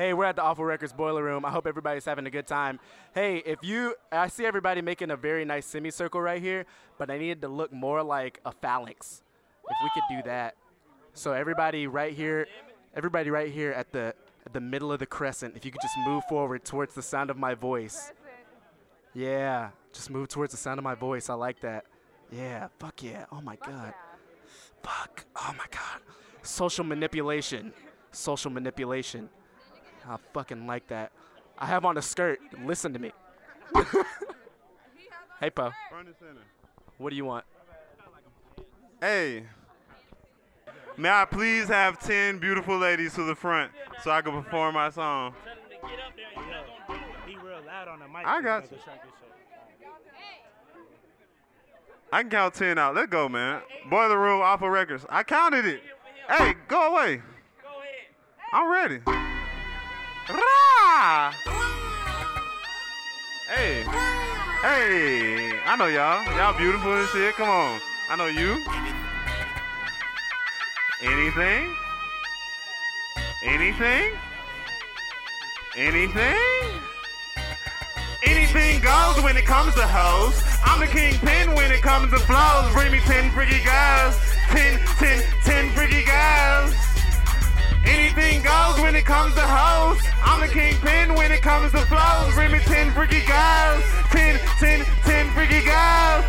Hey, we're at the Awful Records boiler room. I hope everybody's having a good time. Hey, if you, I see everybody making a very nice semicircle right here, but I needed to look more like a phalanx. If we could do that. So everybody right here, everybody right here at the at the middle of the crescent, if you could just move forward towards the sound of my voice. Yeah, just move towards the sound of my voice. I like that. Yeah, fuck yeah. Oh my god. Fuck. Oh my god. Social manipulation. Social manipulation. I fucking like that. I have on a skirt. Listen to me. hey, Po. What do you want? Hey, may I please have 10 beautiful ladies to the front so I can perform my song? He real loud on the mic. I got you. I can count 10 out. Let's go, man. Boiler Room, Awful Records. I counted it. Hey, go away. I'm ready. Hey. Hey. I know y'all. Y'all beautiful and shit. Come on. I know you. Anything? Anything? Anything? Anything goes when it comes to hoes. I'm the kingpin when it comes to flows. Bring me 10 freaky guys. 10, 10, 10 freaky guys. Anything goes when it comes to hoes. I'm the kingpin when it comes to flows. Bring me 10 freaky girls. 10, 10, 10 freaky girls.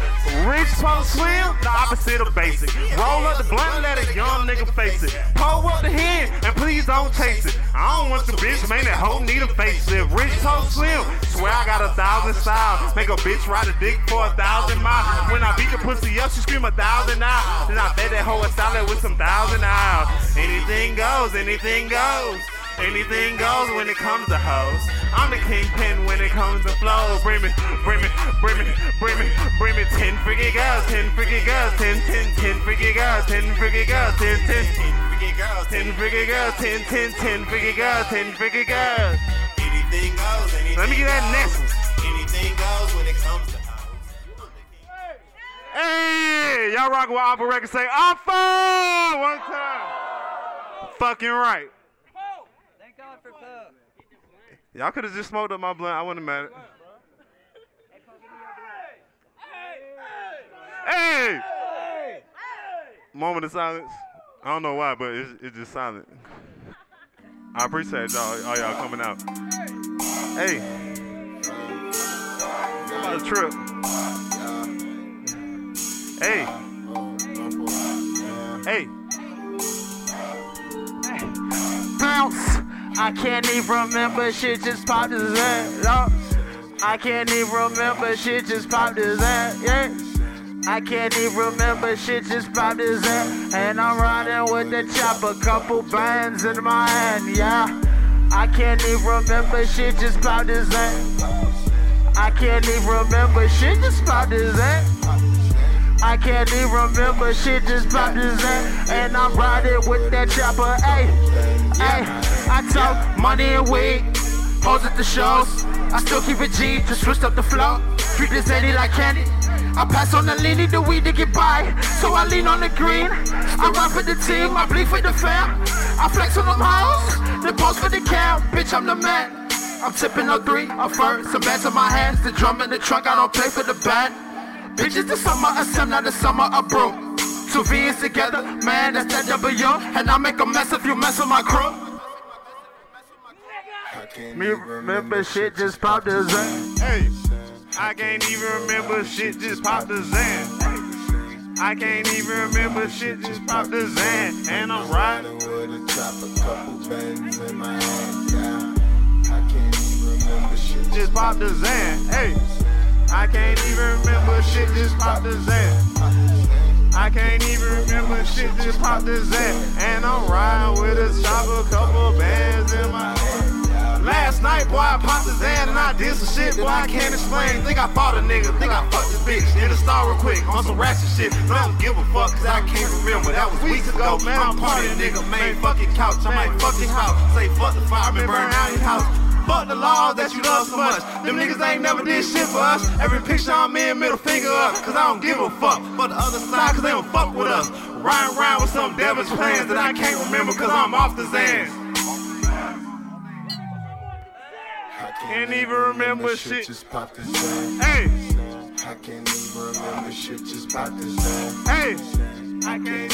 Rich post swim, the opposite of basic. Roll up the blunt, let a young nigga face it. Pull up the hand, and please don't chase it. I don't want the bitch, man, that hoe need a facelift. Rich post slim, swear I got a thousand styles. Make a bitch ride a dick for a thousand miles. When I beat the pussy up, she scream a thousand out. Then I bet that hoe a solid with some thousand out. Anything goes, anything goes. Anything goes when it comes to hoes. I'm the kingpin when it comes to flows. Bring me, bring me, bring me, bring me, bring me 10 freaky girls, 10 freaky girls, 10, 10, 10 freaky girls, 10 freaky girls, 10, 10, 10 freaky girls, 10 freaky girls, 10, 10, 10 freaky girls, 10 freaky girls. Anything goes. Anything Let me get that next one. Anything goes when it comes to hoes. Hey, y'all rockin' with Awful Records. Say Awful one time. Fucking right. Thank God for Pub. Y'all could have just smoked up my blunt. I wouldn't have mattered. Hey! Hey! Moment of silence. I don't know why, but it's, it's just silent. I appreciate y'all, all y'all coming out. Hey. About a trip. Hey. Hey. bounce. I can't even remember shit just popped his head. No. I can't even remember shit just popped his head. Yeah. I can't even remember shit just popped his head. And I'm riding with the chopper, couple bands in my hand. Yeah. I can't even remember shit just popped his head. I can't even remember shit just popped his head. I can't even remember shit just popped his head. And I'm riding with that chopper. Hey, hey, I talk money and weed. Pose at the shows. I still keep it G, just switched up the flow. Treat this lady like candy. I pass on the lean, need the weed to get by. So I lean on the green. I ride for the team, I bleed for the fam. I flex on them hoes, then pose for the cam. Bitch, I'm the man. I'm tipping on three, a fur, some bands in my hands, the drum in the trunk, I don't play for the band. Bitches the summer, a sim, not the summer, a brew. Two V's together, man, that's that W. And I make a mess if you mess with my crew. Me remember shit just popped his ass. Hey, I can't even remember shit just popped the Zan. I can't even remember shit just popped the Zan. And I'm riding with a chopper, couple bands in my hand. Yeah. I can't even remember shit. just popped the Zan. Hey, I can't even remember shit just popped the Zan. I can't even remember shit just popped the Zan. And I'm riding with a chopper, couple bands in my hand. Last night, boy, I popped the Zan and I did some shit, boy, I can't explain. Think I fought a nigga, think I fucked this bitch. In the star real quick, on some ratchet shit. But I don't give a fuck, cause I can't remember. That was weeks ago, man. I'm partying, nigga. Main fucking couch, I might fuck your house. Say fuck the fireman, burn down your house. Fuck the laws that you love so much. Them niggas ain't never did shit for us. Every picture I'm in, middle finger up. Cause I don't give a fuck. But the other side, cause they don't fuck with us. Riding around with some devil's plans that I can't remember cause I'm off the Zans. Can't even remember shit. Just popped bag. Hey, I can't even remember shit. Just popped bag. hey. I can't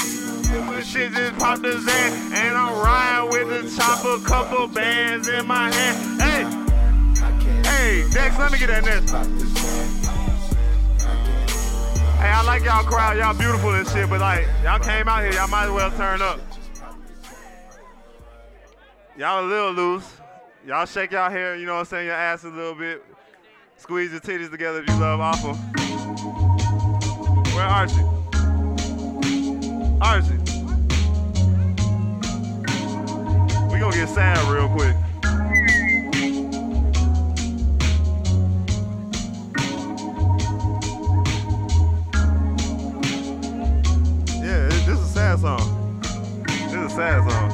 shit just popped his ass. And I'm riding with the chopper, couple bands in my hand. Hey, hey, Dex, let me get that next. Hey, I like y'all crowd. Y'all beautiful and shit, but like, y'all came out here, y'all might as well turn up. Y'all a little loose. Y'all shake y'all hair, you know what I'm saying, your ass a little bit. Squeeze your titties together if you love awful. Where Archie? Archie. We gonna get sad real quick. Yeah, this is a sad song. This is a sad song.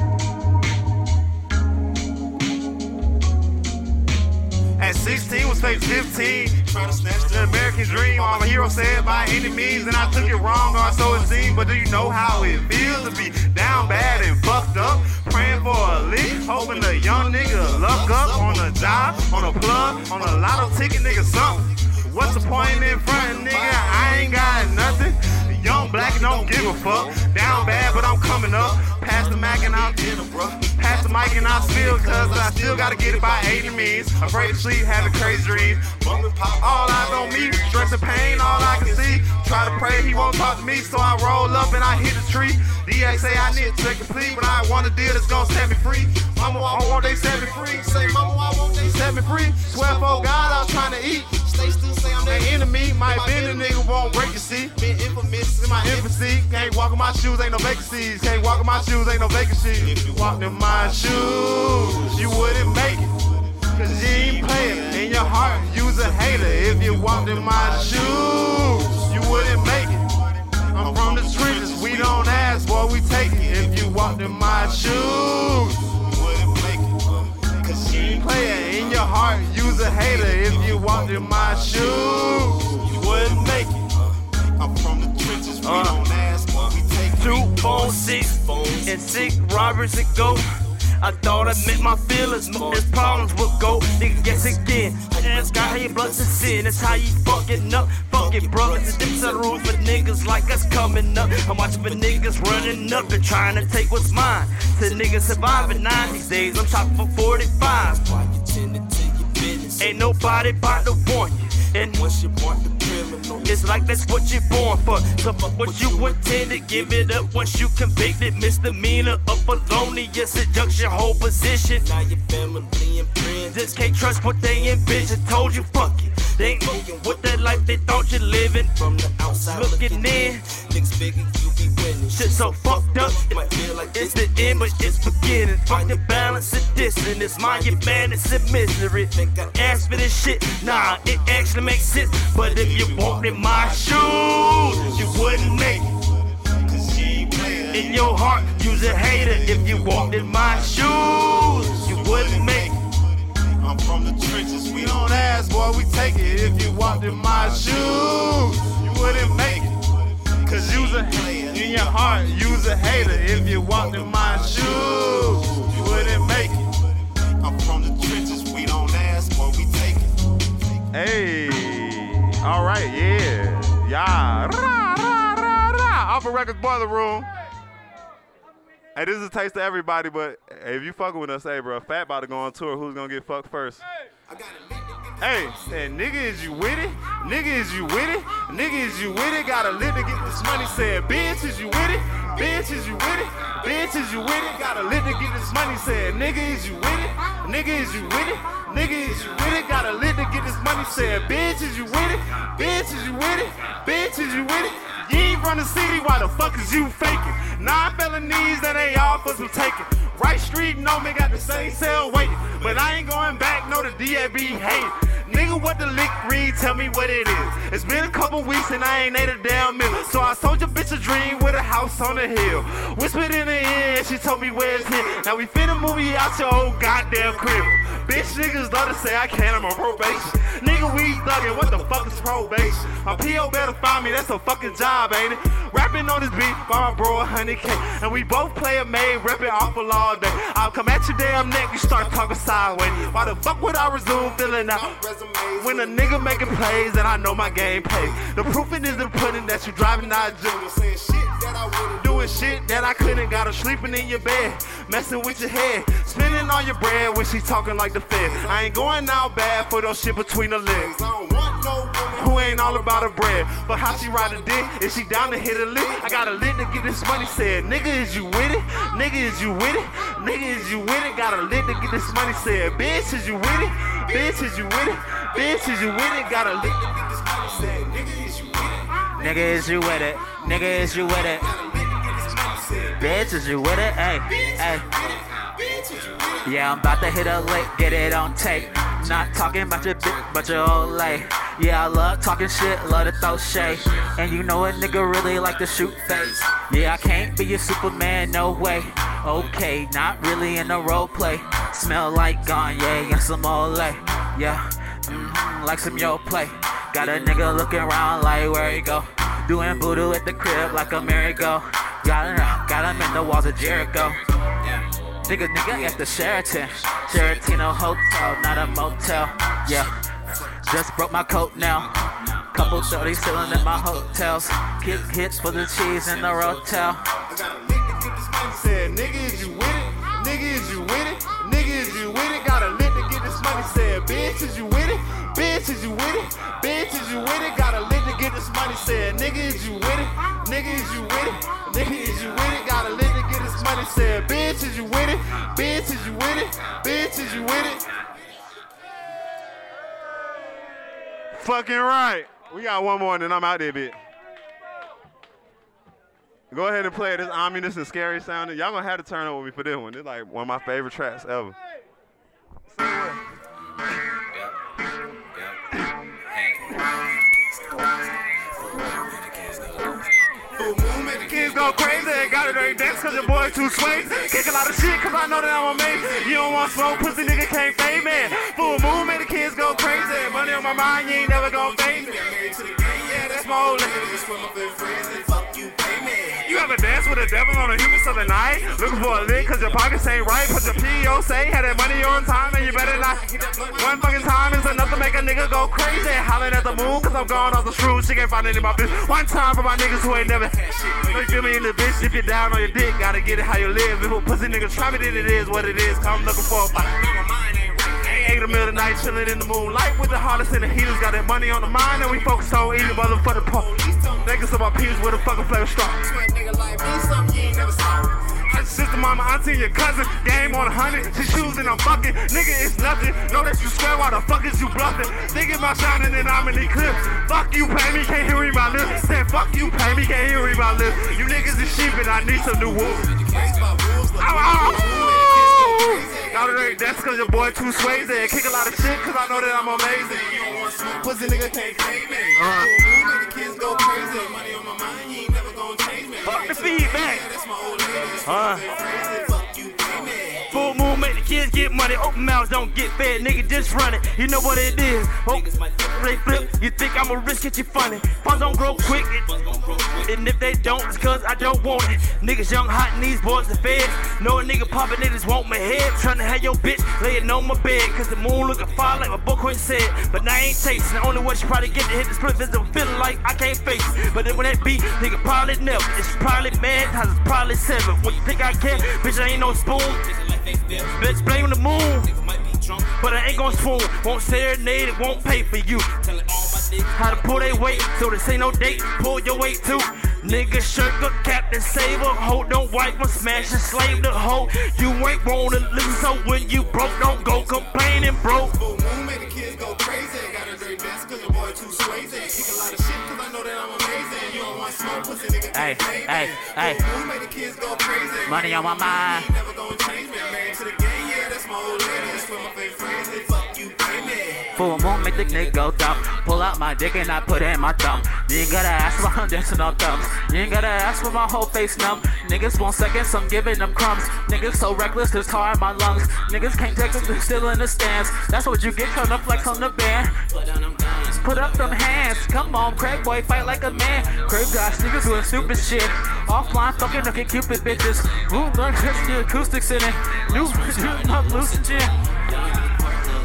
At 16 was fake 15. Trying to snatch the American dream. I'm a hero said by any means, and I took it wrong, or so it seemed. But do you know how it feels to be down bad and fucked up? Praying for a lick, hoping a young nigga luck up on a job, on a plug, on a lotto ticket, nigga, something. What's the point in front, nigga? I ain't got nothing. Young black don't give a fuck. Down bad, but I'm coming up. Pass the Mac and I'm in bruh. Pass the mic and I'll spill, cause I still gotta get it by 80 means. Afraid to sleep, having crazy dreams. All eyes on me, stress and pain, all I can see. Try to pray he won't talk to me, so I roll up and I hit the tree. DX say I need to complete, but I want a deal that's gonna set me free. Mama, I want they set me free. Say, Mama, I want they set me free. Swear for oh God, I was trying to eat. Stay still, say I'm their enemy. Might been a nigga won't break you, see. Been infamous in my infancy. Can't walk in my shoes, ain't no vacancies. Can't walk in my shoes, ain't no vacancies. If you walked in my shoes, you wouldn't make it. Cause you ain't playing. In your heart, you's a hater. If you walked in my shoes, you wouldn't make it. I'm from the trenches, we don't ask, boy, we take it. If you walked in my shoes, you wouldn't make it. Cause you ain't playing. In your heart, you's a hater. If you walked in my shoes, you wouldn't make it. I'm from the trenches, we uh. don't ask, Two phones, six and six robbers ago. I thought I met my feelings, but his problems would go. Nigga, guess again. Ask God how you bloods and sin. That's how you fucking up. Fuck it, brothers. It's the rule for niggas like us coming up. I'm watching for niggas running up and trying to take what's mine. To niggas surviving 90 days. I'm shopping for 45. Why you tending to your business? Ain't nobody about to warn you. And Once you want the it's like that's what you're born for. So fuck what you intended, give it up once you convicted. Misdemeanor of felonious seduction, whole position. now your family in friends Just can't trust what they envision. Told you fuck it. They ain't looking with that life they thought you living. From the outside Looking looking in. niggas figure you be winning. Shit so fucked up. It might feel like It's the end, but it's beginning. Fuck the balance of distance. My your man, it's a misery. Ask for this shit, nah, it actually makes sense. But if you walked in my shoes, you wouldn't make it. You. In your heart, you's a hater. If you walked in my shoes, you wouldn't make it. I'm from the trenches, we don't ask, boy, we take it. If you walked in my shoes, you wouldn't make it. Cause you's a in your heart, you's a hater. If you walked in my shoes, you wouldn't make it. I'm from the trenches, we don't ask, boy, we take it. Hey, all right, yeah, yeah. Rah, rah, rah, rah. Records Boiler Room. Hey, this is a taste of everybody, but if you fucking with us, hey, bro, Fat about to go on tour. Who's gonna get fucked first? Hey, said, nigga, is you with it? Nigga, is you with it? Nigga, is you with it? Gotta live to get this money. Said, bitch, is you with it? Bitch, is you with it? Bitch, is you with it? Gotta live to get this money. Said, nigga, is you with it? Nigga, is you with it? Nigga, is you with it? Said, bitch, is you with it? Bitch, is you with it? Bitch, is you with it? You ain't from the city, why the fuck is you faking? Nine felonies that ain't all for some taking. Right street, no me got the same cell waiting. But I ain't going back, no the DAB hate. Nigga, what the lick read, tell me what it is. It's been a couple weeks and I ain't ate a damn meal. So I sold your bitch a dream with a house on the hill. Whispered in her ear, she told me where it's here. Now we finna you out your old goddamn crib. Bitch niggas love to say I can't, I'm on probation. Nigga, we thuggin', what the fuck is probation? My PO better find me, that's a fucking job, ain't it? Rapping on this beat by my bro 100K. And we both play a maid, ripping awful all day. I'll come at your damn neck, you start talking sideways. Why the fuck would I resume filling out? When a nigga making plays and I know my game pays. The proof it is the pudding that you driving not doing. Saying shit that I wouldn't Doing shit that I couldn't. Got her sleeping in your bed, messing with your head. Spending all your bread when she talking like the Fed. I ain't going out bad for those shit between the legs. Ain't all about her bread. But how she ride a dick? Is she down to hit a lick? I got a lick to get this money. Said, nigga, is you with it? Nigga, is you with it? Nigga, is you with it? Got a lick to get this money. Said, bitch, is you with it? Bitch, is you with it? Bitch, is you with it? Got a lick to get this money. Said, nigga, is you with it? Nigga, is you with it? Nigga, is you with it? Bitch, is you with it? Hey, hey. Yeah, I'm about to hit a lick, get it on tape. Not talking about your bitch, but your old lay. Yeah, I love talking shit, love to throw shade. And you know a nigga really like to shoot face. Yeah, I can't be a Superman, no way. Okay, not really in a role play. Smell like Kanye and some Olay. Yeah, mm, like some yo play. Got a nigga looking around like where he go. Doing voodoo at the crib like a merry-go. Got him, got him in the walls of Jericho. Nigga, nigga at the Sheraton. Sheratino Hotel, not a motel. Yeah, just broke my coat now. Couple 30 chillin' in my hotels. Kick hits for the cheese in the rotel. Said, nigga, is you with it? Nigga, is you with it? Nigga, is you with it? Got a lick to get this money. Said, bitch, is you with it? Bitch, is you with it? Bitch, is you with it? Got a lick to get this money. Said, nigga, is you with it? Nigga, is you with it? Nigga, is Said, bitch, is you with it? Bitch, is you with it? Bitch, is you with it? Fucking right. We got one more and then I'm out there, bitch. Go ahead and play this ominous and scary sounding. Y'all gonna have to turn up with me for this one. It's like one of my favorite tracks ever. Kids go crazy. Got it right dance cause your boy too sway. Kick a lot of shit cause I know that I'm amazing. You don't want smoke, pussy nigga can't fade me. Full moon made the kids go crazy. Money on my mind, you ain't never gonna fade me. Yeah, that's my old You ever dance with a devil on a human southern night? Looking for a lick cause your pockets ain't right. Put your PO say, had that money on time and you better not. One fucking time is enough to make a nigga go crazy. Hollering at the moon cause I'm gone off the screws. She can't find any of my bitch. One time for my niggas who ain't never had shit. You feel me in the bitch? If you're down on your dick, gotta get it how you live. If a pussy nigga try me, then it is what it is. Come looking for a fight. Eight a middle of the night, chilling in the moonlight with the hardest and the heaters. Got that money on the mind, and we focus on eating motherfucking police. Niggas of my peers with a fucking flavor strong. Sister, mama, auntie, your cousin, game on a hundred. She choosing, I'm fucking. Nigga, it's nothing. Know that you swear, why the fuck is you bluffing? Thinking about shining and I'm in eclipse. Fuck you, pay me, can't hear me my lips. Said, fuck you, pay me, can't hear me my lips. You niggas is sheep and I need some new ow. Got it right, that's cause your boy too swayzy. Kick a lot of shit cause I know that I'm amazing. You don't want smoke, pussy nigga can't me. Uh. Make the kids go crazy. Money on my mind, you ain't never gonna change me. Fuck the feedback. That's my old lady. Huh? Kids get money. Open mouths don't get fed. Nigga, just run it. You know what it is. Oh, they flip. You think I'ma risk it? You funny. Funds don't grow quick. And if they don't, it's cause I don't want it. Niggas young, hot, and these boys the feds. Know a nigga poppin' niggas want my head. Tryna have your bitch laying on my bed. Cause the moon looking fire like my book Quinn said. But now I ain't tasting. The only way she probably get to hit the split is I'm feeling like I can't face it. But then when that beat, nigga probably never. It's probably mad, times it's probably seven. When you think I care, bitch, I ain't no spoon. Bitch, blame the moon. But I ain't gon' swoon. Won't serenade, it won't pay for you. How to pull their weight, so this ain't no date. Pull your weight too. Nigga shirker, Captain save a hold don't wipe my smash and slave the hoe. You ain't wanna listen, so when you broke, don't go complaining, bro. Moon made the kids go crazy. Got a great dance cause your boy too swayzy. Kick a lot of shit cause I know that I'm amazing. Hey, hey, hey. Money on my mind. Ain't never gonna change me. Married to the game, yeah, that's my old lady. That's where my favorite phrase is. Fuck you, pay me. Full moon make the nigga go dumb. Pull out my dick and I put it in my thumb. You ain't gotta ask why I'm dancing on thumbs. You ain't gotta ask for my whole face numb. Niggas want seconds, I'm giving them crumbs. Niggas so reckless, there's tar in my lungs. Niggas can't take them, still in the stands. That's what you get trying to flex on the band. Put up them hands. Come on, Craig boy, fight like a man. Craig got niggas doing stupid shit. Offline, fucking looking cupid bitches. Room like just the acoustics in it. New up loose and jam.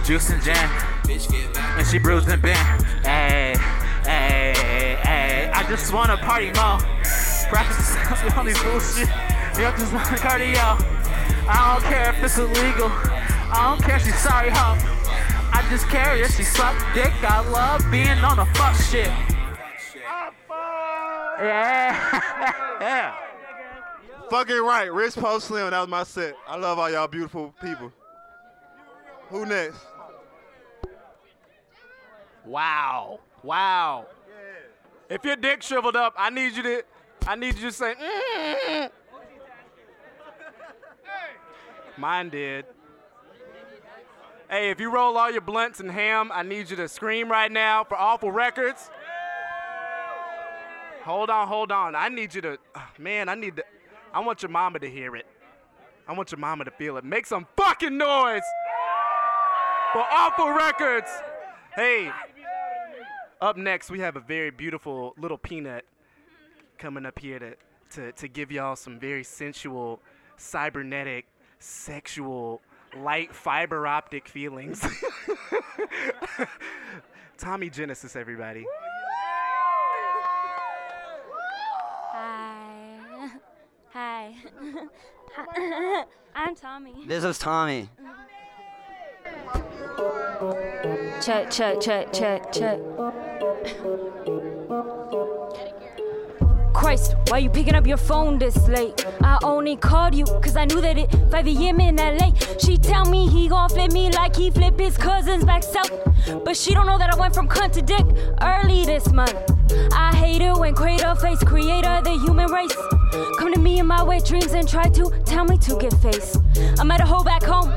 Juice and jam. And she bruised and bent. Hey, hey, hey. I just wanna party more. Practice all these bullshit. You just want cardio. I don't care if it's illegal. I don't care if she's sorry, ho. I just care if she suck dick. I love being on the fuck shit. Yeah. yeah. Fucking right. Rich Post Slim, that was my set. I love all y'all beautiful people. Who next? Wow. Wow. If your dick shriveled up, I need you to I need you to say mm. Mine did. Hey, if you roll all your blunts and ham, I need you to scream right now for Awful Records. Hold on, hold on. I need you to ah, man, I need to I want your mama to hear it. I want your mama to feel it. Make some fucking noise for Awful Records. Hey, up next, we have a very beautiful little peanut coming up here to, to, to give y'all some very sensual, cybernetic, sexual, light fiber optic feelings. Tommy Genesis, everybody. Hi. Hi. Hi. I'm Tommy. This is Tommy. Check, check, check, check, check. Christ, why you picking up your phone this late? I only called you cause I knew that it 5 a.m. in LA. She tell me he gon' flip me like he flip his cousins back south. But she don't know that I went from cunt to dick early this month. I hate it when cradle face creator the human race. Come to me in my wet dreams and try to tell me to get face. I'm at a hoe back home.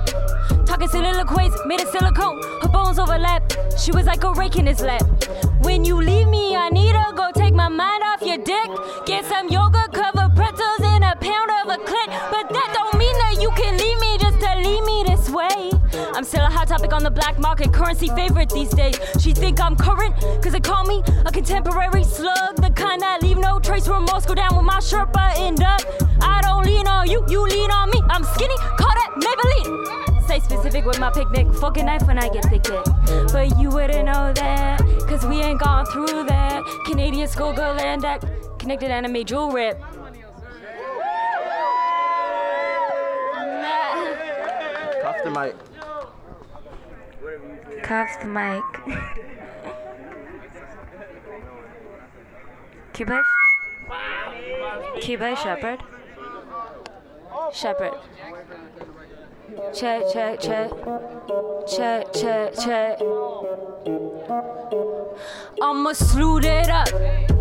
Talking soliloquies, made of silicone. Her bones overlap. She was like a rake in his lap. When you leave me, I need to go take my mind off your dick. Get some yoga covered pretzels and a pound of a clit. But that don't mean that you can leave me just to leave me this way. I'm still a hot topic on the black market, currency favorite these days. She think I'm current, cause they call me a contemporary slug. The kind that leave no trace remorse, go down with my shirt buttoned up. I don't lean on you, you lean on me. I'm skinny, call that Maybelline. Stay specific with my picnic, fucking knife when I get picketed. But you wouldn't know that, cause we ain't gone through that. Canadian schoolgirl and that connected anime jewel rip. Off the mic. Cuff the mic. Cuba? Cuba Shepherd? Shepherd. Check, check, check. Check, check, check. I'ma sloot it up.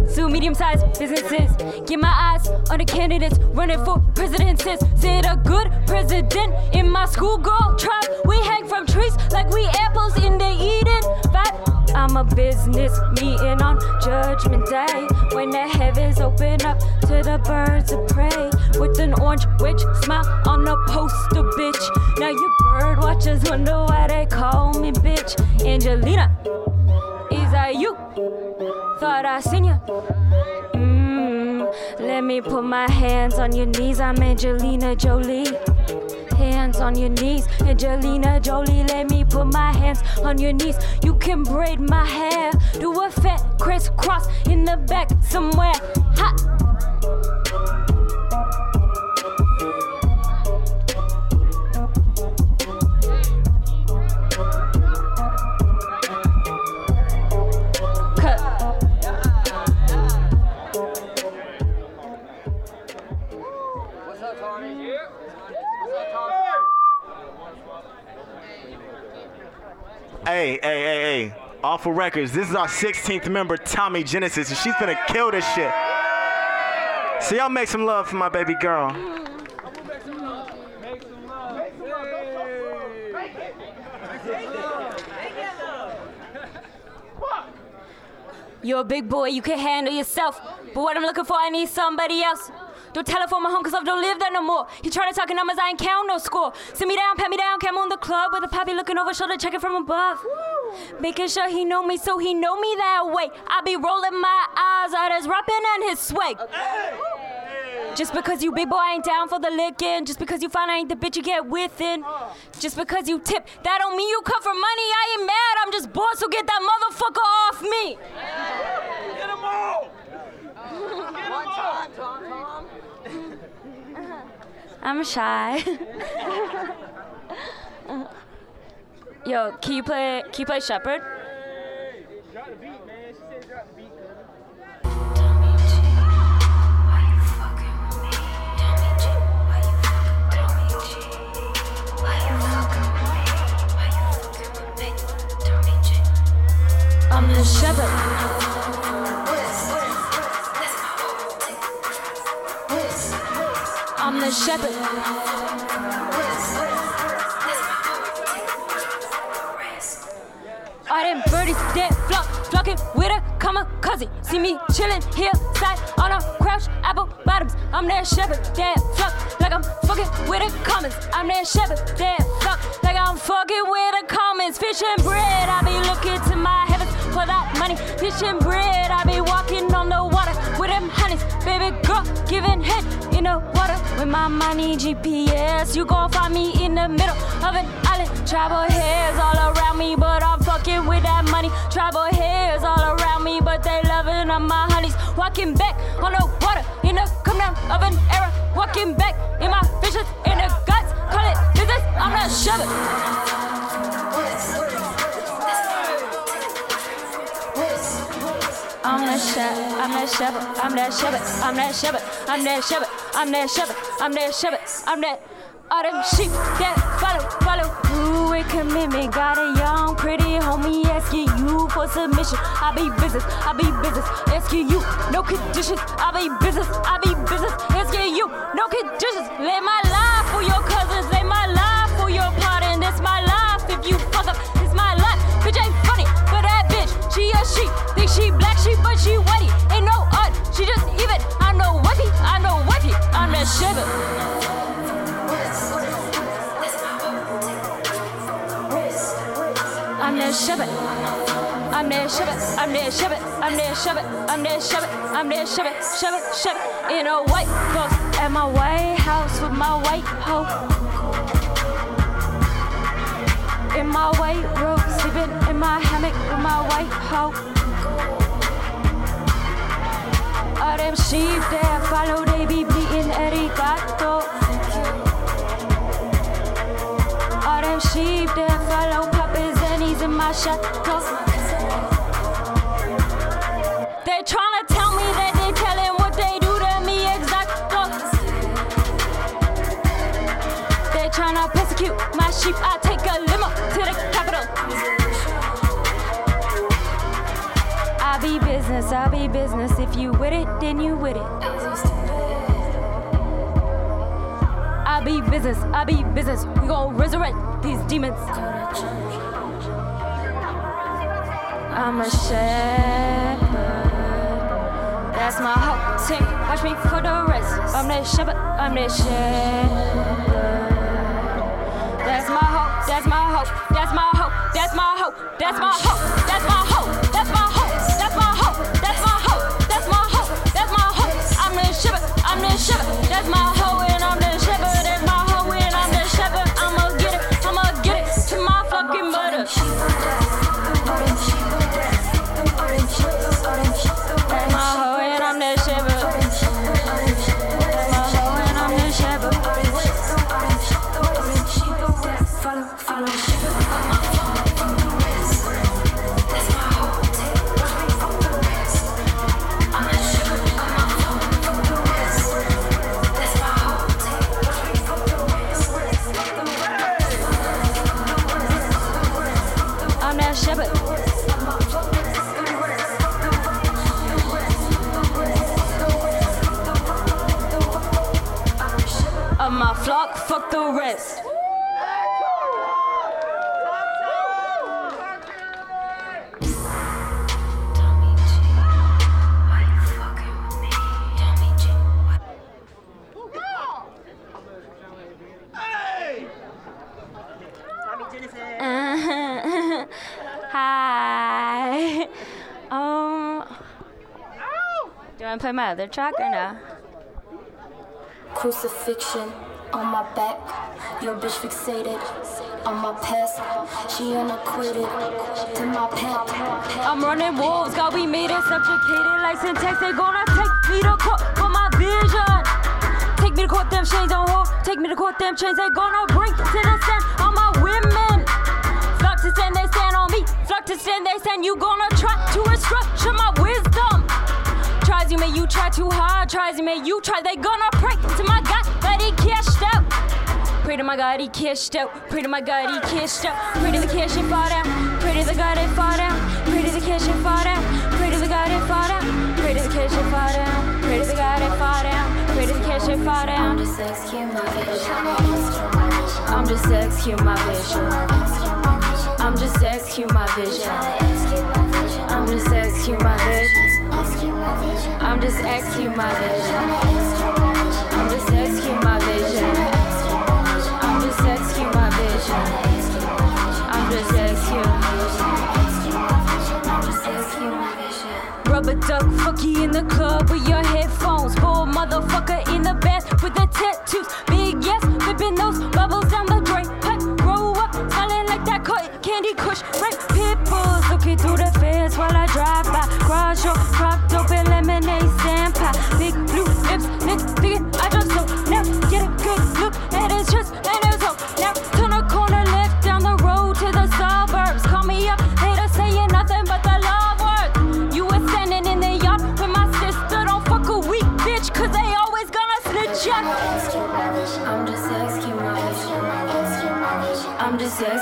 Sue medium sized businesses. Get my eyes on the candidates running for presidencies. Said a good president in my schoolgirl tribe. We hang from trees like we apples in the Eden. Vibe. I'm a business meeting on Judgment Day when the heavens open up to the birds of prey with an orange witch smile on a poster, bitch. Now you bird watchers wonder why they call me bitch. Angelina, is that you? Thought I seen you. Mm, let me put my hands on your knees. I'm Angelina Jolie hands on your knees. Angelina Jolie, let me put my hands on your knees. You can braid my hair, do a fat crisscross in the back somewhere. Ha! hey, hey, hey, hey. Awful Records. This is our 16th member, Tommy Genesis, and she's gonna kill this shit. So y'all make some love for my baby girl. You're a big boy, you can handle yourself. But what I'm looking for, I need somebody else. Don't telephone my home, cause I don't live there no more. You trying to talk in numbers, I ain't count no score. Sit me down, pat me down, cam on the club with a pappy looking over shoulder, checking from above. Making sure he know me, so he know me that way. I be rolling my eyes at his rapping and his swag. Just because you big boy ain't down for the licking. Just because you find I ain't the bitch you get within. Just because you tip, that don't mean you come for money. I ain't mad, I'm just bored, so get that motherfucker off me. Get them all! One time, Tom Tom. I'm shy. Yo, can you play? Can you play Shepherd? Drop the beat, The shepherd. All them birdies dead flock, flocking with a kamikaze. See me chillin' here, side on a crouch, apple bottoms. I'm that shepherd, dead flock, like I'm fucking with the commons. I'm that shepherd, dead flock, like I'm fucking with the commons. Fish and bread, I be looking to my heavens for that money. Fish and bread, I be walking giving head in the water with my money GPS. You gon' find me in the middle of an island. Tribal hairs all around me, but I'm fucking with that money. Tribal hairs all around me, but they loving on my honeys. Walking back on the water in the come down of an era. Walking back in my fishes in the guts. Call it business, I'm not shoving. I'm that shepherd, I'm that shepherd, I'm that shepherd, I'm that shepherd, I'm that shepherd, I'm that shepherd, I'm that shepherd, all them sheep that follow, follow. Ooh, it commitment. Got a young, pretty homie asking you for submission. I be business, I be business, asking you, no conditions. I be business, I be business, asking you, no conditions. Lay my life for your cousins, lay my life for your pardon. This my life. If you fuck up, ass sheep. Think she black sheep, but she wetty. Ain't no odd, she just even. I know whippy, I know whippy, I'm that shiver. I'm that shibbit. I'm there shibbit. I'm there shibbit. I'm there shibbit. I'm there shibbit. I'm there shibbit. Shibbit, shibbit. In a white cloak at my White House with my white hoe. In my white robe, sleeping in my hammock with my white hoe. All them sheep that follow, they be bleating arigato. All them sheep that follow Papa's and he's in my chateau. They tryna tell me that they tellin' what they do to me exacto. They tryna persecute my sheep. I a limo to the capital. I be business, I be business. If you with it, then you with it. I be business, I be business. We gon' resurrect these demons. I'm a shepherd. That's my whole team. Watch me for the rest. I'm that shepherd, I'm that shepherd. That's my hope, that's my hope, that's my hope, that's my hope, that's my hope, that's my hope, that's my hope, that's my hope, that's my hope, that's my hope. I'm the shepherd, I'm the shepherd, that's my hope, Do you want to play track or no? Crucifixion on my back. Your bitch fixated on my past. She unacquitted to my pimp. I'm running wolves, got we made it subjugated like syntax. They gonna take me to court for my vision. Take me to court, them chains on hold. Take me to court, them chains they gonna bring to the stand on my women. Flock to stand, they stand on me. Flock to stand, they stand. You gonna try to restructure my wisdom. Tries you may you try too hard. Tries you may you try. They gonna pray to my God that he cashed out. Pray to my God he cashed out. Pray to my God he cashed out. Pray to the cash and fall down. Pray to the God that fall down. Pray to the cash and fall down. Pray to the God that fall down. Pray to the cash and fall down. Pray to the God that fall down. Pray to the cash and fall down. I'm just executing my vision. I'm just executing my vision. I'm just executing my vision. I'm just executing my vision. I'm just executing my vision. I'm just vision. I'm just vision. I'm just vision. Rubber duck, fuck you in the club with your headphones. Bull motherfucker in the bath with the tattoos. Big yes, flipping those bubbles down the drain. Pipe, roll up, smelling like that cotton candy kush. Red Nacho, crop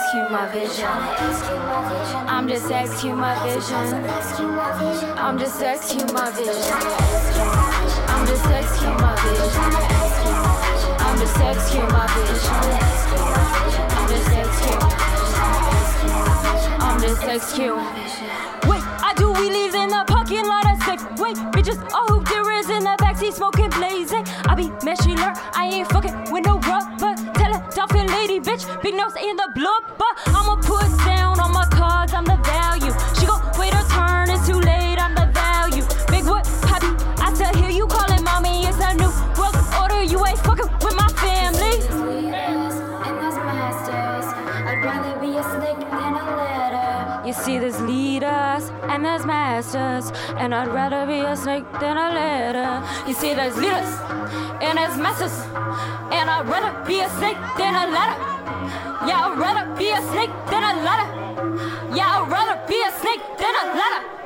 just executing my vision. I'm just executing my vision. I'm just executing my vision. I'm just executing my vision. I'm just executing my vision. I'm just executing. I'm just executing. Wait, I do wheelies in the parking lot of sick. Wait, bitches, all who there is in the backseat smoking blazing. I be meshy lure, I ain't fucking with no bitch, big nose in the blubber. I'ma put down on my and there's masters, and I'd rather be a snake than a ladder. You see, there's leaders and there's masters, and I'd rather be a snake than a ladder. Yeah, I'd rather be a snake than a ladder. Yeah, I'd rather be a snake than a ladder.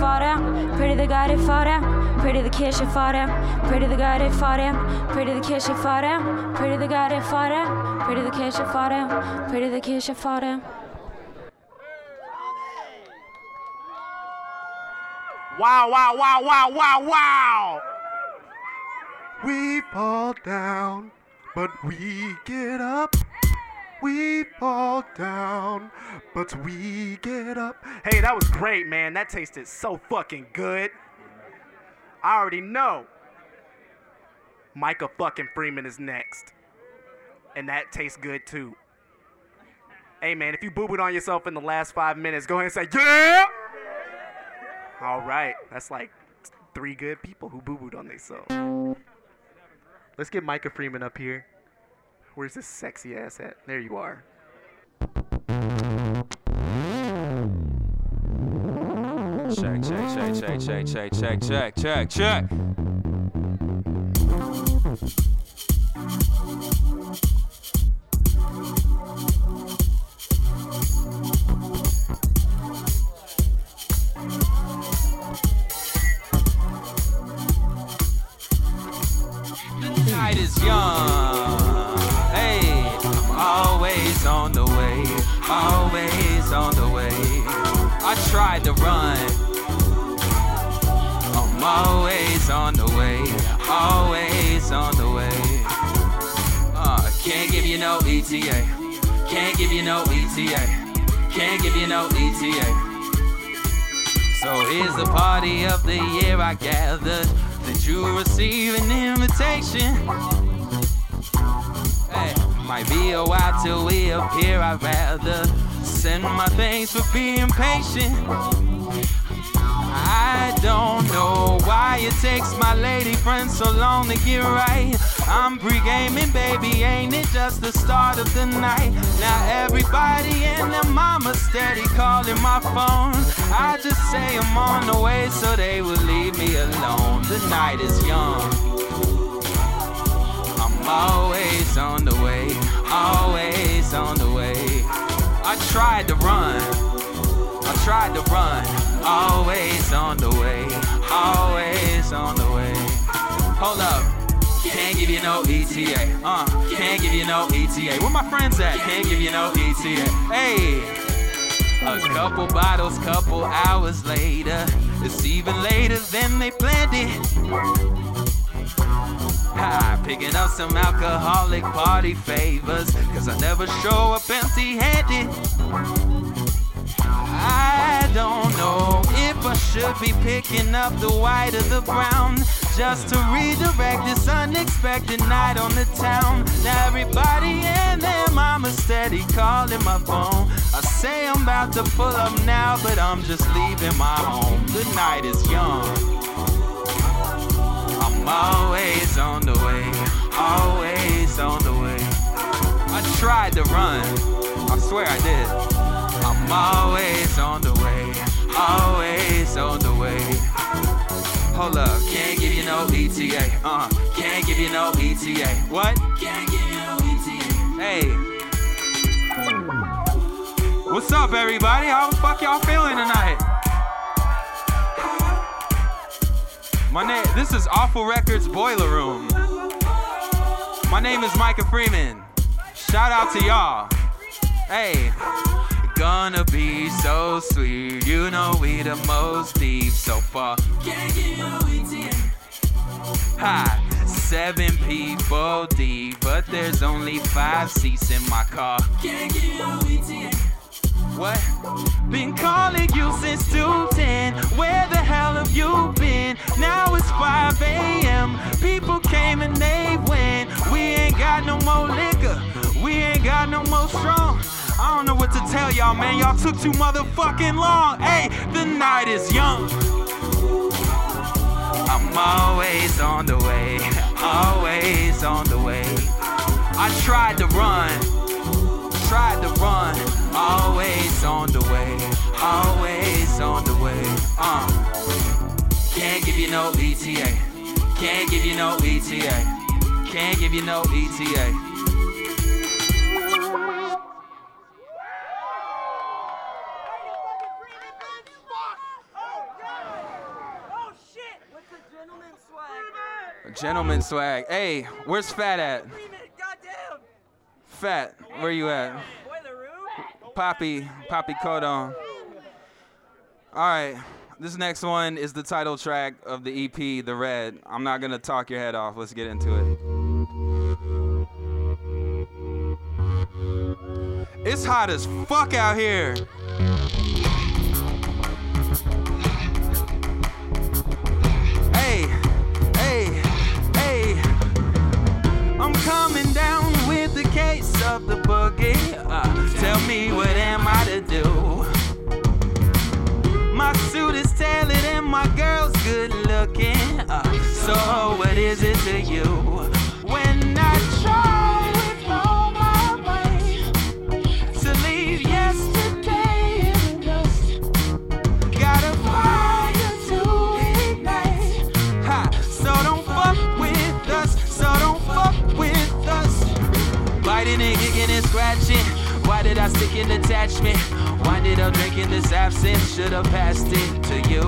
Fall down. Pray to the God that fall down. Pray to the cash that fall down. Pray to the God that fall down. Pray to the cash that fall down. Pray to the God that fall down. Pray to the cash that fall down. Pray to the that fall down. Wow, wow, wow, wow, wow, wow. We fall down, but we get up. We fall down, but we get up. Hey, that was great, man. That tasted so fucking good. I already know. Micah fucking Freeman is next. And that tastes good too. Hey, man, if you boo booed on yourself in the last five minutes, go ahead and say, yeah! All right. That's like three good people who boo booed on themselves. Let's get Micah Freeman up here. Where's this sexy ass at? There you are. Check, check, check, check, check, check, check, check, check, check. The night is young. Tried to run. I'm always on the way, always on the way. Uh, can't give you no ETA, can't give you no ETA, can't give you no ETA. So here's the party of the year I gathered that you receive an invitation. Hey, might be a while till we appear. I'd rather send my thanks for being patient. I don't know why it takes my lady friend so long to get right. I'm pre-gaming, baby, ain't it just the start of the night? Now everybody and their mama steady calling my phone. I just say I'm on the way so they will leave me alone. The night is young. I'm always on the way, always on the way. I tried to run, I tried to run, always on the way, always on the way. Hold up. Can't give you no ETA. Uh, can't give you no ETA. Where my friends at? Can't give you no ETA. Hey, a couple bottles, couple hours later. It's even later than they planned it. Picking up some alcoholic party favors. Cause I never show up empty handed. I don't know if I should be picking up the white or the brown just to redirect this unexpected night on the town. Now everybody and their mama steady calling my phone. I say I'm about to pull up now, but I'm just leaving my home. The night is young. I'm always on the way, always on the way. I tried to run, I swear I did. I'm always on the way, always on the way. Hold up, can't give you no ETA. Uh, can't give you no ETA. What? Can't give you no ETA. Hey. What's up, everybody? How the fuck y'all feeling tonight? My name, this is Awful Records Boiler Room. My name is Micah Freeman. Shout out to y'all. Hey, gonna be so sweet. You know we the most deep so far. Hi, seven people deep, but there's only five seats in my car. What? Been calling you since 210. Got strong. I don't know what to tell y'all, man. Y'all took too motherfucking long. Hey, the night is young. I'm always on the way, always on the way. I tried to run, tried to run, always on the way, always on the way. Uh, can't give you no ETA, can't give you no ETA, can't give you no ETA. Gentleman swag. Hey, where's Fat at? Fat, where you at? Poppy, Poppy coat on. All right, this next one is the title track of the EP, The Red. I'm not gonna talk your head off. Let's get into it. It's hot as fuck out here. Coming down with the case of the boogie. Uh, tell me what am I to do? My suit is tailored and my girl's good looking. Uh, so what is it to you? did I stick in attachment? Winded up drinking this absinthe, should've passed it to you.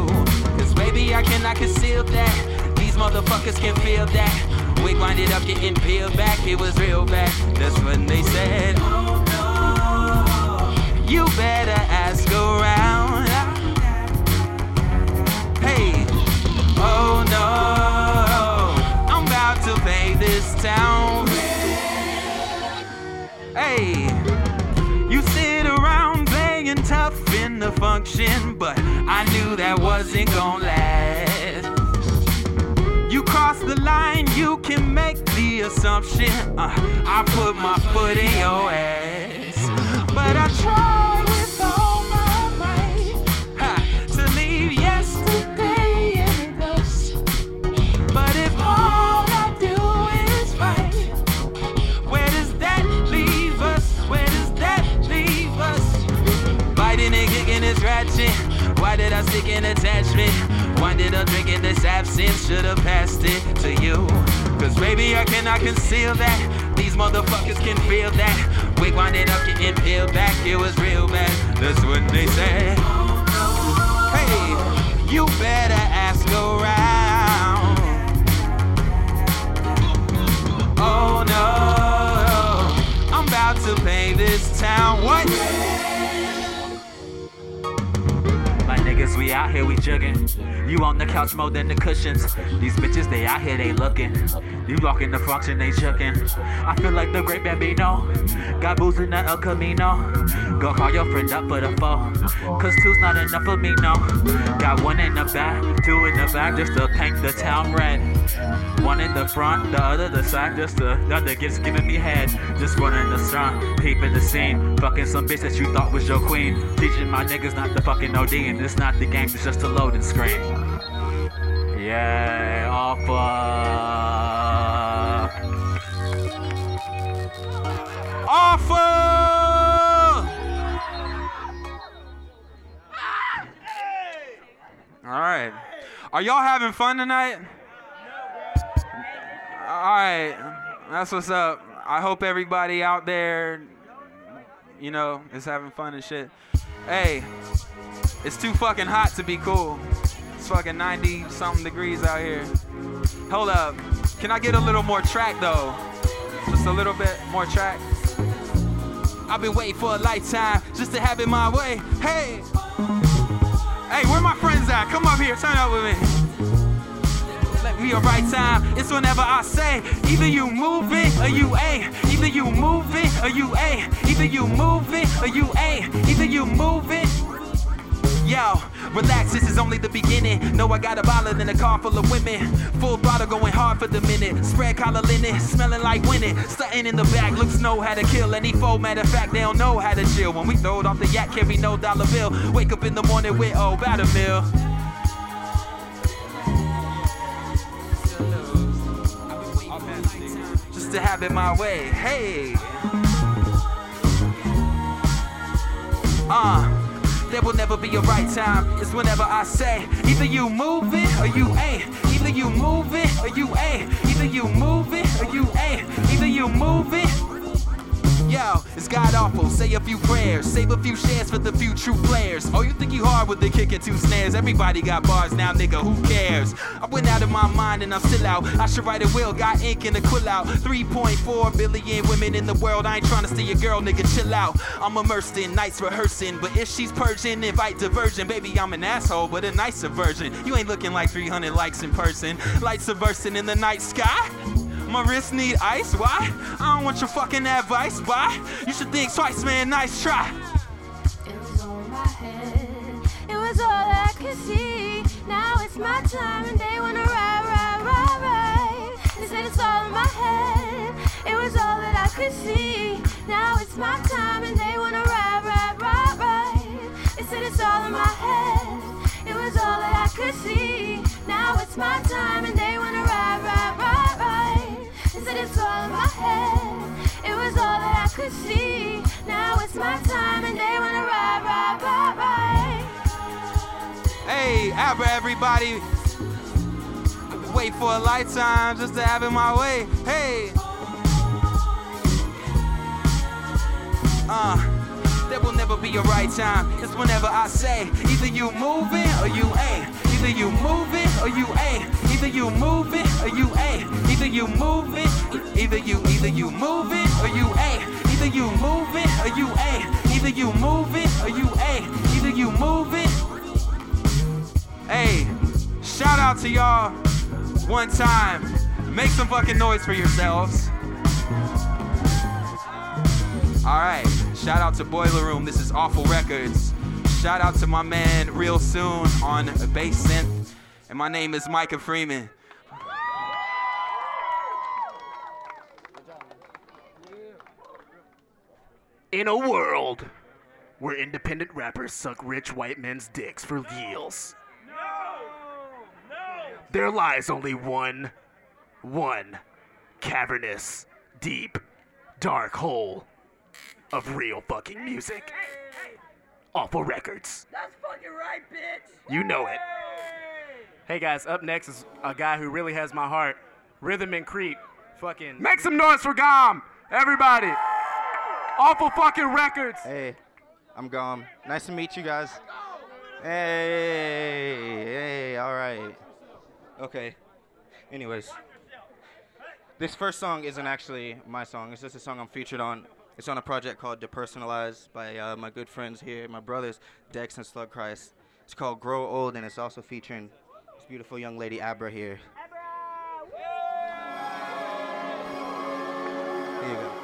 Cause baby, I cannot conceal that. These motherfuckers can feel that. We winded up getting peeled back, it was real bad. That's when they said, Oh no, you better ask around. Hey, oh no, I'm about to pay this town. Hey. You sit around playing tough in the function, but I knew that wasn't gonna last. You cross the line, you can make the assumption uh, I put my foot in your ass, but I tried. Why did I stick an attachment? Why did I drink in this absence? Should've passed it to you. Cause baby, I cannot conceal that. These motherfuckers can feel that. Wig winding up, getting peeled back. It was real bad. That's what they said. Hey, you better ask around. Oh no, I'm about to pay this town. What? Niggas, we out here, we jugging. You on the couch more than the cushions. These bitches, they out here, they looking. You walking the function, they chucking. I feel like the great Bambino. Got booze in the El Camino. Go call your friend up for the phone. Cause two's not enough for me, no. Got one in the back, two in the back, just to paint the town red. One in the front, the other the side, just the other gets giving me head. Just running the sun, peeping the scene. Fucking some bitch that you thought was your queen. Teaching my niggas not the fucking OD, and it's not the game, it's just a loading screen. Yeah, offer. Offer! All right. Are y'all having fun tonight? All right. That's what's up. I hope everybody out there, you know, is having fun and shit. Hey, it's too fucking hot to be cool. It's fucking 90 something degrees out here. Hold up. Can I get a little more track though? Just a little bit more track. I've been waiting for a lifetime just to have it my way. Hey! Hey, where my friends at? Come up here, turn up with me. Let me a right time. It's whenever I say, either you move it or you ain't. Either you move it or you ain't. Either you move it or you ain't. Either you move it. Yo, relax, this is only the beginning. Know I got a bottle in a car full of women. Full bottle going hard for the minute. Spread collar linen, smelling like winning. Stunting in the back, looks know how to kill any foe. Matter of fact, they don't know how to chill. When we throw it off the yak, carry no dollar bill. Wake up in the morning with oh, batter mill. Just to have it my way. Hey. Uh. There will never be a right time. It's whenever I say, either you move it or you ain't. Either you move it or you ain't. Either you move it or you ain't. Either you move it. Yo, it's god awful. Say a few prayers, save a few shares for the few true players. Oh, you think you hard with the kick and two snares? Everybody got bars now, nigga. Who cares? I went out of my mind and I'm still out. I should write a will, got ink and a quill out. 3.4 billion women in the world. I ain't trying to steal your girl, nigga. Chill out. I'm immersed in nights rehearsing, but if she's purging, invite diversion. Baby, I'm an asshole, but a nicer version. You ain't looking like 300 likes in person. Lights bursting in the night sky. My wrist need ice, why? I don't want your fucking advice, why? You should think twice, man, nice try. It was all in my head. It was all I could see. Now it's my time and they wanna ride, ride, ride, ride. They said it's all in my head. It was all that I could see. Now it's my time and they wanna ride, ride, ride, ride. They said it's all in my head. It was all that I could see. Now it's my time and they wanna ride, ride, ride, said it's all in my head. It was all that I could see. Now it's my time and they wanna ride, ride, ride, ride. Hey, Abra, everybody. Wait for a lifetime just to have it my way. Hey. Uh, there will never be a right time. It's whenever I say, either you move it or you ain't. Either you move it or you ain't. Either you move it or you ain't. Either you move it, either you, either you move it or you ain't. Either you move it or you ain't. Either you move it or you ain't. Either you move it. Hey, shout out to y'all one time. Make some fucking noise for yourselves. All right, Shout out to Boiler Room, this is Awful Records. Shout out to my man Real Soon on bass synth. And my name is Micah Freeman. In a world where independent rappers suck rich white men's dicks for yields, no! no! there lies only one, one cavernous, deep, dark hole of real fucking music. Awful Records. That's fucking right, bitch. You know it. Hey guys, up next is a guy who really has my heart. Rhythm and Creep. Fucking. Make some noise for Gom, everybody. Awful fucking records. Hey, I'm Gom. Nice to meet you guys. Hey, hey, all right. Okay. Anyways, this first song isn't actually my song. It's just a song I'm featured on. It's on a project called Depersonalized by uh, my good friends here, my brothers, Dex and Slug Christ. It's called Grow Old, and it's also featuring this beautiful young lady, Abra, here. Abra! Here you go.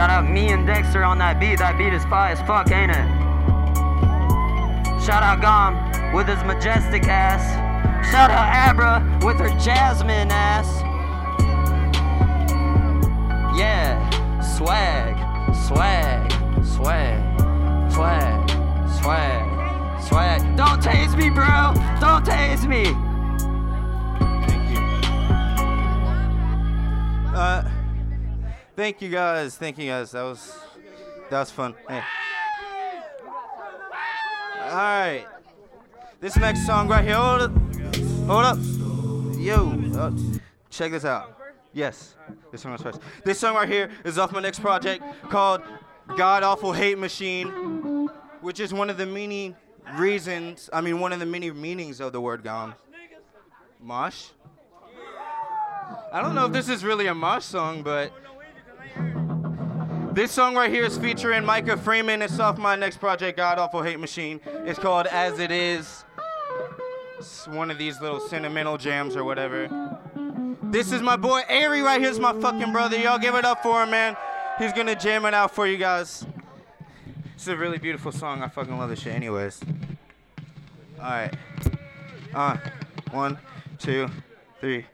Shout out me and Dexter on that beat. That beat is fire as fuck, ain't it? Shout out Gom with his majestic ass. Shout out Abra with her jasmine ass. Yeah, swag, swag, swag, swag, swag, swag. Don't tase me, bro. Don't tase me. Uh, thank you guys. Thank you guys. That was that was fun. Hey. All right. This next song right here. Hold up. Hold up. Yo. Uh, check this out. Yes. This song is first. This song right here is off my next project called God Awful Hate Machine, which is one of the many reasons. I mean, one of the many meanings of the word gone. Mosh. I don't know if this is really a Mosh song, but this song right here is featuring Micah Freeman. It's off my next project, God Awful Hate Machine. It's called As It Is. It's one of these little sentimental jams or whatever. This is my boy Ari right here's my fucking brother. Y'all give it up for him, man. He's gonna jam it out for you guys. It's a really beautiful song. I fucking love this shit, anyways. Alright. Uh, one, two, three.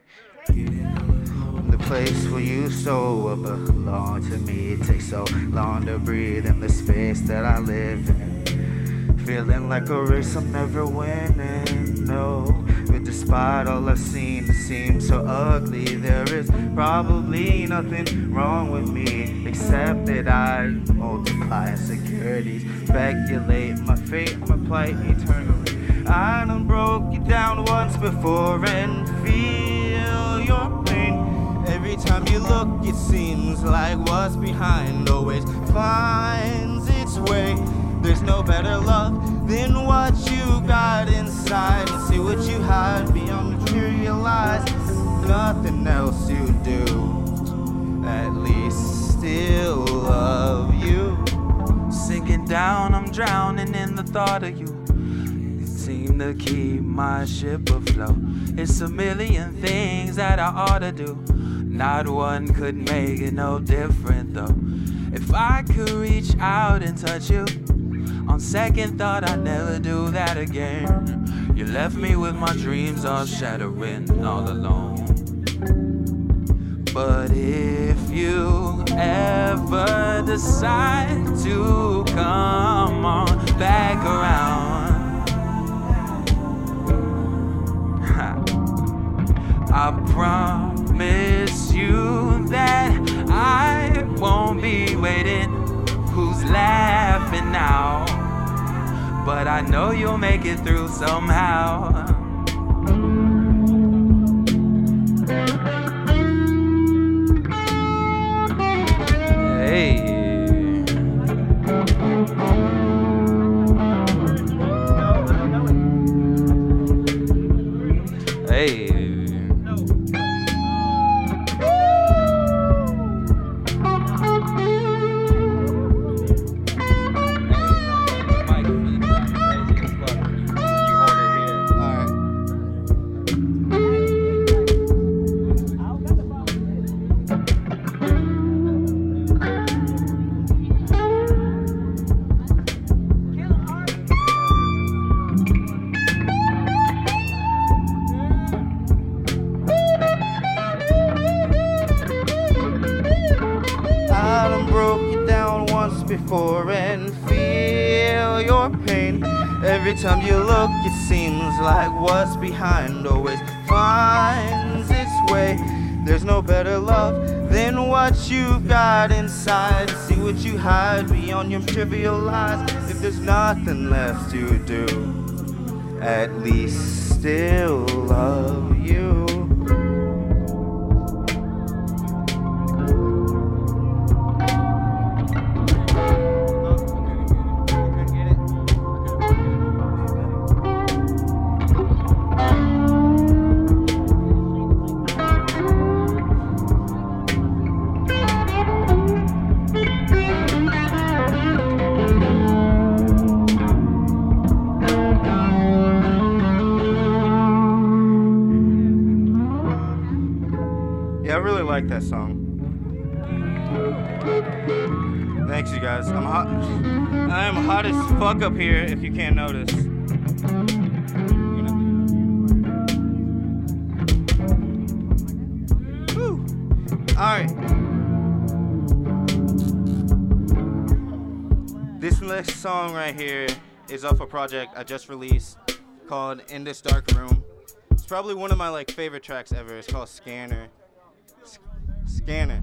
Place where you so belong to me. It takes so long to breathe in the space that I live in. Feeling like a race I'm never winning. No, but despite all I've seen, it seems so ugly. There is probably nothing wrong with me, except that I multiply insecurities, speculate my fate, my plight eternally. I done broke you down once before and feel your. Every time you look, it seems like what's behind always finds its way. There's no better love than what you got inside. And see what you hide beyond materialized. Nothing else you do. At least still love you. Sinking down, I'm drowning in the thought of you. You seem to keep my ship afloat. It's a million things that I ought to do. Not one could make it no different though. If I could reach out and touch you, on second thought I'd never do that again. You left me with my dreams all shattering all alone. But if you ever decide to come on back around, I promise you that I won't be waiting. Who's laughing now? But I know you'll make it through somehow. Hey. Behind always finds its way. There's no better love than what you've got inside. See what you hide beyond your trivial lies. If there's nothing left to do, at least still love up here, if you can't notice. All right. This next song right here is off a project I just released called In This Dark Room. It's probably one of my like favorite tracks ever. It's called Scanner. S- Scanner.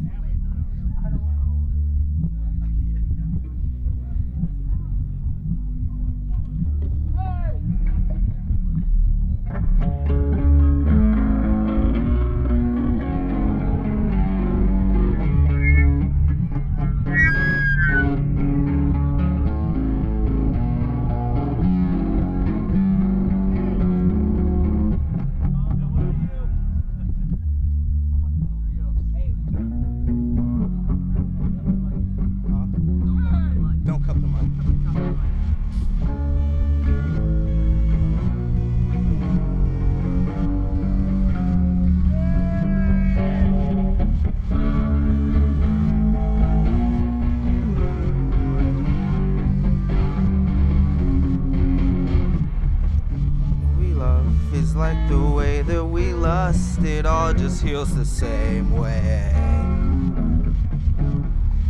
Heals the same way.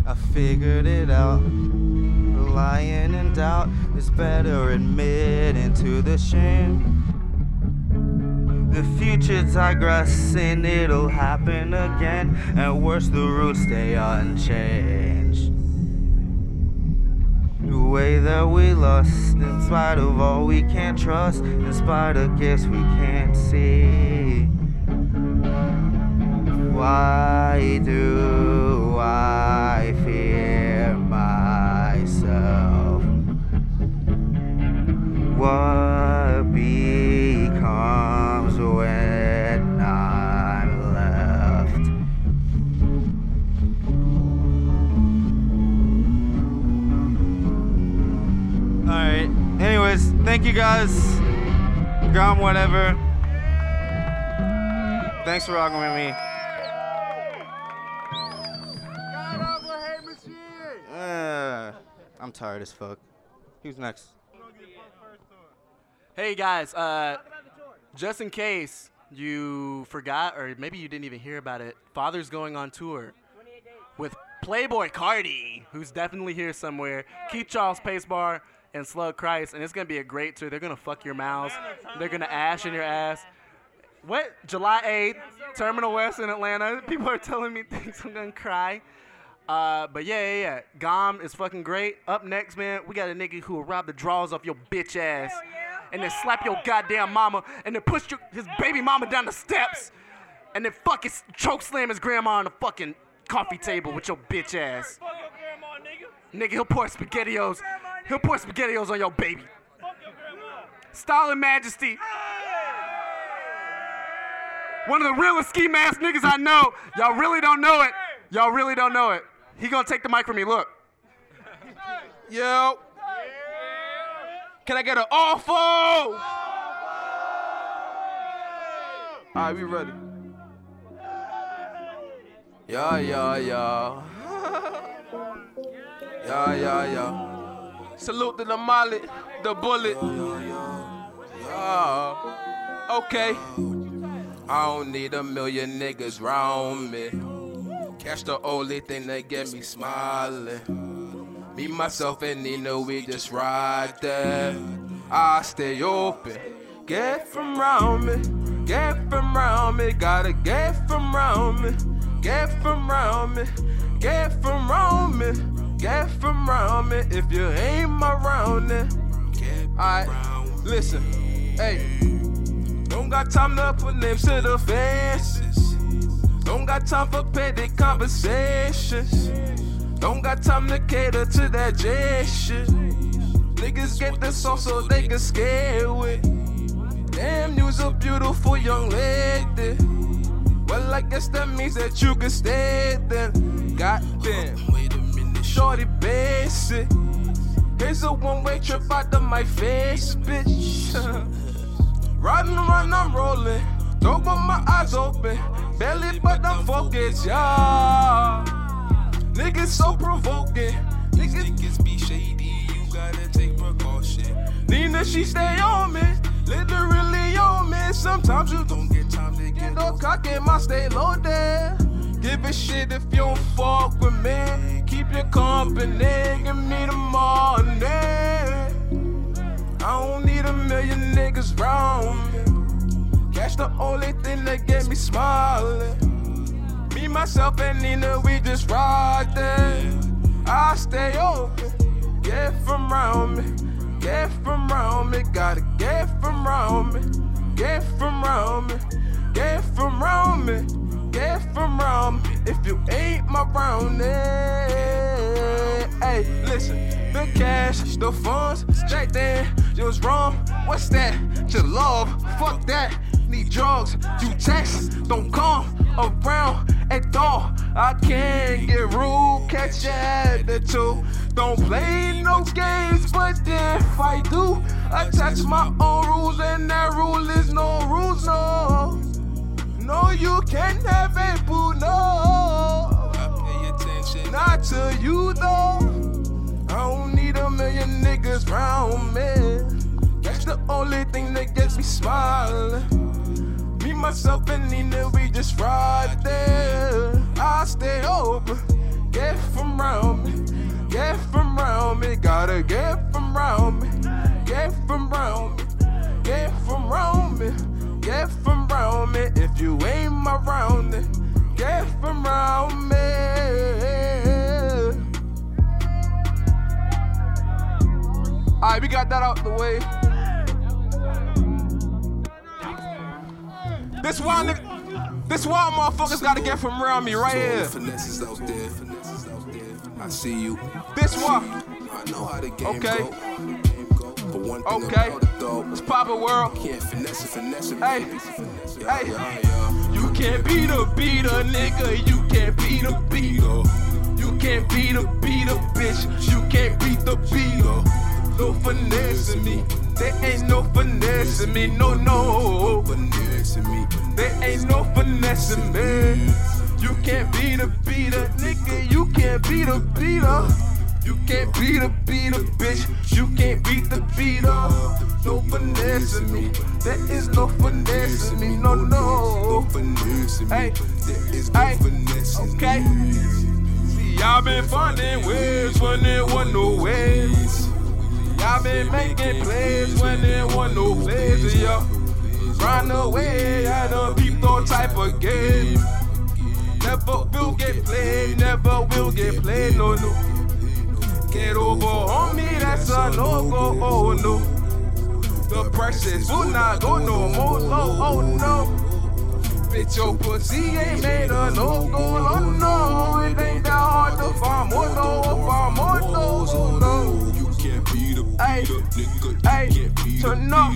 I figured it out. Lying in doubt is better admitting to the shame. The future digressing, it'll happen again. At worst, the roots stay unchanged. The way that we lost, in spite of all we can't trust, in spite of gifts we can't see. Why do I fear myself? What becomes when I'm left? Alright, anyways, thank you guys. Gone, whatever. Thanks for rocking with me. I'm tired as fuck. Who's next? Hey guys, uh, just in case you forgot or maybe you didn't even hear about it, Father's going on tour with Playboi Carti, who's definitely here somewhere, KeithCharles Spacebar, and Slug Christ, and it's gonna be a great tour. They're gonna fuck your mouths, they're gonna ash in your ass. What? July 8th, Terminal West in Atlanta. People are telling me things. I'm gonna cry. Uh, but yeah, yeah, yeah. Gom is fucking great. Up next, man, we got a nigga who will rob the drawers off your bitch ass. And then slap your goddamn mama. And then push your, his baby mama down the steps. And then fucking choke slam his grandma on the fucking coffee table with your bitch ass. Nigga, he'll pour SpaghettiOs. He'll pour SpaghettiOs on your baby. Stalin Majesty. One of the realest ski mask niggas I know. Y'all really don't know it. Y'all really don't know it. He gonna take the mic from me. Look. Yo. Can I get an awful? All right, we ready. Yeah, yeah, yeah. Yeah, yeah, yeah. Salute to the molly, the bullet. Yeah. Okay. I don't need a million niggas round me. Cash the only thing that get me smiling. Me, myself, and Nina, we just ride there. I stay open. Get from round me, get from round me, gotta get from round me, get from round me, get from round me, get from round me. If you ain't my round it, alright, listen, hey, don't got time to put names to the faces, don't got time for petty conversations, don't got time to cater to that J shit. Niggas get the sauce so they can scale with. Damn, you's a beautiful young lady. Well, I guess that means that you can stay then. Goddamn. Shorty basic. Here's a one-way trip out of my face, bitch. Riding around, I'm rolling. Don't want my eyes open. Belly, but I'm focused, yeah. Niggas so provoking. Niggas, niggas be shady. You gotta take precaution. Nina, she stay on me. Literally on me. Sometimes you don't get time to get no cock in my stay loaded. Give a shit if you don't fuck with me. Keep your company, give me the money. I don't need a million niggas round me. Cash the only thing that get me smiling. Me, myself, and Nina, we just ride there. I stay open, get from round me. Get from round me, gotta get from round me. Get from round me, get from round me. Get from round me if you ain't my round it. Hey, listen, the cash, the funds, straight there, you was wrong. What's that? Your love, fuck that. Need drugs, you text, don't come around at all. I can't get rude, catch attitude. Don't play no games, but if I do, attach my own rules, and that rule is no rules, no. No, you can't have it, boo, no. I pay attention. Not to you, though. I don't need a million niggas round me. The only thing that gets me smiling. Me, myself, and Nina, we just ride there. I stay open. Get from round me. Get from round me. Gotta get from round me. Get from round me. Get from round me. Get from round me. If you ain't my round it. Get from round me. Alright, we got that out the way. This why this why motherfuckers gotta get from around me right here. Finesses out there. Finesses out there. I see you. This why. I know how the game Okay. go. But one thing Okay. about it though, It's Papa World. can't finesse it, finesse it. Hey, hey. You can't be the beater, nigga. You can't be the beater. You can't be the beater, bitch. You can't beat the beater. No finesse in me. There ain't no finesse in me. No, no. Finesse in me. There ain't no finesse in me. You can't be the beater, nigga. You can't be the beater. You can't be the beater, bitch. You can't beat the beater. No finesse in me. There is no finesse in me. No, no. finesse in me. Hey, There is no finesse in okay. See, y'all been finding ways when there wasn't no ways. Y'all been making plays when there wasn't no plays, yeah. Run away, I done peeped all type of game. Never will get played, never will get played, no, no. Get over on me, that's a no go, oh no. The prices will not go no more low, oh no. Bitch, your pussy ain't made a no go, oh no. It ain't that hard to find more, no, find more, no, oh no. Hey, hey, turn up.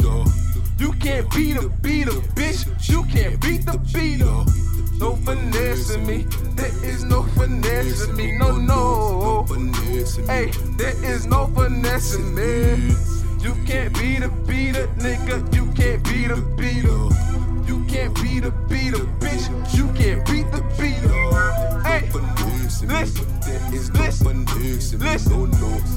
You can't beat a beater, bitch. You can't beat the beater. No finesse in me. There is no finesse in me. No, no. Hey, there is no finesse in me. You can't beat a beater, nigga. You can't beat a beater. You can't beat a beater, bitch. You can't beat the beater. Hey, listen, listen, listen,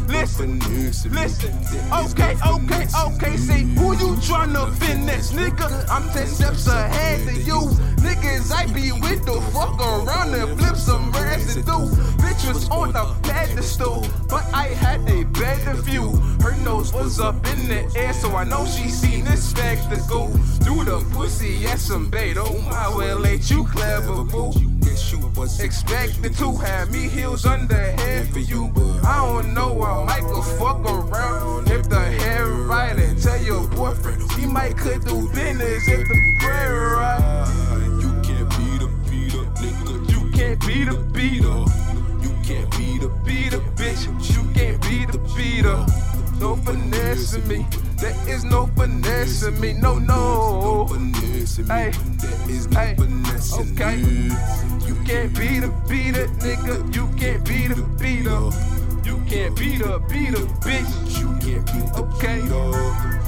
listen, listen, listen. Okay, okay, okay. Say who you tryna finesse, nigga? I'm ten steps ahead of you. Niggas, I be with the fuck around and flip some residue. Bitch was on the pedestal, but I had a better view. Her nose was up in the air, so I know she seen this spectacle. Through the pussy, yes, some bait. Oh my, well, ain't you clever, boo? Expected to have me heels under head for you. I don't know, I might go fuck around if the hair right and tell your boyfriend we might could do business if the bread right. You can't beat a beater, nigga. You can't beat a beater. You can't beat a Beat a bitch, you can't beat a beater. No finesse in me. There is no finesse in me. No, no. Hey, hey, okay. You can't beat a beater, nigga. You can't beat a beater. You can't beat a beater, bitch. You can't beat the Okay.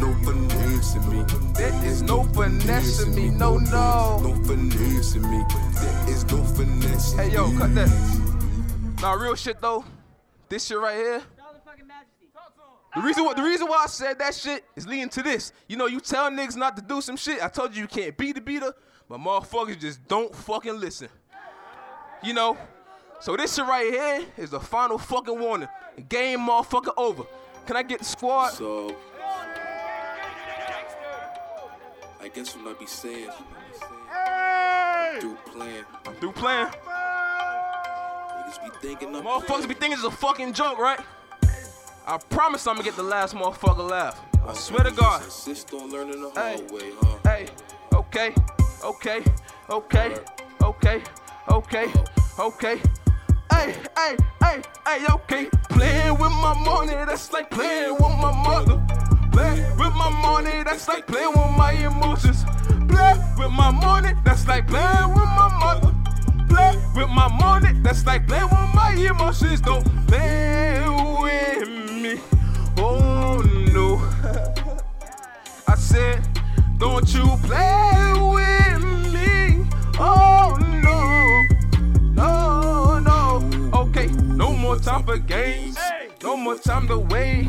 No finesse in me. There is no finesse in me. No, no. No finesse in me. There is no finesse in Hey, yo, cut that. Nah, real shit though. This shit right here. The reason why the reason why I said that shit is leading to this. You know, you tell niggas not to do some shit. I told you you can't beat the beater, but motherfuckers just don't fucking listen. You know? So this shit right here is the final fucking warning. Game motherfucker over. Can I get the squad? So, I guess what I be saying. Through playing. I'm through playing. Niggas be thinking I'm Motherfuckers be thinking it's a fucking joke, right? I promise I'm gonna get the last motherfucker left. I swear to God. Insist on learning the Hey. hard way, huh? Hey, okay, okay, okay, okay, okay, okay. Hey, hey, hey, hey, okay. Playing with my money, that's like playing with my mother. Play with my money, that's like playing with my emotions. Play with my money, that's like playing with my mother. Play with my money, that's like playing with my emotions. Don't play with me. Oh no. I said, don't you play with me. Oh no, no, no. Okay, no more time for games. No more time to wait.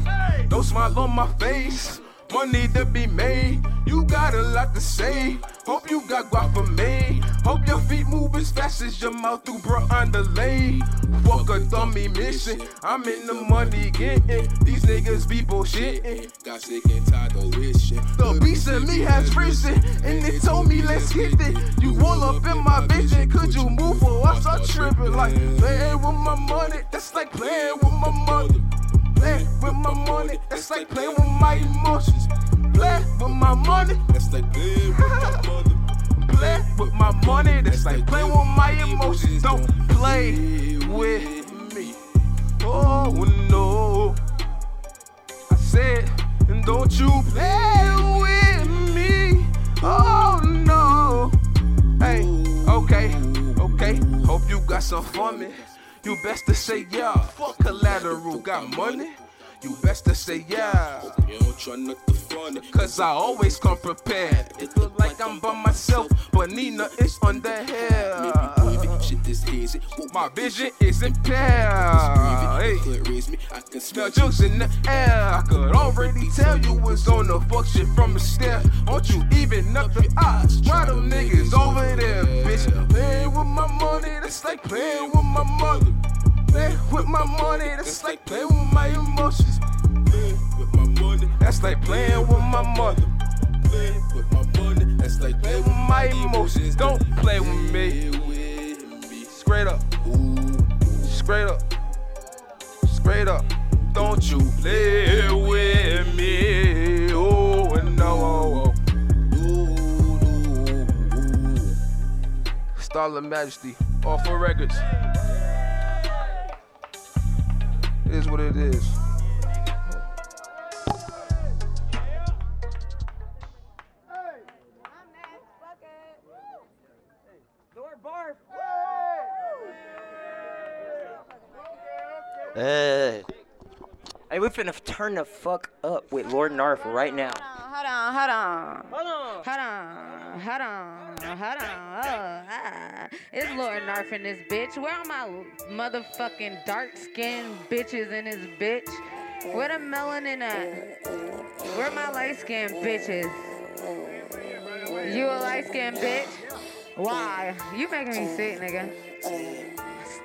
No smile on my face. Money to be made. You got a lot to say. Hope you got guap for me. Hope your feet move as fast as your mouth do, bro. Underlay. Fuck a dummy mission. I'm in the money getting. These niggas be bullshitting. Got sick and tired of wishing. The beast in me has risen, and they told me let's get it. You all up in my vision, could you move or I start tripping? Like playing with my money, that's like playing with my mother. Playing with my money, that's like playing with my emotions. Play with my money, That's like playing with my mother. play with my money, that's like playing with my emotions. Don't play with me. Oh no. I said, and don't you play with me. Oh no. Hey, okay, okay. Hope you got some for me. You best to say yeah. Fuck collateral, got money. You best to say yeah. You don't try not to. Cause I always come prepared. It look like I'm by myself, but Nina is on the hair. Shit is hazy. My vision is impaired. Hey. Could raise me, I can Smell jokes in the air. I could already tell you was on the fuck shit from the stare. Won't you even up the odds? Why them niggas over there, bitch? Playing with my money, that's like playing with my mother. Playing with my money, that's like playing with my emotions. Playing with my money, That's like playing with my mother. playing with my money. That's like playing with my emotions, don't play with me. Straight up, straight up, straight up. Don't you play with me? Oh no. Oh, oh. Stalin Majesty, Awful Records. It is what it is. Hey. Hey, we finna turn the fuck up with Lord Narf right now. Hold on, hold on. Hold on. Hold on. Hold on. Hold on. Oh, ah. It's Lord Narf in this bitch. Where are my motherfucking dark skinned bitches in this bitch? Where the melanin at? Where my light skinned bitches? You a light skinned bitch? Why? You making me sick, nigga.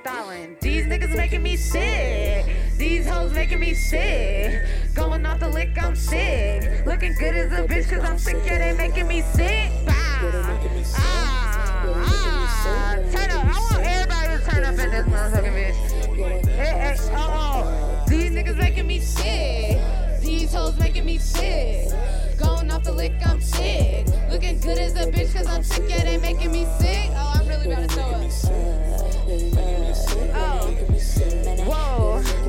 Stalin. These niggas making me sick. These hoes making me sick. Going off the lick, I'm sick. Looking good as a bitch, cause I'm sick, yeah, they making me sick. Bah. Ah, ah. Turn up. I want everybody to turn up in this motherfucking bitch. Hey, hey, oh, oh. These niggas making me sick. These hoes making me sick. Going off the lick, I'm sick. Looking good as a bitch, cause I'm sick, yeah, they making me sick. Oh, I'm really about to throw up. Oh. Whoa.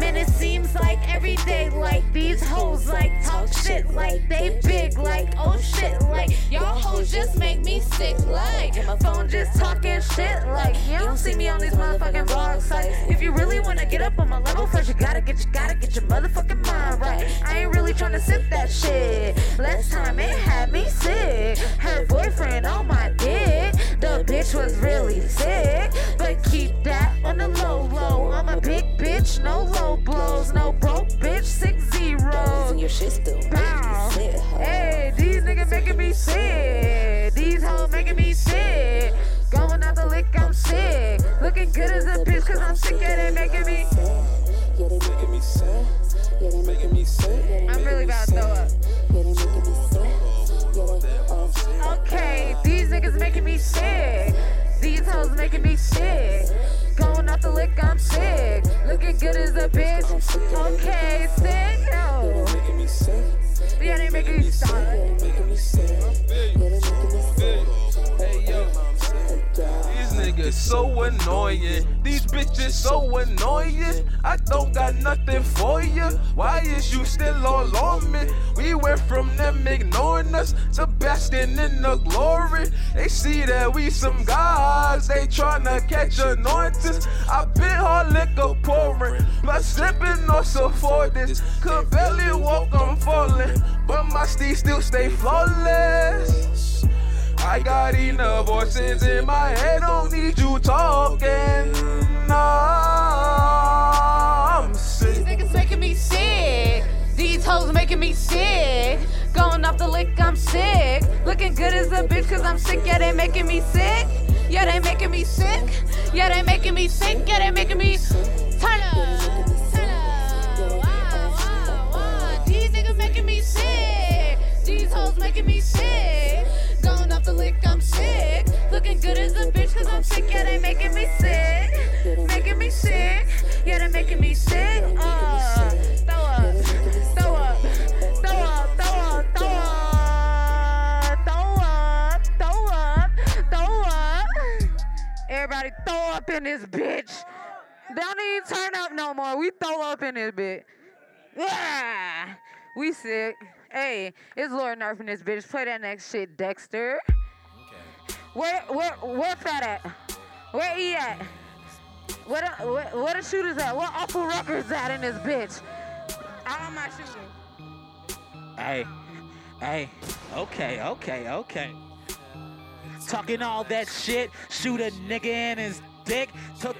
Man, it seems like every day, like these hoes, like talk shit, like they big, like oh shit, like y'all hoes just make me sick, like my phone just talking shit, like you don't see me on these motherfucking vlog sites. If you really wanna get up on my level first, you gotta get, you gotta get your motherfucking mind right. I ain't really tryna sip that shit. Last time it had me sick. Her boyfriend on my dick. The bitch was really sick, but keep that on the low low. I'm a big bitch, no low blows, no broke bitch, six zeros. Your shit still Bow. Hey, these niggas making me sick. These hoes making me sick. Going out the lick, I'm sick. Looking good as a bitch, cause I'm sick, yeah, they making me. Yeah, they making me sick. Yeah, they making me sick. I'm really about to throw up. Yeah, they making me sick. Yeah, they, Okay, these niggas making me sick. These hoes making me sick. Going off the lick, I'm sick. Looking good as a bitch. Okay, sick, yo. Yeah, they making me stop. These niggas so annoying. These bitches so annoying. I don't got nothing for you. Why is you still all on me? We went from them ignoring us to basking in the glory. They see that we some gods. They tryna catch anointings. I been hard liquor pouring. Plus sipping no this. Could barely walk, I'm falling. But my steed still stay flawless. I got enough voices in my head, don't need you talking. No, I'm sick. These niggas making me sick. These hoes making me sick. Going off the lick, I'm sick. Looking good as a bitch, cause I'm sick. Yeah, they making me sick. Yeah, they making me sick. Yeah, they making me sick. Yeah, they making me. Turn up. These niggas making me sick. These hoes making me sick. Going off the lick, I'm sick. Looking good as a bitch, cause I'm sick. Yeah, they making me sick. Making me sick. Yeah, they making me sick. Uh, throw up. Throw up. Throw up. Throw up. Throw up. Throw up. Throw up. Throw up. Everybody throw up in this bitch. Don't even turn up no more. We throw up in this bitch. Yeah. We sick. Hey, it's Lord Narf in this bitch. Play that next shit, Dexter. Where, where, where Fat at? Where he at? Where the, where, where the shooters at? What Awful Records at in this bitch? I want my shooter. Hey, hey, okay, okay, okay. Talking all that shit, shoot a nigga in his dick, took.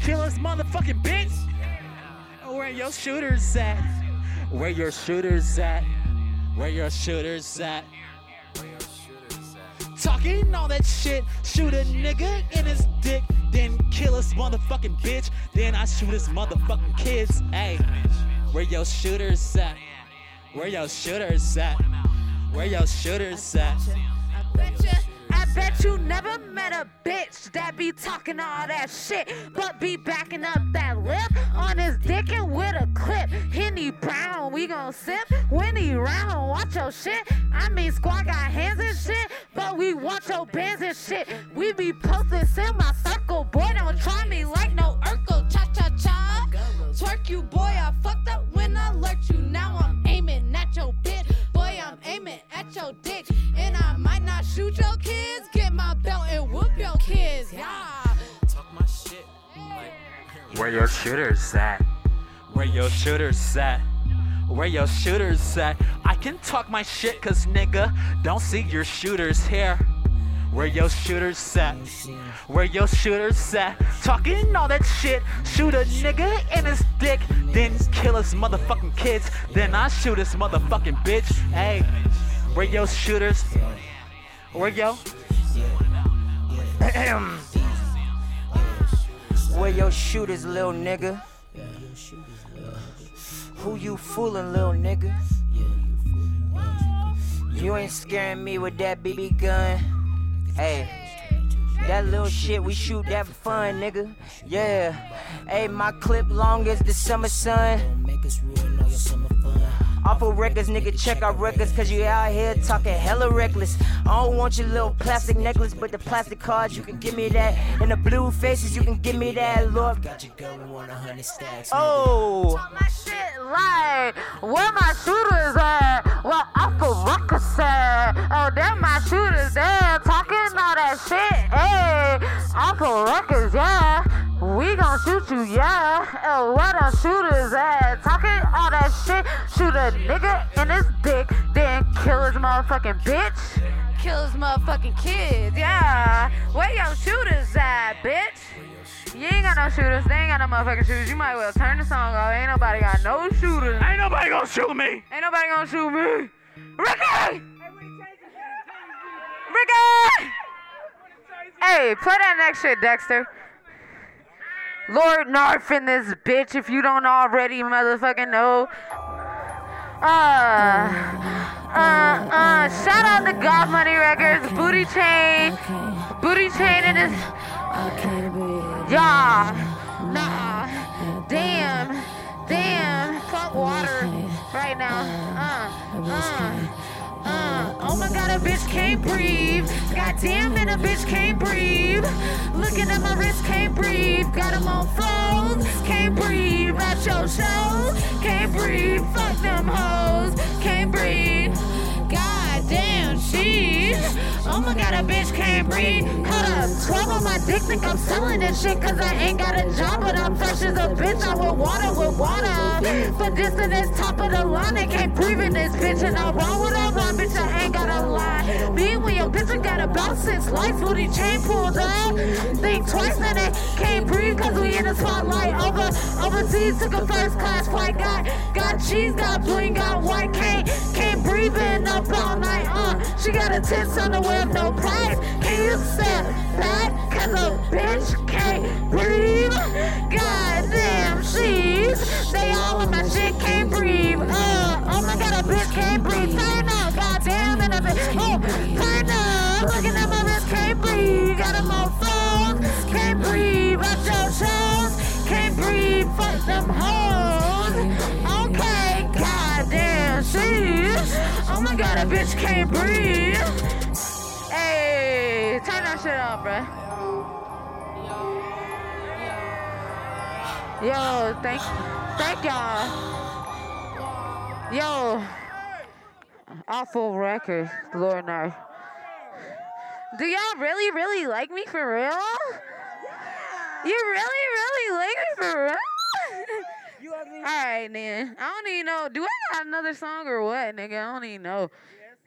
Kill his motherfucking bitch. Where your shooters at? Where your shooters at? Where your shooters at? Talking all that shit, shoot a nigga in his dick, then kill his motherfucking bitch, then I shoot his motherfucking kids. Hey, where your shooters at? Where your shooters at? Where your shooters at? I bet you never met a bitch that be talking all that shit, but be backing up that lip on his dick and with a clip. Henny Brown, we gon' sip. Winnie round, watch your shit. I mean, squad got hands and shit, but we want your bands and shit. We be posting in my circle, boy, don't try me like no Urkel. Cha cha cha. Twerk you, boy, I Where your shooters at? Where your shooters at? Where your shooters at? I can talk my shit cause nigga, don't see your shooters here. Where your shooters at? Where your shooters at? Talking all that shit. Shoot a nigga in his dick, then kill his motherfucking kids. Then I shoot his motherfucking bitch. Hey, where your shooters? Where yo? Um, Where your shooters, little nigga? Who you fooling, little nigga? You ain't scaring me with that BB gun. Hey, that little shit we shoot that for fun, nigga. Yeah. Hey, my clip long as the summer sun. Awful Records, nigga, check our records, cause you out here talking hella reckless. I don't want your little plastic necklace, but the plastic cards, you can give me that. And the blue faces, you can give me that, Lord. got you going 100 stacks. Oh! my shit like where my shooters at? Well, Uncle Ruckus said, oh, damn, my shooters there talking all that shit. Hey, Uncle Ruckus, yeah, we gon' shoot you, yeah. Oh, where the shooters at? Talking all that shit. Shoot a nigga in his dick, then kill his motherfucking bitch. Kill his motherfucking kids, yeah. Where your shooters at, bitch? You ain't got no shooters. They ain't got no motherfucking shooters. You might as well turn the song off. Ain't nobody got no shooters. Ain't nobody gonna shoot me. Ain't nobody gonna shoot me. Ricky! Ricky! Hey, play that next shit, Dexter. Lord Narf in this bitch if you don't already motherfucking know. Uh, uh, uh, shout out to God Money Records, Booty Chain, Booty Chain and his, yeah, nah, damn, damn, fuck water right now, uh, uh. Uh, oh my god, a bitch can't breathe. God damn it, a bitch can't breathe. Looking at my wrist, can't breathe. Got him on froze, can't breathe. At your shows, can't breathe. Fuck them hoes, can't breathe. Damn, she. Oh my god, a bitch can't breathe. Hold up, 12 on my dick, think I'm selling this shit cause I ain't got a job, but I'm fresh as a bitch. I with water with water. But this and this top of the line, they can't breathe in this bitch. And I run with I run, bitch, I ain't gotta lie. Me when your bitch, I got about six lights, booty chain pulled up. Think twice, then they can't breathe cause we in the spotlight. Over, overseas, took a first class flight. Got, got cheese, got bling, got white, can't, in up all night. Uh, she got a tits on the web, no price. Can you step back? Cause a bitch can't breathe. Goddamn, she's. They all in my shit can't breathe. Uh, oh my god, a bitch can't breathe. Turn up, goddamn, and a bitch. Oh, turn up. Looking at my wrist, can't breathe. Got him on phone, can't breathe. At your shows, can't breathe. Fuck them hoes. Okay, goddamn. Oh my god, a bitch can't breathe. Hey, turn that shit off, bruh. Yo, thank, thank y'all. Yo, awful record, Lord Night. Do y'all really, really like me for real? You really, really like me for real? All right, then. I don't even know. Do I got another song or what, nigga? I don't even know.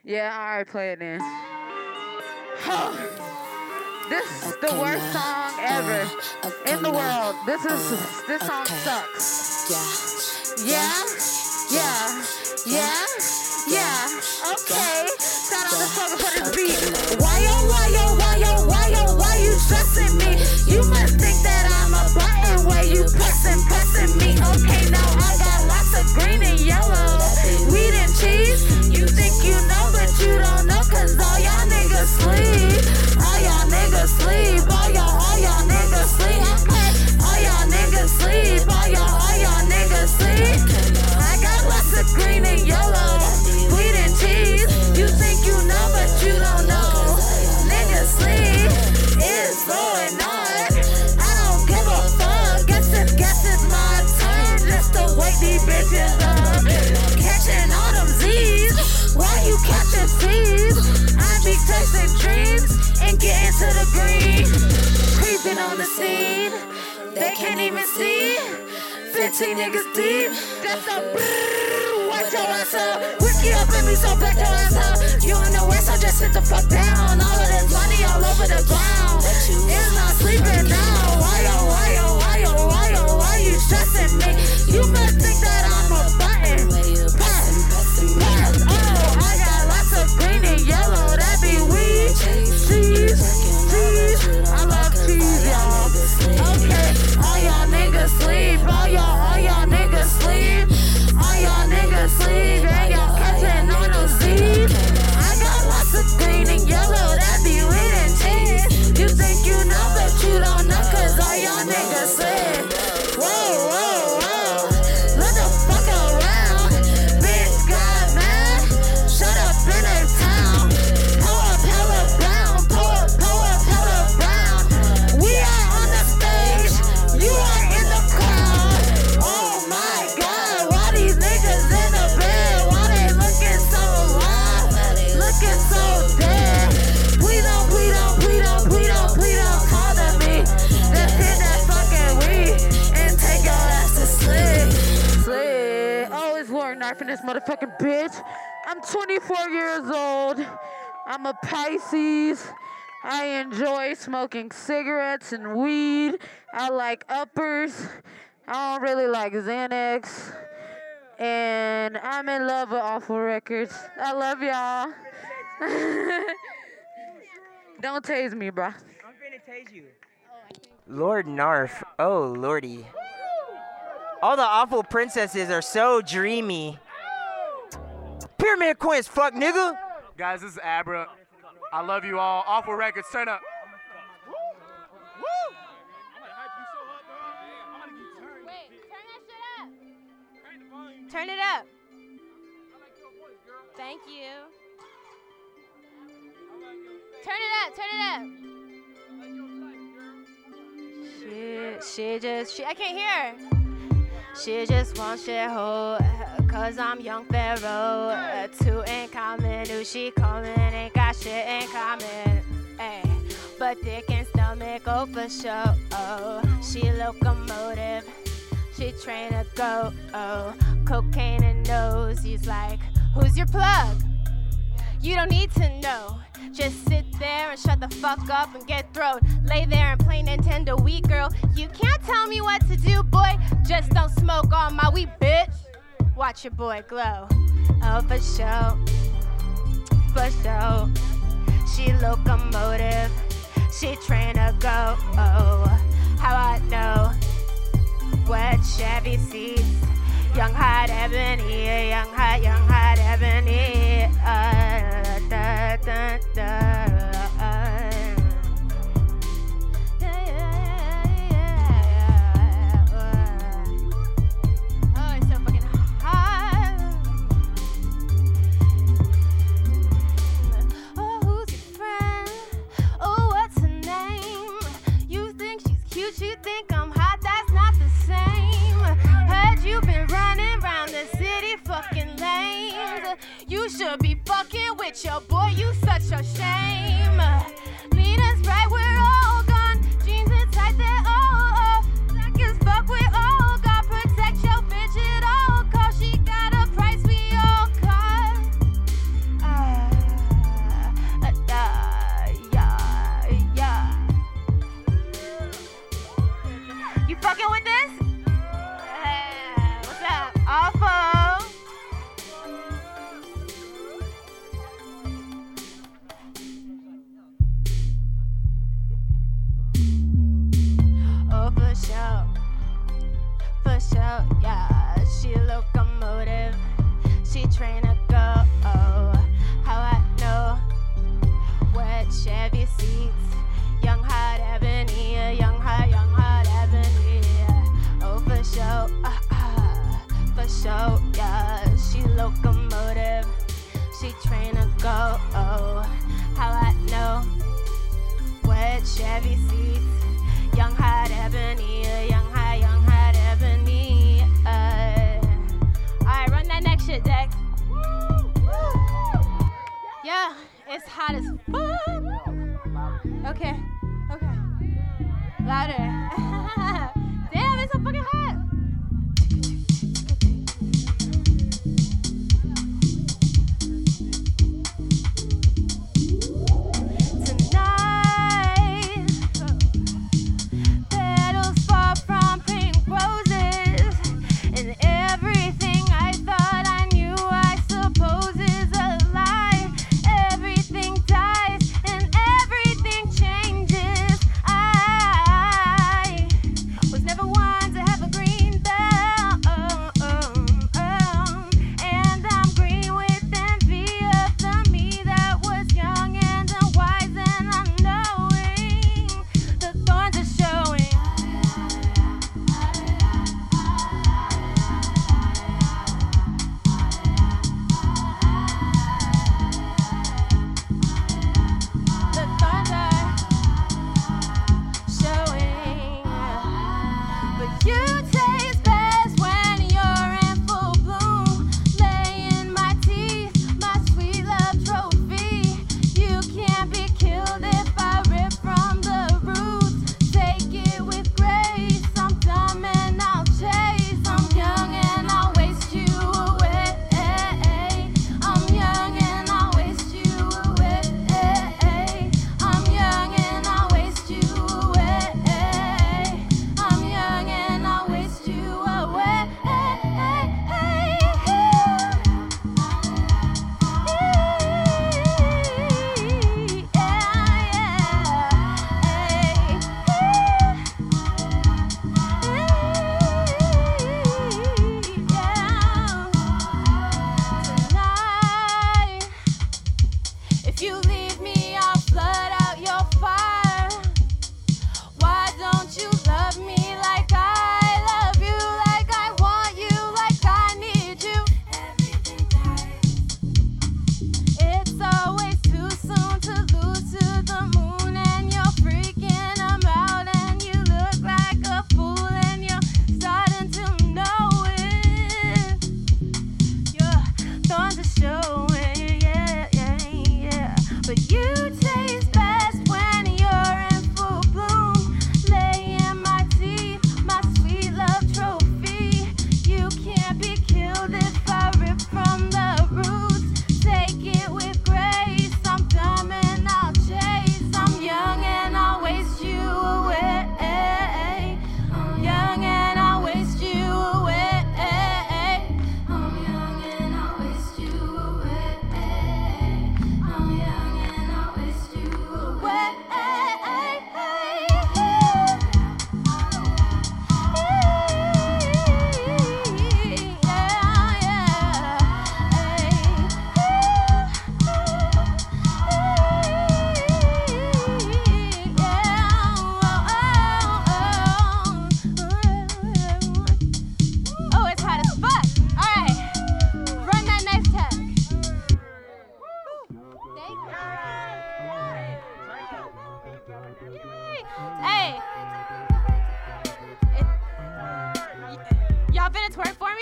Yeah, all right, play it then. this is the worst song ever uh, in the world. This is this song sucks. Yeah, yeah, yeah, yeah. Okay. Shout out to Slugger for this beat. Why yo, why yo, why yo, why yo, why you stressing me? You must on the scene. they can't even see. 15 niggas deep. That's a watch your ass up. Whiskey up in me, so back your ass up. You in the west, so just sit the fuck down. All of this money all over the ground. It's not sleeping now. Why yo, why yo, why yo, why yo, why you stressing me? You must think that I'm a button. Press, press, oh, I got lots of green and yellow, that be weed. Cheese, cheese, I love cheese, y'all. Okay, all y'all niggas sleep, all y'all, all y'all niggas sleep, all y'all niggas sleep, this motherfucking bitch. I'm 24 years old. I'm a Pisces. I enjoy smoking cigarettes and weed. I like uppers. I don't really like Xanax. And I'm in love with Awful Records. I love y'all. don't tase me, bruh. I'm finna tase you. Lord Narf. Oh, lordy. All the awful princesses are so dreamy. Pyramid Queens, fuck nigga. Guys, this is Abra. I love you all. Awful Records, turn up. Turn that shit up. Turn it up. Thank you. Turn it up, turn it up. She, she just, she, I can't hear. She just wants shit hoe, cause I'm young pharaoh. Uh, two in common, who she coming, ain't got shit in common. Ay, but dick and stomach, oh for sure. Oh, she locomotive, she train to go. Oh, cocaine and nose, he's like, who's your plug? You don't need to know. Just sit there and shut the fuck up and get thrown. Lay there and play Nintendo Wii, girl. You can't tell me what to do, boy. Just don't smoke on my Wii, bitch. Watch your boy glow. Oh, for sure. For sure. She locomotive. She train to go. Oh, how I know. Wet Chevy seats. Young hot ebony, young hot, young hot ebony. Uh, da, da, da, Oh, Heard you been running around the city fucking lanes. You should be fucking with your boy, you such a shame. Lead us right, we're all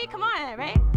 Come on, right?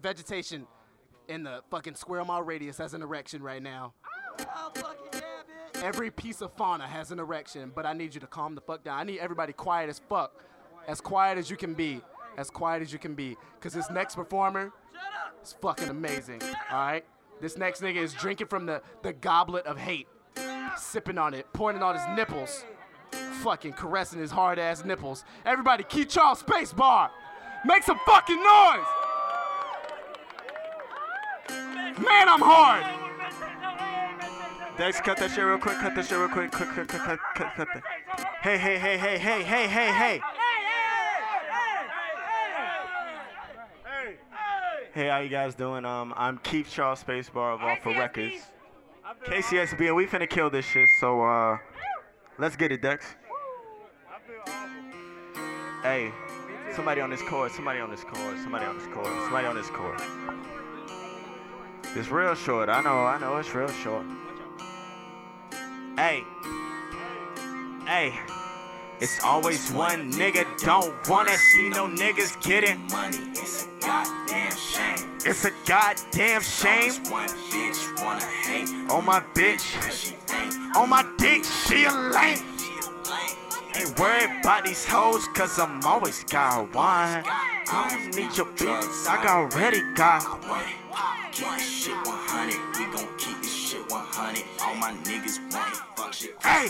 Of vegetation in the fucking square mile radius has an erection right now. Every piece of fauna has an erection, but I need you to calm the fuck down. I need everybody quiet as fuck. As quiet as you can be. As quiet as you can be. Because this next performer is fucking amazing. All right? This next nigga is drinking from the, the goblet of hate, sipping on it, pointing on his nipples, fucking caressing his hard ass nipples. Everybody, KeithCharles Spacebar. Make some fucking noise. Man, I'm hard. Dex, cut that shit real quick. Cut that shit real quick. Cut, cut, cut, cut, cut, cut that. Hey, hey, hey, hey, hey, hey, hey, hey. Hey, how you guys doing? Um, I'm KeithCharles Spacebar of Awful Records. KCSB, and we finna kill this shit. So, uh, let's get it, Dex. Hey, somebody on this chord. Somebody on this chord. Somebody on this chord. Somebody on this chord. It's real short. I know. I know. It's real short. Hey. Hey. It's always one nigga don't wanna see no niggas getting money. It's a goddamn shame. It's a goddamn shame. One bitch wanna hate on my bitch. On my dick, she a lame. Ain't worried about these hoes, cause I'm always got one. I don't need your bitch, I got already got one. Keep this shit 100. We gon' keep this shit 100. All my niggas want it. Fuck shit. Hey,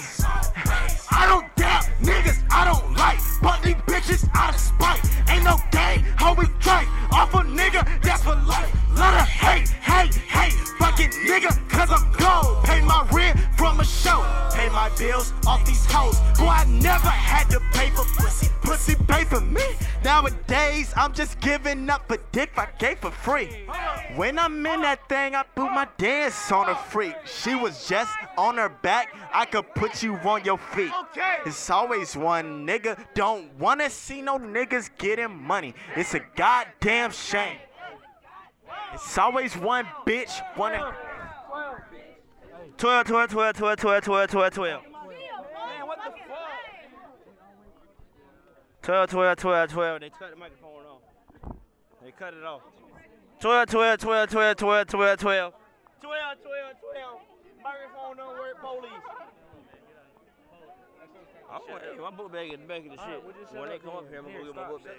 I don't doubt niggas I don't like, but these bitches out of spite. Ain't no game, how we drink off a nigga that's for life. Let her hate, hate, hate, fucking nigga, cause I'm gold. Pay my rent from a show, pay my bills off these hoes. Boy, I never had to pay for pussy, pussy pay for me. Nowadays, I'm just giving up a dick I gave for free. When I'm in that thing, I put my dance on a freak. She was just on her back, I could put you on your feet. It's always one nigga, don't wanna see no niggas getting money. It's a goddamn shame. It's always one bitch wanna. 12, 12, 12, 12, 12, 12, 12, 12. 12, 12, 12, 12. They cut the microphone off. They cut it off. 12, 12, 12, 12, 12, 12, 12. 12, 12, 12. Microphone don't work, police. I'm going, hey, my book bag in the back of the shit. when they come up here, I'm gonna go get my book bag.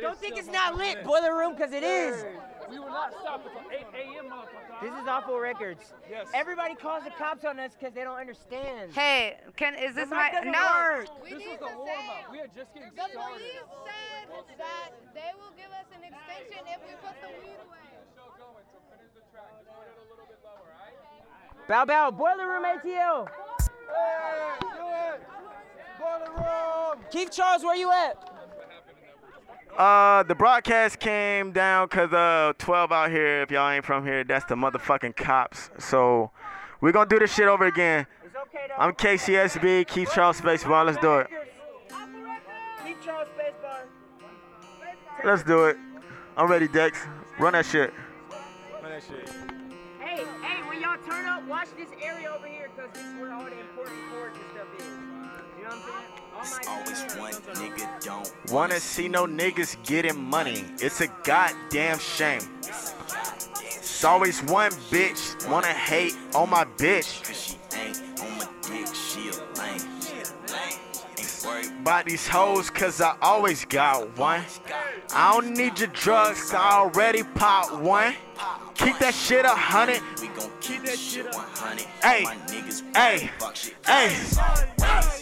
Don't think it's not lit, Boiler Room, because it is. We will not stop until 8 a.m., motherfucker. This is awful records. Yes. Everybody calls the cops on us because they don't understand. Hey, can is this my no? work. This is the warm up. We are just getting The started. police said that they will give us an extension if we put the weed away. Bow Bow, Boiler Room ATL. KeithCharles, where you at? Uh, the broadcast came down because uh 12 out here. If y'all ain't from here, that's the motherfucking cops. So we're gonna do this shit over again. I'm KCSB, KeithCharles Spacebar. Let's do it. KeithCharles Spacebar. Let's do it. I'm ready, Dex. Run that shit. Run that shit. Hey, hey, when y'all turn up, watch this area over here because this is where all the important chords and stuff is. You know what I'm saying? All my Always one nigga don't Wanna see no niggas getting money. It's a goddamn shame. It's always one bitch wanna hate on my bitch. She ain't on my dick, she a lame. Ain't About these hoes, cause I always got one. I don't need your drugs, I already popped one. Keep that shit a hundred. we gon' keep that shit 100. Hey, My hey, fuck shit. hey.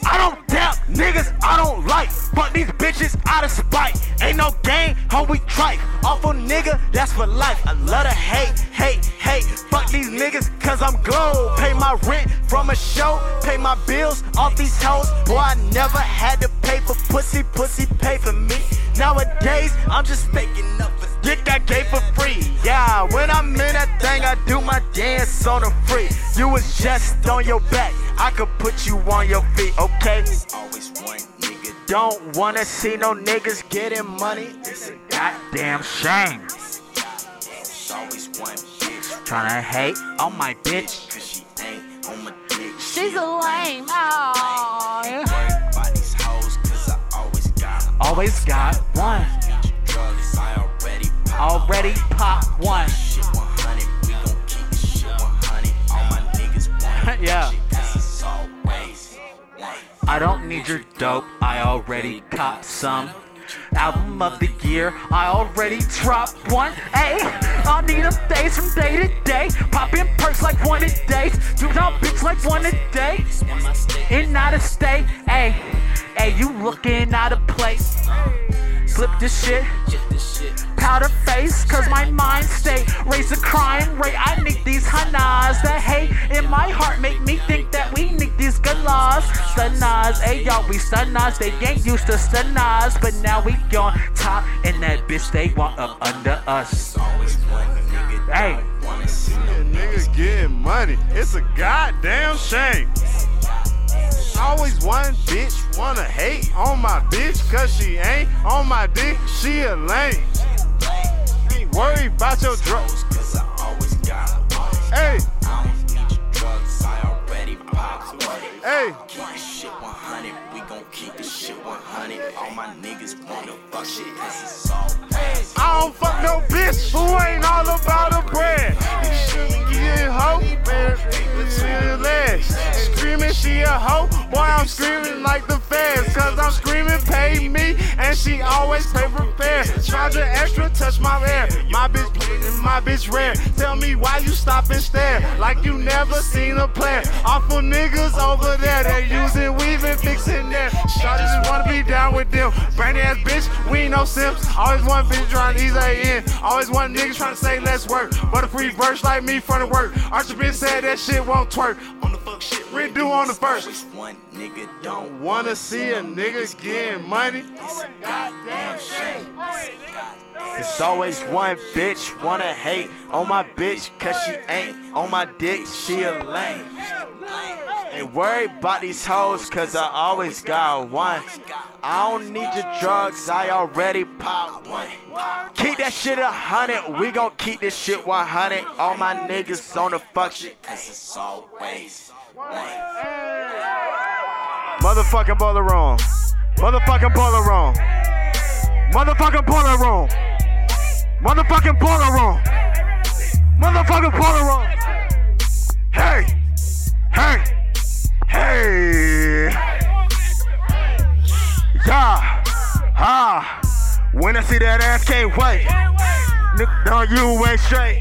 I don't doubt niggas I don't like, but these bitches out of spite. Ain't no game, how we tripe. Awful nigga, that's for life. I love to hate, hate, hate. Fuck these niggas, cause I'm glow. Pay my rent from a show, pay my bills off these hoes. Boy, I never had to pay for pussy, pussy pay for me. Nowadays, I'm just making up for dick I gave for free. Yeah, when I'm in that thing, I do my dance on the free. You was just on your back, I could put you on your feet, okay? Always one nigga Don't wanna see no niggas getting money. It's a goddamn shame. It's always one bitch. Tryna hate on my bitch. Cause she ain't on my dick. She's a lame. Worried about these hoes, cause I always got Always got one. Already pop. One. Shit 100. We gon' keep this shit 100. All my niggas want Yeah. shit, cause it's always one. I don't need your dope, I already caught some. Album of the year, I already dropped one. Hey, I need a face from day to day. Popping perks like one a day. Do not bitch like one a day. In out of state, hey, hey, you looking out of place. Flip this shit, powder face, cause my mind state raise the crime rate. I need these hanas. The hate in my heart make me think that we need these good laws. Stunners, hey y'all, we stunners. They ain't used to stunners, but now we on top, and that bitch they want up under us. Hey, nigga getting money. It's a goddamn shame. Always one bitch wanna hate on my bitch cause she ain't on my dick. She a lame. Ain't worried about your drugs. Cause I always got one. Hey, I don't need your drugs. I already popped one. hey. Keep this shit 100. We gon' keep this shit 100. All my niggas wanna fuck shit cause it's always I don't fuck no bitch who ain't all about a bread. Hoe, a leg. Screaming she a hoe, boy I'm screaming like the feds. Cause I'm screaming pay me, and she always pay for fair. Charge her extra, touch my hair. My bitch, my bitch rare. Tell me why you stop and stare, like you never seen a player. Awful niggas over there, they're using weave and fixing there. Shawty just wanna be down with them. Brandy ass bitch, we ain't no simps. Always one bitch trying to ease her in. Always one nigga trying to say let's work. But a free verse like me from the work. Archer been said that shit won't twerk. On the fuck shit, redo on the first. one nigga don't Wanna see a nigga getting money? goddamn shame. It's always one bitch wanna hate on my bitch cause she ain't on my dick, she a lame. Ain't worried about these hoes cause I always got one. I don't need your drugs, I already popped one. Keep that shit a hundred, we gon' keep this shit 100. All my niggas on the fuck shit. Cause it's always Motherfucking baller wrong. Motherfucking wrong. Motherfucking wrong. Motherfucking wrong. Motherfucking wrong. Hey. Hey. Hey. Yeah. Ah. When I see that ass, can't wait. Nigga, no, you ain't straight.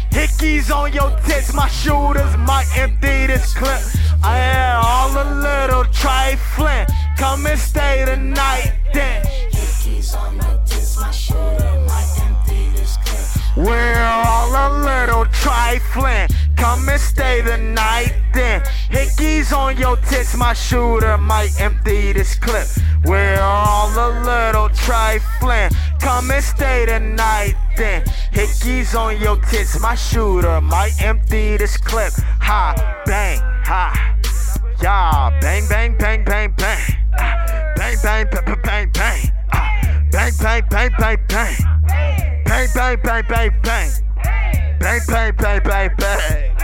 hickeys on your tits. My shooters might empty this clip. I am all a little trifling. Come and stay the night. Then Hickeys on my tits, my shooter might. We're all a little trifling. Come and stay the night then. Hickeys on your tits, my shooter might empty this clip. We're all a little trifling. Come and stay the night then. Hickeys on your tits, my shooter might empty this clip. Ha, bang, ha. Yeah, bang, bang, bang, bang, bang. Ah, Bang, bang, bang, bang, bang, bang. Ah, Bang, bang, bang, bang, bang. Bang, bang, bang, bang, bang. Bang, bang, bang, bang, bang.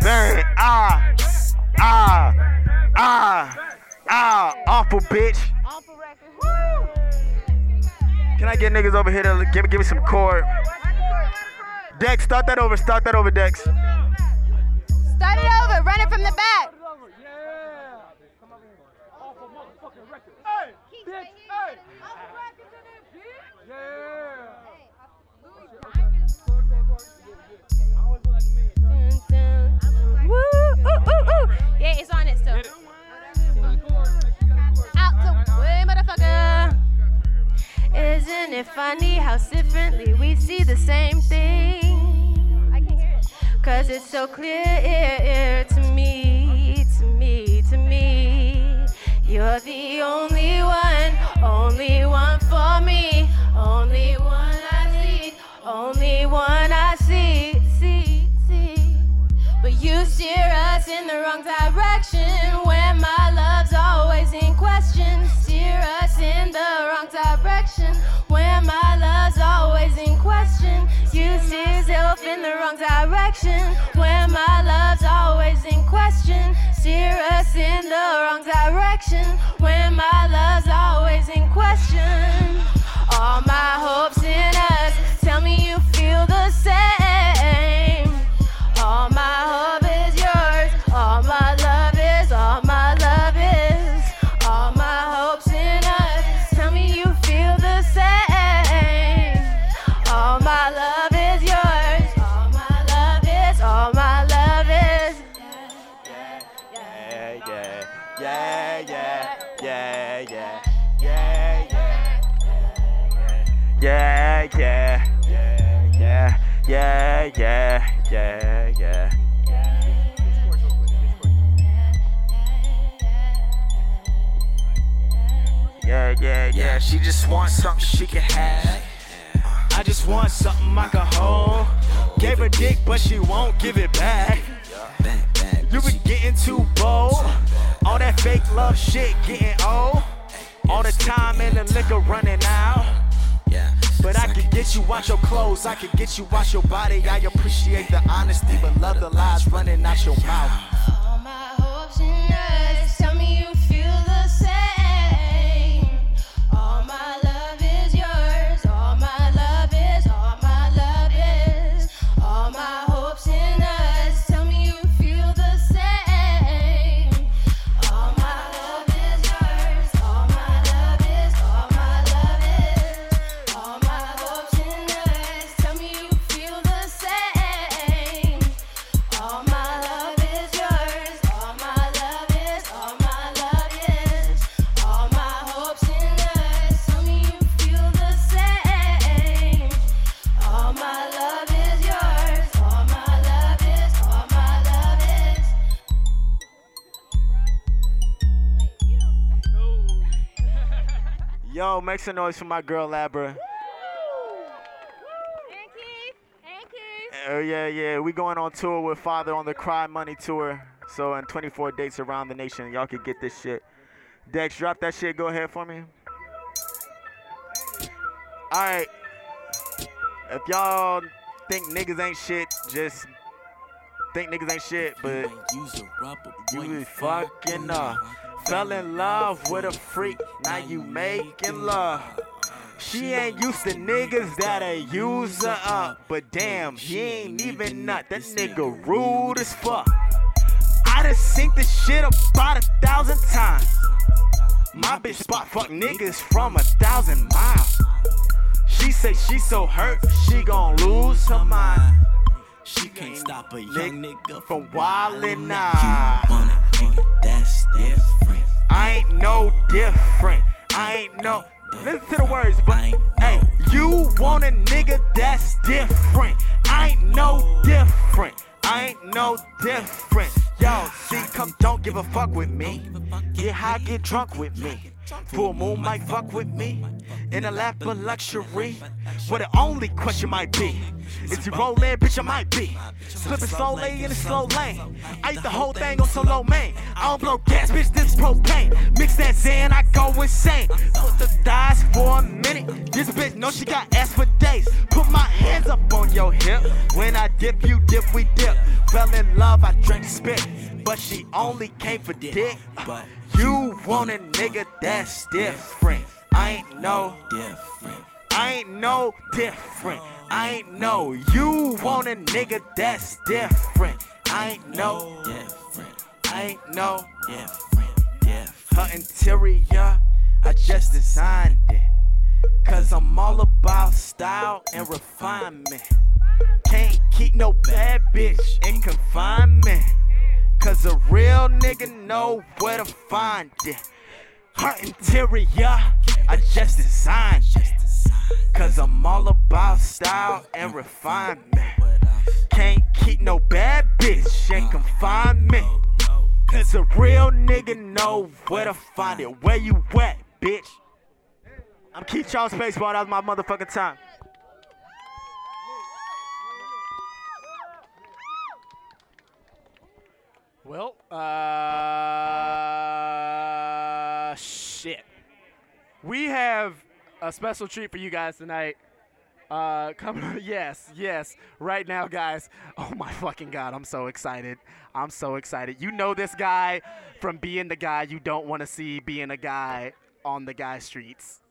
Bang, ah, ah, ah, ah, awful bitch. Can I get niggas over here to give, give me some chord? Dex, start that over, start that over, Dex. Start it over. Run it from the back. Isn't it funny how differently we see the same thing? I can hear it. Cause it's so clear to me, to me, to me. You're the only one, only one for me, only one I see, only one I see, see, see. But you steer us in the wrong direction when my love's when my love's always in question. You steer yourself in the wrong direction when my love's always in question. Steer us in the wrong direction when my love's always in question. All my hopes in Yeah, yeah, Yeah, she just wants something she can have. I just want something I can hold. Gave her dick, but she won't give it back. You been getting too bold. All that fake love shit getting old. All the time and the liquor running out. But I can get you out your clothes, I can get you out your body. I appreciate the honesty, but love the lies running out your mouth. Make some noise for my girl Labra. Oh yeah, yeah. We going on tour with Father on the Cry Money tour. So in 24 dates around the nation, y'all could get this shit. Dex, drop that shit. Go ahead for me. All right. If y'all think niggas ain't shit, just think niggas ain't shit, but you was fucking up. Fell in love with a freak, now you making love. She ain't used to niggas that'll use her up, but damn, he ain't even nut. That nigga rude as fuck. I done seen this shit about a thousand times. My bitch spot fuck niggas from a thousand miles. She say she so hurt, she gon' lose her mind. She can't stop a young nigga from wildin' out. That's different. I ain't no different. I ain't no. Listen to the words, but hey, you want a nigga that's different. I ain't no different. I ain't no different. Yo, see, come don't give a fuck with me. Get high, get drunk with me. Full moon might fuck with me. In a lap of luxury. Well, the only question might be is you rollin', bitch, I might be. Slipping slowly in a slow lane. I eat the whole thing on solo main. I don't blow gas, bitch, this propane. Mix that Zan, I go insane. Put the thighs for a minute. This bitch know she got ass for days. Put my hands up on your hip. When I dip, you dip, we dip. Fell in love, I drank spit. But she only came for dick. But you want a nigga that's different. I ain't no different. I ain't no different. I ain't no. You want a nigga that's different. I ain't no different. I ain't no different. Her interior, I just designed it. Cause I'm all about style and refinement. Can't keep no bad bitch in confinement. Cause a real nigga know where to find it. Her interior, I just designed it. Cause I'm all about style and refinement. Can't keep no bad bitch in confinement. Cause a real nigga know where to find it. Where you at, bitch? I'm KeithCharles Spacebar. That was my motherfucking time. Well, uh, shit. We have a special treat for you guys tonight. Uh, come, yes, yes, right now, guys. Oh my fucking god, I'm so excited. I'm so excited. You know this guy from being the guy you don't want to see being a guy on the guy streets.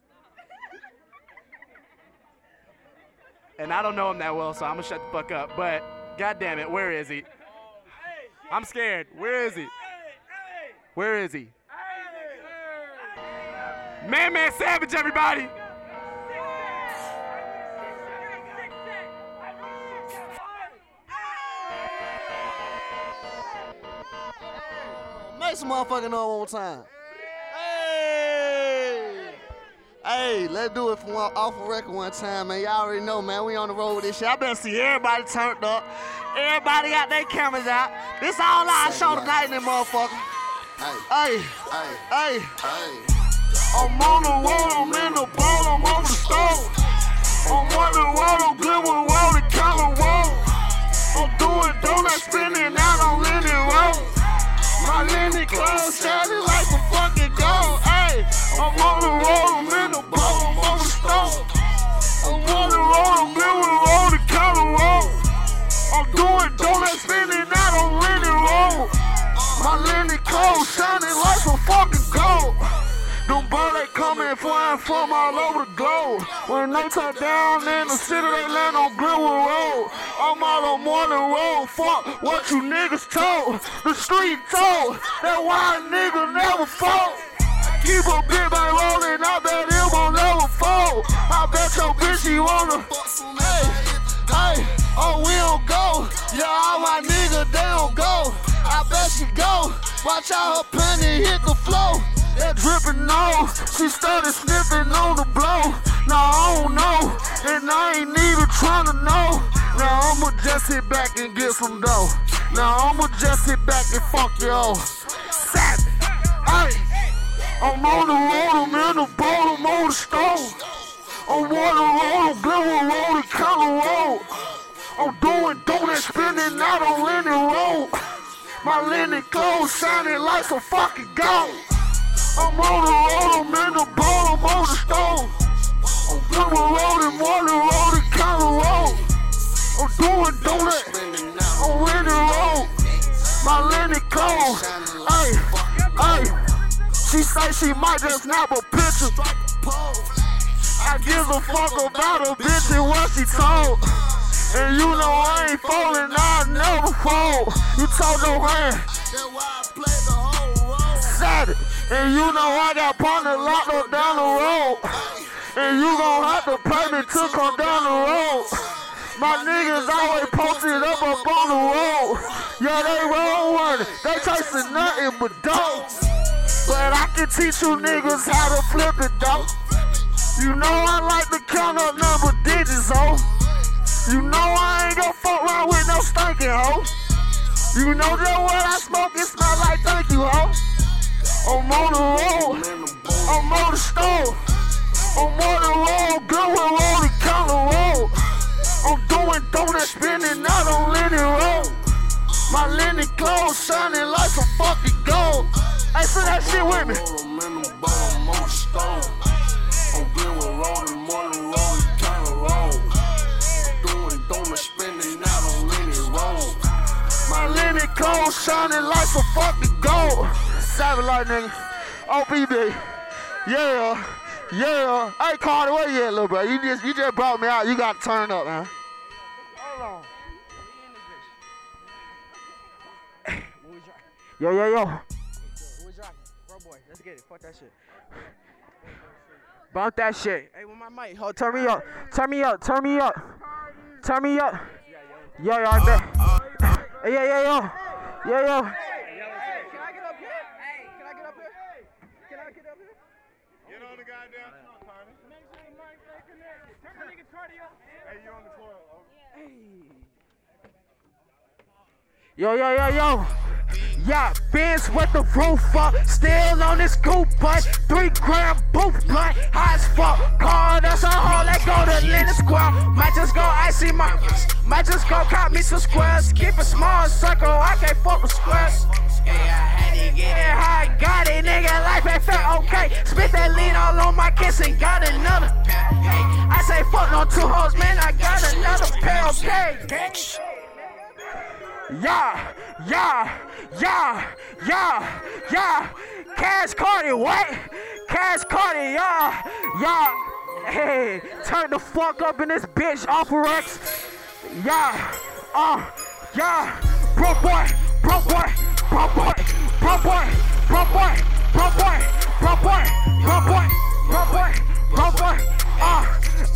And I don't know him that well, so I'm gonna shut the fuck up. But god damn it, where is he? I'm scared. Where is he? Where is he? Man, man, savage, everybody. Make some motherfucking noise one more time. Hey! Hey, let's do it for one off a record one time, man. Y'all already know, man. We on the road with this shit. I better see everybody turned up. Everybody got their cameras out. This all I show tonight that motherfucker. Hey, hey, hey. I'm on the road, I'm in the boat, I'm on the stove. I'm on the road, I'm good with road and color. I'm doing donut spinning out on Lenny Road. My Lenny clothes shining like a fucking. Hey, I'm on the road, I'm in the boat, I'm on the stove. I'm on the road, I'm with road and color road. I'm doing donut spinning out on Lenny Road. My Lenny clothes shining like a fucking gold. Them birds coming flying from all over the globe. When they touch down in the city, they land on Glenwood Road. I'm out on Morning Road. Fuck what you niggas told. The street told that wild nigga never fall. Keep a big bang rolling, I bet it won't never fall. I bet your bitch she wanna. Hey, hey, oh we don't go. Yeah, all my niggas they don't go. I bet she go. Watch out her penny hit the floor. That dripping nose, she started sniffing on the blow. Now I don't know, and I ain't even trying to know. Now I'ma just sit back and get some dough. Now I'ma just sit back and fuck yo. Savage, hey, I'm on the road, I'm in the boat, I'm on the stove. I'm on the road, I'm Glenwood Road and Color Road. I'm doing donut spinning out on Lenny Road. My linen clothes shining like some fucking gold. I'm on the road, I'm in the boat, I'm on the stove. I'm doing road and more than road of road. I'm doing donut, I'm in the road. My linen clothes, hey, hey. She say she might just snap a picture. I give a fuck about a bitch and what she told. And you know I ain't falling, I never fall. You told no hand. Said it. And you know I got partner locked up down the road. And you gon' have to pay me to come down the road. My niggas always posted up up on the road. Yeah, they roll one. They chasing nothing but dope. But I can teach you niggas how to flip it though. You know I like to count up number digits, ho. You know I ain't gon' fuck around with no stinking hoe. You know that what I smoke, it smell like thank you, ho. I'm on the road, I'm on the stove. I'm on the road, with roll the counter road. I'm doing donuts, spinning out on Lenny Road. My linen clothes shining like some fucking gold. Hey, say that shit with me. I'm good with rolling, more than rolling, kind of roll. Doing donuts, spinning out on Lenny Road. My linen clothes shining like some fucking gold. Savage like nigga. Yeah. Yeah. Hey Carter, where you at, little bro? You just you just brought me out. You gotta turn up, man. Hold on. Yo, yo, yo. Fuck that shit. Bump that shit. Hey, with my mic. Hold, turn me up. Turn me up. Turn me up. Turn me up. Yo, yo, I bet. Hey, yo, yo, yo. Yo, yo. Can I get up here? Hey, can I get up here? Can I get up here? Get on the goddamn truck, Carter. Make sure the mic stay connected. Turn the nigga cardio. Hey, you on the coil. Yo, yo, yo, yo. Yeah, Benz with the roof up. Still on this but three gram booth blunt. High as fuck. Car, that's a hole. Let go to Lenox Square. Might just go icy my. Might just go cop me some squares. Keep a small circle. I can't fuck with squares. Yeah, I got it, nigga. Life ain't fair, okay. Spit that lean all on my kiss and got another. I say fuck on two hoes, man. I got another pair, okay. Yeah, yeah, yeah, yeah, yeah. Cash Cardi, what? Cash Cardi, yeah, yeah. Hey, turn the fuck up in this bitch off of Rex. Yeah, uh, yeah. Bro boy, bro boy, bro boy, bro boy, bro boy, bro boy, bro boy, bro boy, bro boy, bro boy. Uh,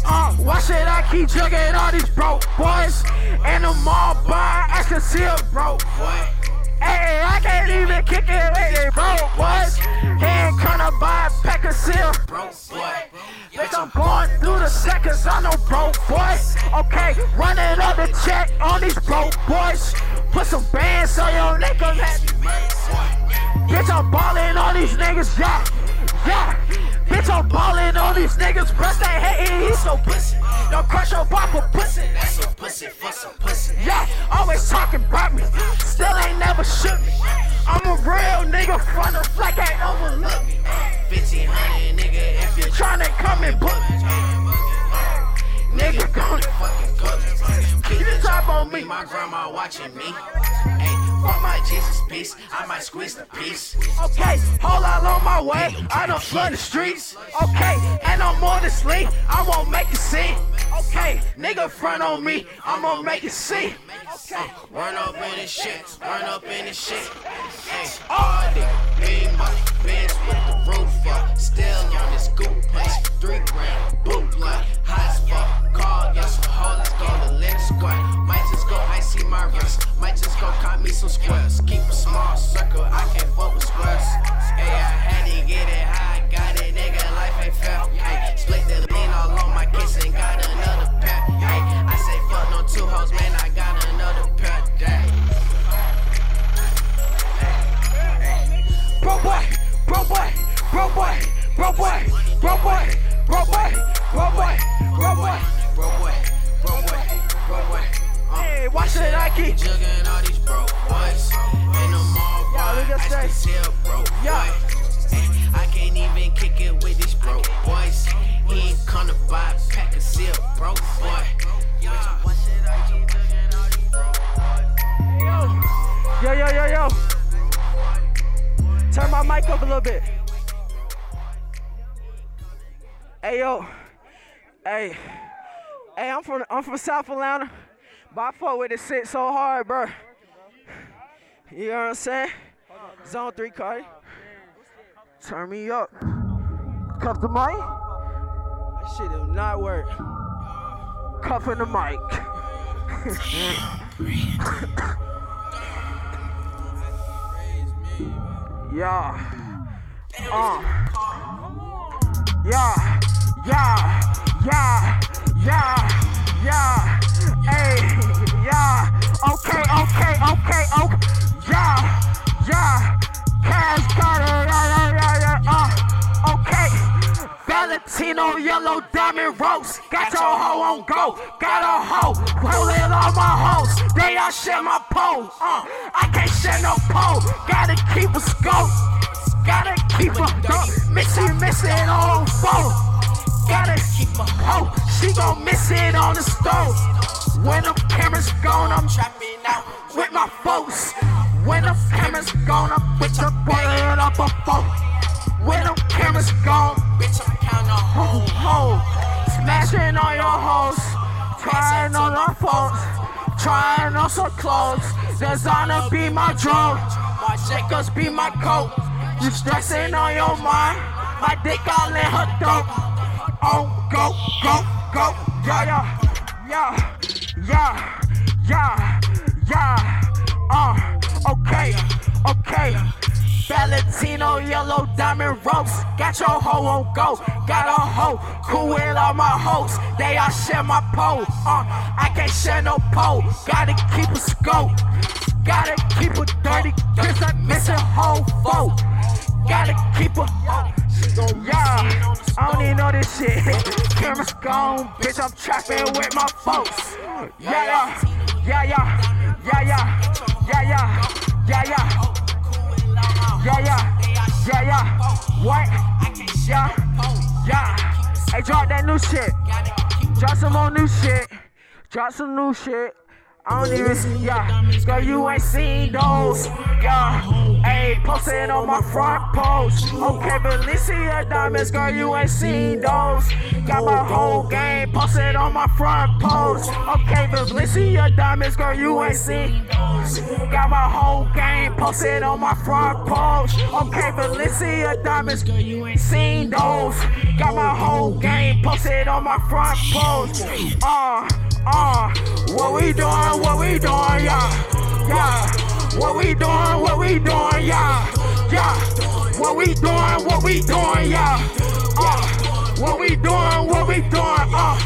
uh, why should I keep jugging all these broke boys? And the mall bar, I can see a broke boy. Hey, I can't even kick it with they broke boys. He ain't gonna buy a pack of seal. Broke boy. Bitch, I'm going through the seconds, I know broke boys. Okay, running up the check on these broke boys. Put some bands on your neck, I'm happy. Bitch, I'm balling on these niggas, yeah, yeah. Bitch, I'm balling on these niggas, press they hating, he's so pussy. Don't crush your pop for pussy. That's a pussy for some pussy. Yeah, always talking about me, still ain't never shook me. I'm a real nigga, front of flag ain't overlook me. 1500 nigga, if you're trying to come and book me. Nigga, gon' fucking cook. Keep the top on me. My grandma watching me. Fuck my Jesus I might squeeze the piece. Okay, hold out on my way, I don't flood the streets. Okay, and I'm on the sleep, I won't make it see. Okay, nigga front on me, I'm gonna make it see. Okay, Run up in this shit, run up in this shit. Hey, all nigga, big money, Benz with the roof up. Still on this goop place, three grand, boot blunt, high as fuck. Call y'all some hoes, go to Lynn Square. Might just go icy my wrist, might just go cop me some squares. Keep a small circle, I can't fuck with squares. Hey, I had to get it I got it, nigga, life ain't fair. Hey, split the lean all on my kiss and got another. Hey, I say fuck no two hoes, man, I got another pair. Damn. Bro boy, bro boy, bro boy, bro boy, bro boy, bro boy, bro boy, bro boy, bro boy, bro boy, bro boy. Uh, hey, why should I keep jugging all these broke boys? Ain't no Ice this here, bro. Yeah. I can't even kick it with these broke boys. He ain't come to buy a pack of seal, broke boy. Yo, yo, yo, yo. Turn my mic up a little bit. Hey, yo. Hey. Hey, I'm from I'm from South Atlanta, but I fuck with this shit so hard, bro. You know what I'm saying? Zone three, Cardi. Turn me up. Cuff the mic. That shit do not work. Cuffing the mic. yeah. Uh. Yeah. Yeah. Yeah. Yeah. Yeah. Hey. Yeah. Okay. Okay. Okay. Okay. Yeah. Yeah. Cash got it. Yeah. Yeah. Yeah. Uh. Okay. Valentino yellow diamond rose. Got your hoe on go. Got a hoe. Rolling all my hoes. They all share my pole. Uh. I can't share no pole. Gotta keep a scope. Gotta keep a dog. Missing, missing on phone. Gotta keep a hoe. Oh, she gon' miss it on the stove. When the camera's gone, I'm trapping out with my folks. When the camera's gone, I'm with the bullet up a phone. When the camera's gone, bitch, I'm counting a whole hoe. Smashing on your hoes. Trying on our phones. Trying on some clothes. Designer be my drone. My Jacobs be my coat. You stressing on your mind. My dick all in her throat. Oh, go, go, go. Yeah, yeah, yeah, yeah, yeah, yeah. Uh, okay, okay. Valentino yellow diamond ropes. Got your hoe on go. Got a hoe. Cool with all my hoes. They all share my pole. Uh, I can't share no pole. Gotta keep a scope. Gotta keep a dirty. Cause I'm missing whole foe. Gotta keep a. Yeah, I don't even know this shit. Camera's gone, bitch. I'm trapping with my folks. Yeah, yeah, yeah, yeah, yeah, yeah, yeah, yeah, yeah, yeah. Yeah, yeah, yeah, yeah. What? Yeah, yeah. Hey, drop that new shit. Drop some more new shit. Drop some new shit. Don't even, yeah. Girl, you ain't seen those. Yeah. Hey, posted on my front post. Okay, Valencia diamonds, girl, you ain't seen those. Got my whole game posted on my front post. Okay, Valencia diamonds, girl, you ain't seen those. Got my whole game posted on my front post. Okay, Valencia diamonds, girl, you ain't seen those. Got my whole game posted on my front post. Uh, uh, what we doing? What we doing? Yeah, yeah. What we doing? What we doing? Yeah, yeah. What we doing? What we doing? Yeah, uh. What we doing? What we doing? Uh,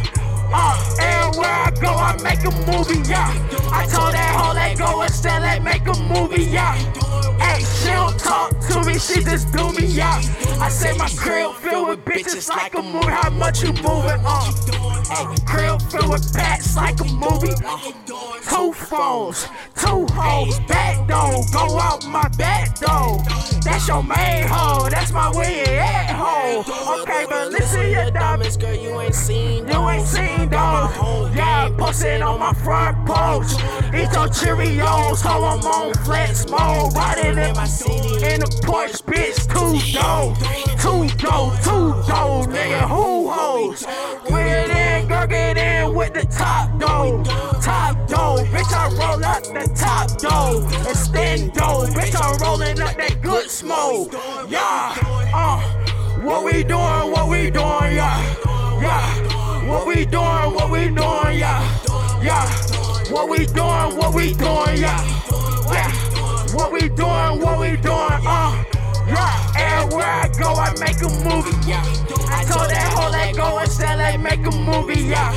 uh. Everywhere I go, I make a movie. Yeah. I told that hoe let go and said let make a movie. Yeah. Hey, she don't talk to me, she just do me. Yeah. I say my crib filled with bitches like a movie. How much you moving? Uh. Hey, crib filled with pets like a movie. Two phones, two hoes, back door, go out my back door. That's your main hoe, that's my way at hoe. Okay, but listen, your diamonds, girl, you ain't seen You ain't seen those. Yeah, posted on my front porch. Eat your Cheerios, hoe I'm on flex mode. Riding in my city in the Porsche, bitch, two dough. Two dough, two dough, nigga, who hoes? Get in, girl, get in with the top dough. Top dough, bitch, I roll up the top dough. Extend dough, bitch, I'm rolling up that good smoke. Yeah, uh, what we doing, what we doing, yeah, yeah. What we doing, what we doing, yeah, yeah. What we doing, what we doing, yeah, yeah. What we doing, what we doing, uh. Yeah, everywhere I go, I make a movie. Yeah, I told that hoe let go and said let make a movie. Yeah,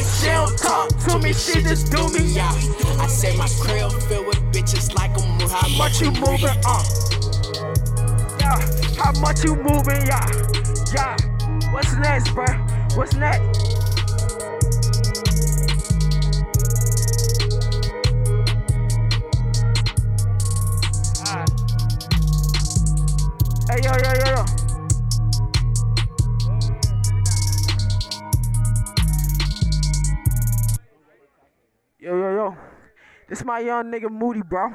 she don't talk to me, she just do me. Yeah, I say my crib filled with bitches like a movie. How much you moving? Uh, yeah, how much you moving? Yeah, yeah. What's next, bruh? What's next? Ah. Hey, yo, yo, yo, yo. Yo, yo. This my young nigga Moody, bro.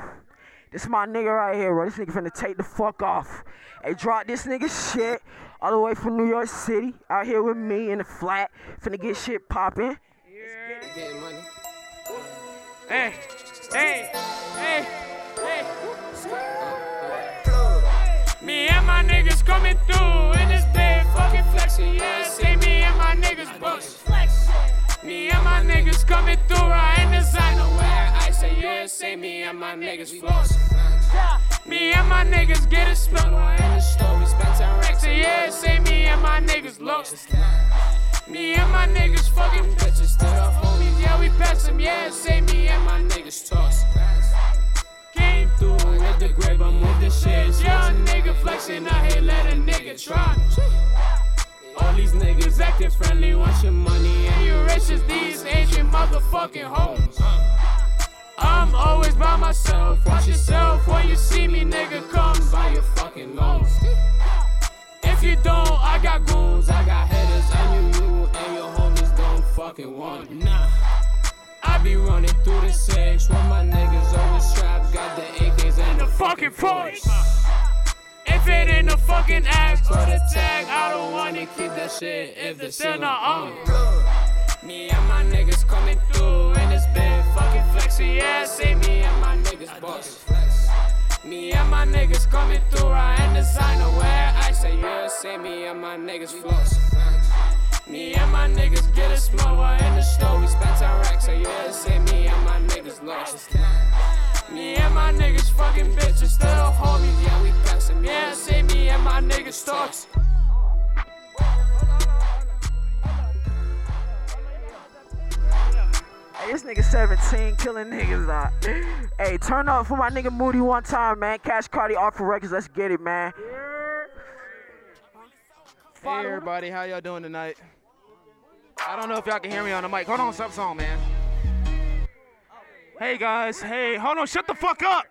This my nigga right here, bro. This nigga finna take the fuck off. Hey, drop this nigga shit all the way from New York City out here with me in the flat. Finna get shit poppin'. Hey, hey, hey, hey. Me and my niggas coming through in this big fucking flexing. Yeah, say me and my niggas bust. Me and my niggas coming through right in designer wear. I say yeah, say me and my niggas floss. Me and my niggas get the store. Spent racks. Say yeah, say me and my niggas lost. Me and my niggas fucking bitches still homies. Yeah, we pass them. Yeah, say me and my niggas toss. Came through with the grave, I'm with the shit. Young nigga flexing out here, let a nigga try. All these niggas acting friendly, want your money, and you rich as these ancient motherfucking homes. I'm always by myself. Watch yourself when you see me, nigga. Come by your fucking loans. If you don't, I got goons, I got headers, and you and your homies don't fucking want it. Nah. I be running through the six when my niggas always strapped, got the AKs and the fucking force. If it ain't a fucking act, put a tag. I don't wanna keep that shit if the still not on. Me and my niggas coming through flexy. Yeah, say me and my niggas boss. Me and my niggas coming through right in designer wear. I say yeah, say me and my niggas floss. Me and my niggas get a while in the store. We spent our racks. Say yeah, say me and my niggas lost. Me and my niggas fucking bitches still homies. Yeah, we pass them. Yeah, say me and my niggas thoughts. This nigga 17 killing niggas out. Hey, turn up for my nigga Moody one time, man. Cash Cardi Awful Records. Let's get it, man. Hey everybody, how y'all doing tonight? I don't know if y'all can hear me on the mic. Hold on, stop song, man. Hey guys, hey, hold on, shut the fuck up.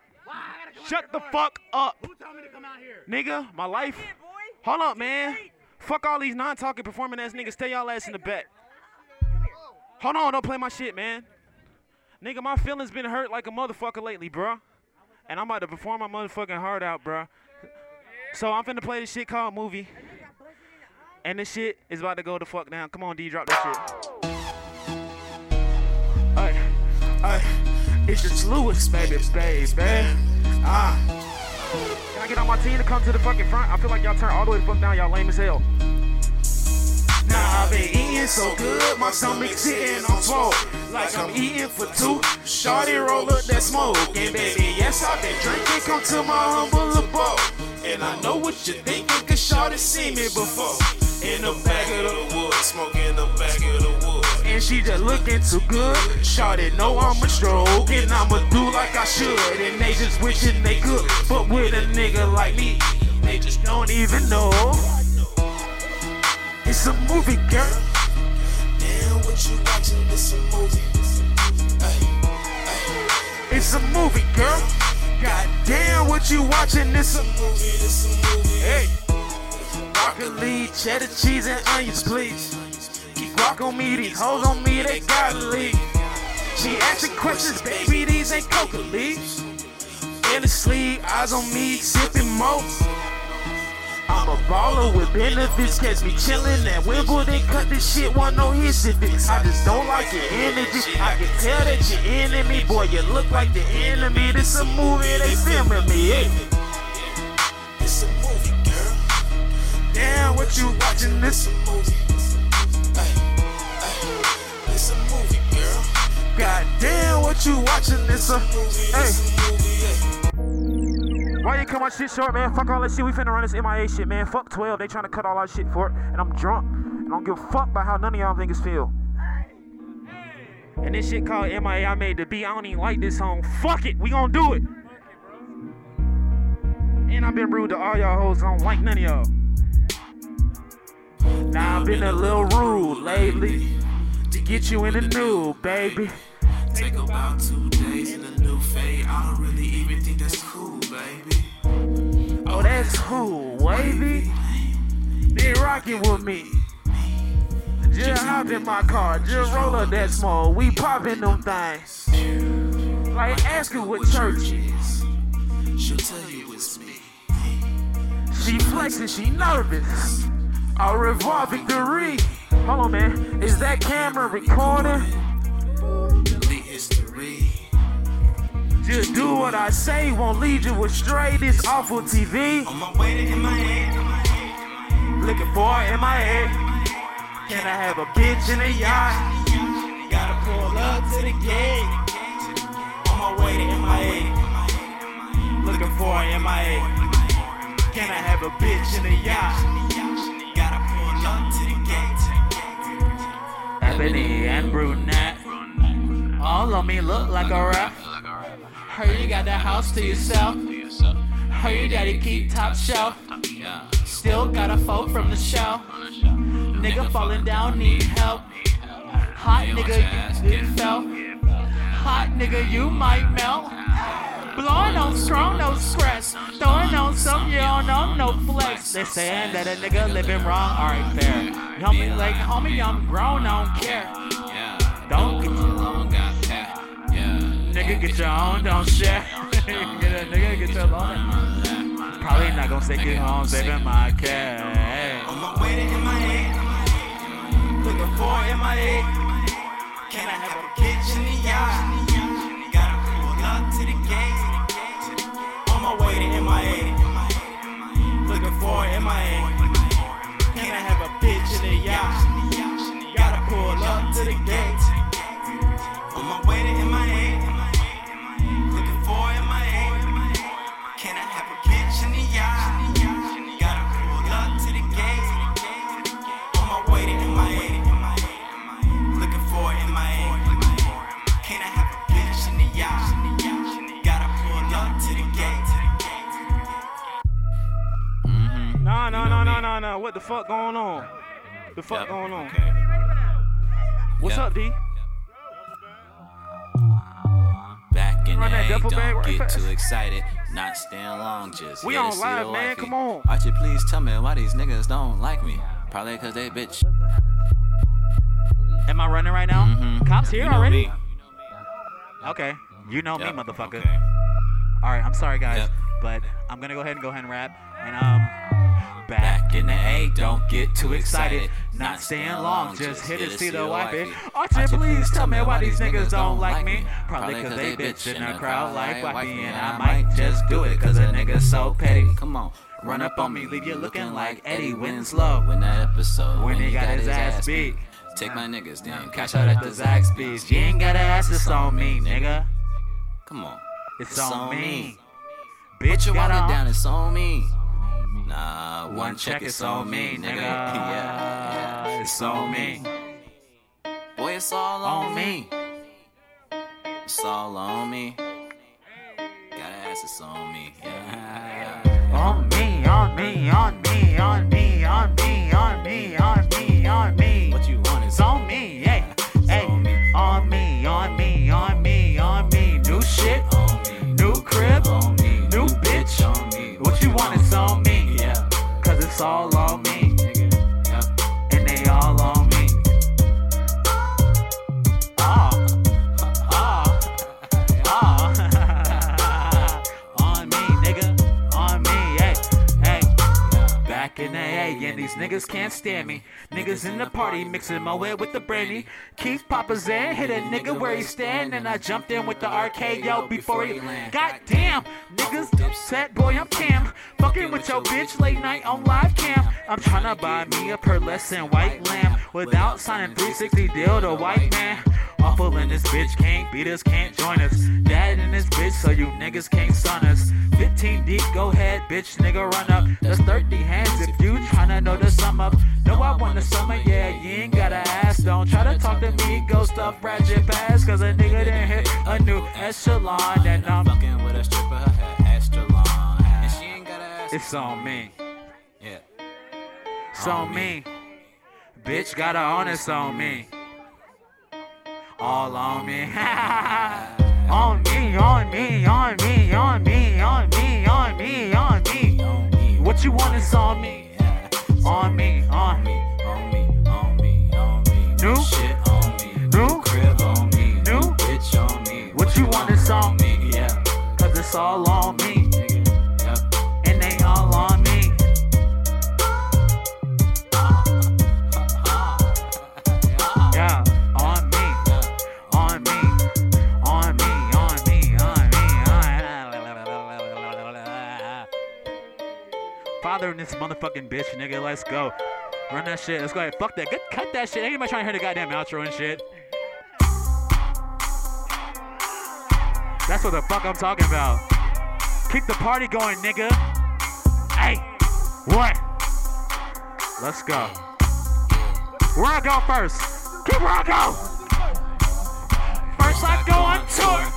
Shut the fuck up. Who told me to come out here? Nigga, my life. Hold up, man. Fuck all these non-talking performing ass niggas. Stay y'all ass in the back. Hold on, don't play my shit, man. Nigga, my feelings been hurt like a motherfucker lately, bruh. And I'm about to perform my motherfucking heart out, bruh. So I'm finna play this shit called Movie. And this shit is about to go the fuck down. Come on, D, drop that shit. Hey, hey, it's just Lewis, baby, baby. Ah. Can I get on my team to come to the fucking front? I feel like y'all turn all the way the fuck down. Y'all lame as hell. Now I've been eating so good, my stomach's sitting on floor. Like I'm eating for two. Shorty roll up that smoke. And baby, yes, I've been drinking. Come to my humble abode. And I know what you're thinking, cause Shorty seen me before. In the back of the woods, smoking the back of the woods. And she just looking too good. Shorty know I'm a stroke. And I'ma do like I should. And they just wishing they could. But with a nigga like me, they just don't even know. It's a movie, girl. Damn, what you watching? This a movie. It's a movie, girl. God damn, what you watching? This a movie. This a movie. Hey. Broccoli, cheddar cheese, and onions, please. Keep guac on me, these hoes on me, they gotta leave. She asking questions, baby, these ain't coca leaves. In the sleep, eyes on me, sipping more. I'm a baller with benefits, catch me chillin' at Wimbledon, cut this shit, want no hits if. I just don't like your energy. I can tell that you're enemy, boy, you look like the enemy. This a movie, they filming me. Eh? Hey. It's a movie, girl. Damn, what you watching? This a movie. It's a movie, girl. God damn, what you watching? This a hey. Why you my shit short, man? Fuck all that shit. We finna run this MIA shit, man. Fuck 12. They trying to cut all our shit for it. And I'm drunk. And I don't give a fuck about how none of y'all niggas feel. And this shit called MIA, I made the beat. I don't even like this song. Fuck it. We gonna do it. And I've been rude to all y'all hoes. I don't like none of y'all. Now I've been a little rude lately. To get you in the new, baby. Take about two days in a new fade. I don't really even think that's cool, baby. Oh, that's cool, wavy. They rocking with me. Just hop in my car, just roll up that small. We popping them things. Like, ask her what church is. She'll tell you it's me. She flexing, she nervous. Au revoir, victory. Hold on, man. Is that camera recording? Just do what I say, won't lead you astray. This awful TV. On my way to head. Looking for her in my head. Can I have a bitch in a yacht? Gotta pull up to the gate. On my way to head. Looking for her in my head. Can I have a bitch in a yacht? Gotta pull up to the gate. Ebony and brunette. All on me look like a rap. Heard you got that house to yourself. Heard your daddy keep top shelf. Still got a folk from the show. Nigga falling down, need help. Hot nigga, you felt. Hot nigga, you might melt. Blowing on strong, no stress. Throwing on some, you don't know, no flex. They saying that a nigga living wrong, alright, fair. Homie, like, homie, I'm grown, I don't care. Nigga, get your own, don't share. get a nigga, get your own. Probably not gonna stick it home, saving my cash. On my way to head. Looking for head. Can I have a bitch in the yacht? Gotta pull up to the gate. On my way to head. Looking for head. Can I have a bitch in the yacht? Gotta pull up to the gate. On my way to hit nah, nah. What the fuck going on? The fuck going on? What's up, D? Back in Run the A, don't right get fast. too excited. Not staying long, just We on live, man, wifey. come on. Archie, please tell me why these niggas don't like me. Probably cause they bitch. Am I running right now? Mm-hmm. Cops here You know already? me. Okay. You know Yep, me, motherfucker. okay. All right, I'm sorry, guys, Yep. but I'm gonna go ahead and go ahead and rap. And um, Back in the A, don't get too excited, not staying long, just here to see the wifey. Archie, please tell me why these niggas don't like me. Probably cause they bitch in the crowd like wifey, and I might just do it cause a nigga so petty. Come on, Run up on me, leave you looking like Eddie Winslow. Win that episode When he got his ass beat. Take my niggas down, Cash out at the Zaxby's. You ain't gotta ask this on me, nigga. Come on. It's on me. Bitch, Bitch, you got walking on. down, it's on me. Nah, one, One check, it's on me, nigga. yeah, yeah, It's on me. Boy, it's all on me. It's all on me. Gotta ask it's on me. Yeah, yeah. On me, on me, on me, on me, It's Back in the A, and these niggas can't stand me. Niggas in the party mixing my way with the brandy. Keith Papa's in, hit a nigga where he stand, and I jumped in with the RKO before he land. Goddamn, niggas upset, boy, I'm Cam. Fucking with your bitch late night on live cam. I'm tryna buy me a pearlescent white lamb without signing 360 deal to white man. Awful in this bitch can't beat us, can't join us. In this bitch, so you niggas can't son us. 15 deep, go ahead, bitch, nigga, run up. That's 30 hands if you tryna know the sum up. No, I want the summer, yeah, you ain't gotta ask. Don't try to talk to me, go stuff ratchet pass. Cause a nigga didn't hit a new echelon. And I'm fucking with a stripper, her long. And she ain't gotta ask. It's on me. Yeah. It's on me. Bitch got her on, it's on me. All on me. on me, on me, on me, on me, on me, on me, on me. What you want is on me. On me, on me. On me, on me, on me. New shit on me. New crib on me. New bitch on me. What you want is on me. Yeah, cause it's all on me. Father in this motherfucking bitch, nigga. Let's go. Run that shit. Let's go ahead. Fuck that. Get, cut that shit. Ain't anybody trying to hear the goddamn outro and shit. That's what the fuck I'm talking about. Keep the party going, nigga. Hey, what? Let's go. Where I go first? Keep where I go. First I go on tour.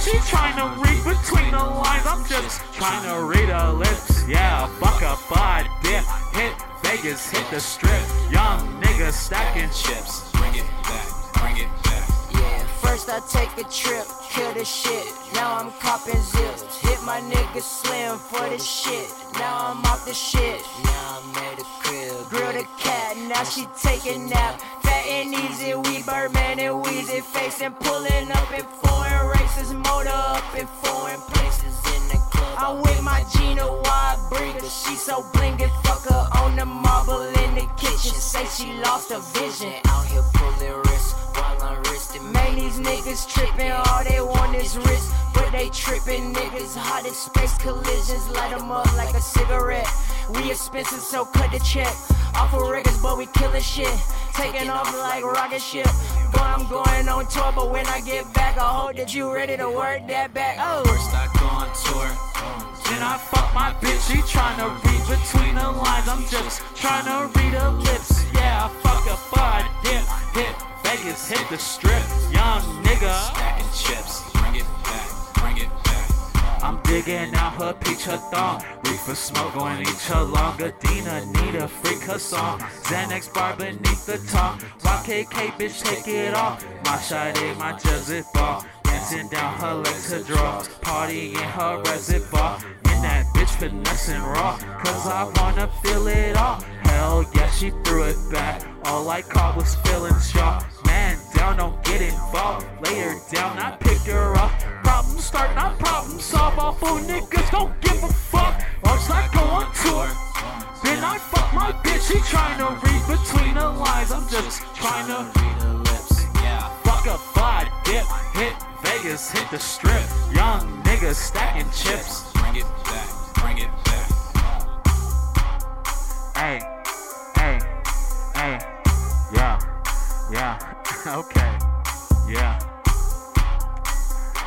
Then I bitch. She trying to read between the lines. I'm just trying to read her lips. Yeah, fuck a bod dip. Hit Vegas, hit the strip. Young nigga stacking chips. Bring it back, bring it back. Yeah, first I take a trip, kill the shit. Now I'm copping zips. Hit my nigga slim for the shit. Now I'm off the shit. Now I'm at the crib. Grill the cat, now she take a nap. Fat and easy, we Birdman and Weezy facing. Pulling up in foreign races, motor up in foreign places in the club. I'm with my Gina wide breather. She so blingin', fuck her on the marble in the kitchen. Say she lost her vision. Out here pulling wrists while I'm wristing. Man, these niggas trippin', all they want is wrist. But they trippin', niggas hot as space collisions. Light 'em up like a cigarette. We expensive, so cut the check. Off of records, but we killin' shit. Taking off like rocket ship. Boy, I'm going on tour, but when I get back, I hope that you ready to work that back. Oh. First I go on tour. Then I fuck my bitch. She tryna read between the lines. I'm just tryna read her lips. Yeah, I fuck a bud. Dip, hit Vegas, hit the strip. Young nigga. Stacking chips. Bring it back, bring it back. I'm digging out her peach, her thong. Reefer smoke going each her long. Adina need a freak her song. Xanax bar beneath the tongue. Rock KK bitch, take it off. My Sade, my Jezebel ball. Dancing down her legs to draw. Party in her reservoir. In that bitch finessing raw. Cause I wanna feel it all. Hell yeah, she threw it back. All I caught was feeling shock. Man down, don't get involved. Lay her down, I pick her up. Problem start, not problem solve. All fool niggas don't give a fuck. Once I go on tour, then I fuck my bitch. She tryna read between the lines. I'm just tryna read her lips. Yeah, fuck a bod, dip, hit Vegas, hit the strip. Young niggas stacking chips. Bring it back, bring it back. Hey, hey, hey, yeah, yeah, okay, yeah.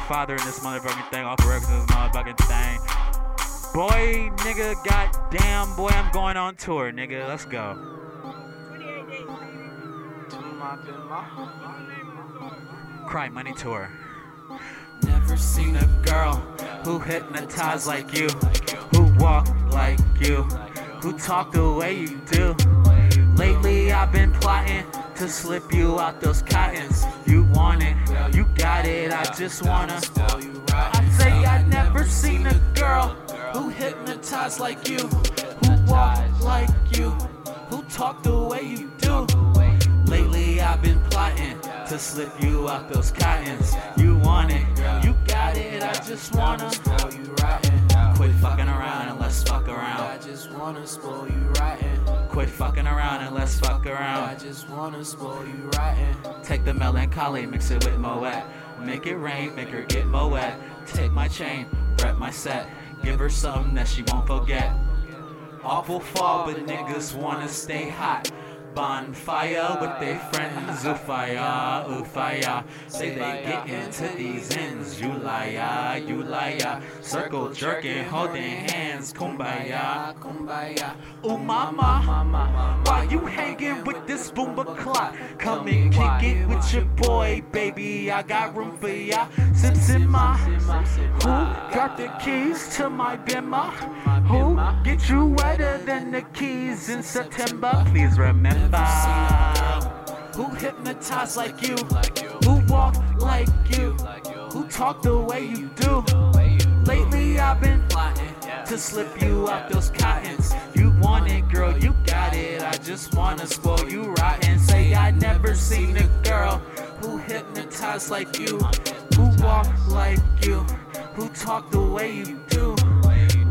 Father in this motherfucking thing, off the records in this motherfucking thing. Boy, nigga, goddamn, boy, I'm going on tour, nigga. Let's go. Cry Money Tour. Never seen a girl who hypnotized like you, who walk like you, who talk the way you do. Lately I've been plotting to slip you out those cottons. You want it, you got it. I just wanna. I say I never seen a girl who hypnotized like you, who walk like you, who talk the way you do. Lately I've been plotting to slip you out those cottons. You want it, you got it. I just wanna spoil you rotten. Quit fucking around and let's fuck around. I just wanna spoil you rotten. Quit fucking around and let's fuck around. I just wanna spoil you rotten. Take the melancholy, mix it with Moet. Make it rain, make her get Moet. Take my chain, rep my set. Give her something that she won't forget. Awful fall, but niggas wanna stay hot. Bonfire with their friends, Ufaya, Ufaya. Say they get into these ends, you liar, you liar. Circle jerking, holding hands, kumbaya, kumbaya. Ooh mama, why you hanging with this boomer clock? Come and kick it with your boy, baby. I got room for ya. In my, who got the keys to my bimmer? Who get you wetter than the keys in September? Please remember. Who hypnotized like you? Who walk like you? Who talk the way you do? Lately I've been plotting to slip you out those cottons. You want it, girl, you got it. I just wanna spoil you rotten. Say I never seen a girl who hypnotized like you, who walk like you, who talk the way you do.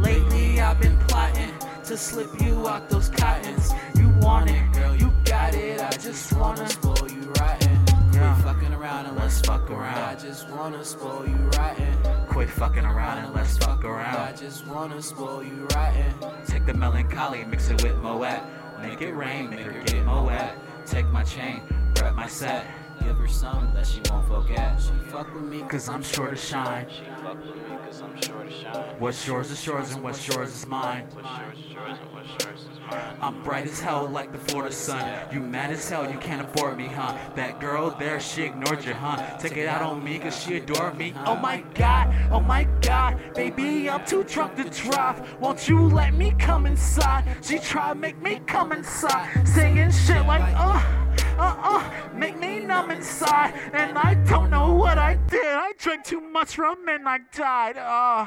Lately I've been plotting to slip you out those cottons. You want it, girl, you got it. I just wanna spoil you rotten. Quit fucking around and let's fuck around. I just wanna spoil you rotten. Quit fucking around and let's fuck around. I just wanna spoil you rotten. Take the melancholy, mix it with Moet. Make it rain, make her get Moet. Take my chain, rep my set. Give her some that she won't forget. She fuck with me Cause I'm sure to shine. She fuck with me cause I'm sure to shine. What's yours is yours and what's yours is mine. What's yours is yours and what's yours is mine. I'm bright as hell like the Florida sun. You mad as hell, you can't afford me, huh? That girl there, she ignored you, huh? Take it out on me cause she adored me. Oh my god, oh my god, baby, I'm too drunk to drive. Won't you let me come inside? She tried to make me come inside, singing shit like, uh, uh, uh, make me numb inside. And I don't know what I did. I drank too much rum and I died. Uh.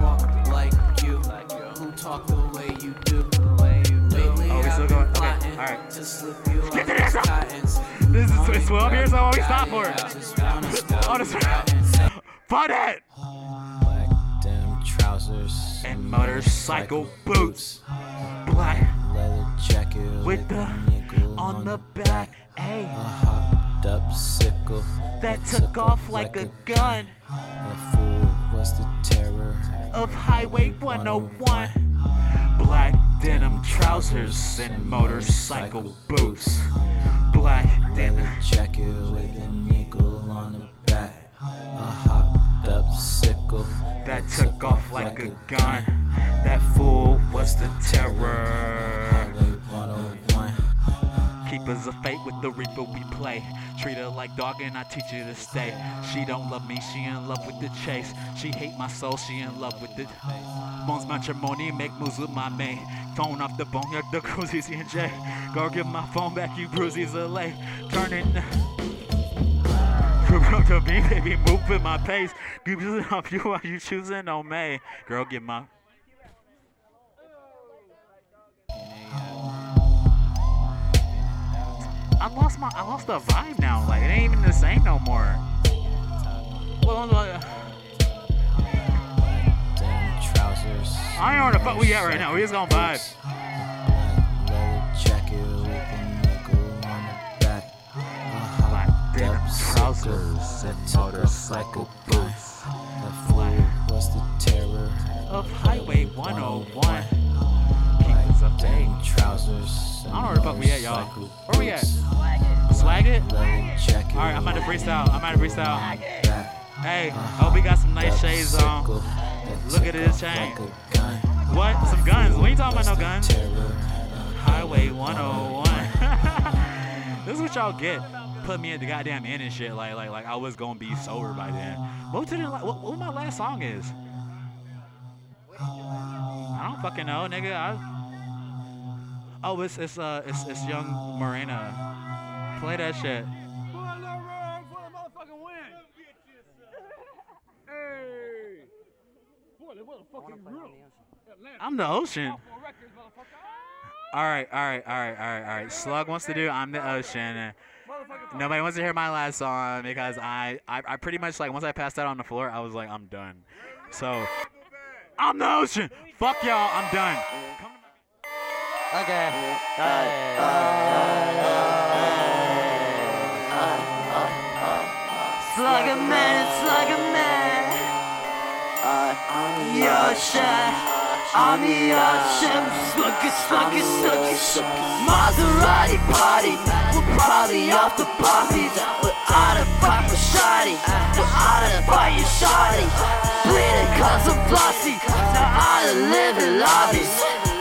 Walk like you, who talk the way you do. Lately Oh, we still going? Okay, alright. to slip you Get to this cottons. This is it's 12 years, so what we stop for. I just wanna spoil Oh, this rotten. It! Trousers and motorcycle boots. Black leather jacket with the on the back. Hey, a hopped up sickle that took off like a gun That fool was the terror. of Highway 101. Black denim trousers and motorcycle boots. Black denim jacket with a nickel on the back. A up sickle that took off like a gun. That fool was the terror. Oh Keepers of fate with the reaper we play. Treat her like dog and I teach her to stay. She don't love me, she in love with the chase. She hate my soul, she in love with it. Bones matrimony, make moves with my mate. Phone off the bone, you're the cruises and J. Go give my phone back, you bruises are late. Turn to me, baby, move with my pace. Give it off you while you choosing on me. Girl, get my. I lost my, I lost the vibe now. Like it ain't even the same no more. Well, trousers. I don't know where the fuck we at right now. We just gonna vibe. Hopped up trousers and motorcycle boots. That fool was the terror. Of Highway 101. Keepers of fate. Denim trousers. I don't know where the fuck we at, y'all. Where we at? Swag it? Alright, I'm about to freestyle. I'm about to freestyle. Hey, hope we got some nice shades on. Look at this chain. What? Some guns? We ain't talking about no guns. Highway 101. this is what y'all get. Put me at the goddamn end and shit. Like, like, like I was gonna be sober by then. What did what, what my last song is? I don't fucking know, nigga. I, oh, it's it's uh it's it's Young Morena. Play that shit. I'm the ocean. All right, all right, all right, all right, all right. Slug wants to do I'm the ocean. And Nobody wants to hear my last song because I, I, I pretty much like once I passed out on the floor, I was like, I'm done. So, I'm the ocean. Fuck y'all, I'm done. Okay. Slugger man, slugger man. On the ocean, the ocean. Slugger, slugger, slugger. Maserati party. We're probably off the poppies. We're out of fuck with shoddy. We're out of fight your shoddy. Bleeding cause of flossy. Now done live in lobbies.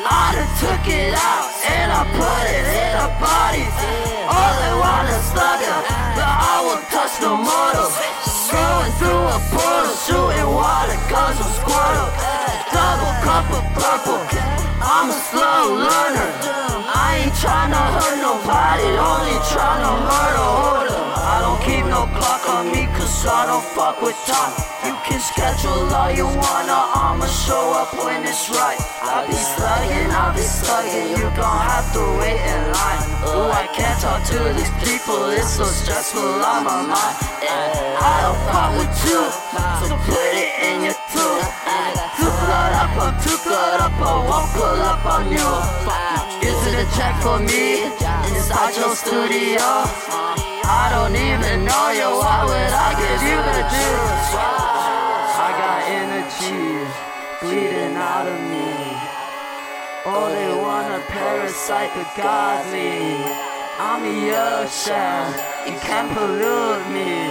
I done took it out and I put it in our bodies. All they want is slugger, but I won't touch no mortal. Screwing through a portal, shooting water cause I'm Squirtle. Double cup of purple, I'm a slow learner. I ain't tryna hurt nobody, only tryna murder order. I I don't keep no clock on me, cause I don't fuck with time. You can schedule all you wanna, I'ma show up when it's right. I be slugging, I be slugging, you gon' have to wait I can't talk to these people, it's so stressful on my mind. And I don't fuck with you, so put it in your tube. Too blood up, I'm too good up, I won't pull up on you. Is it a check for me inside your studio? I don't even know you, why would I give you the juice? I got energy bleeding out of me. Oh, they wanna parasite the godly. I'm the ocean, you can't pollute me.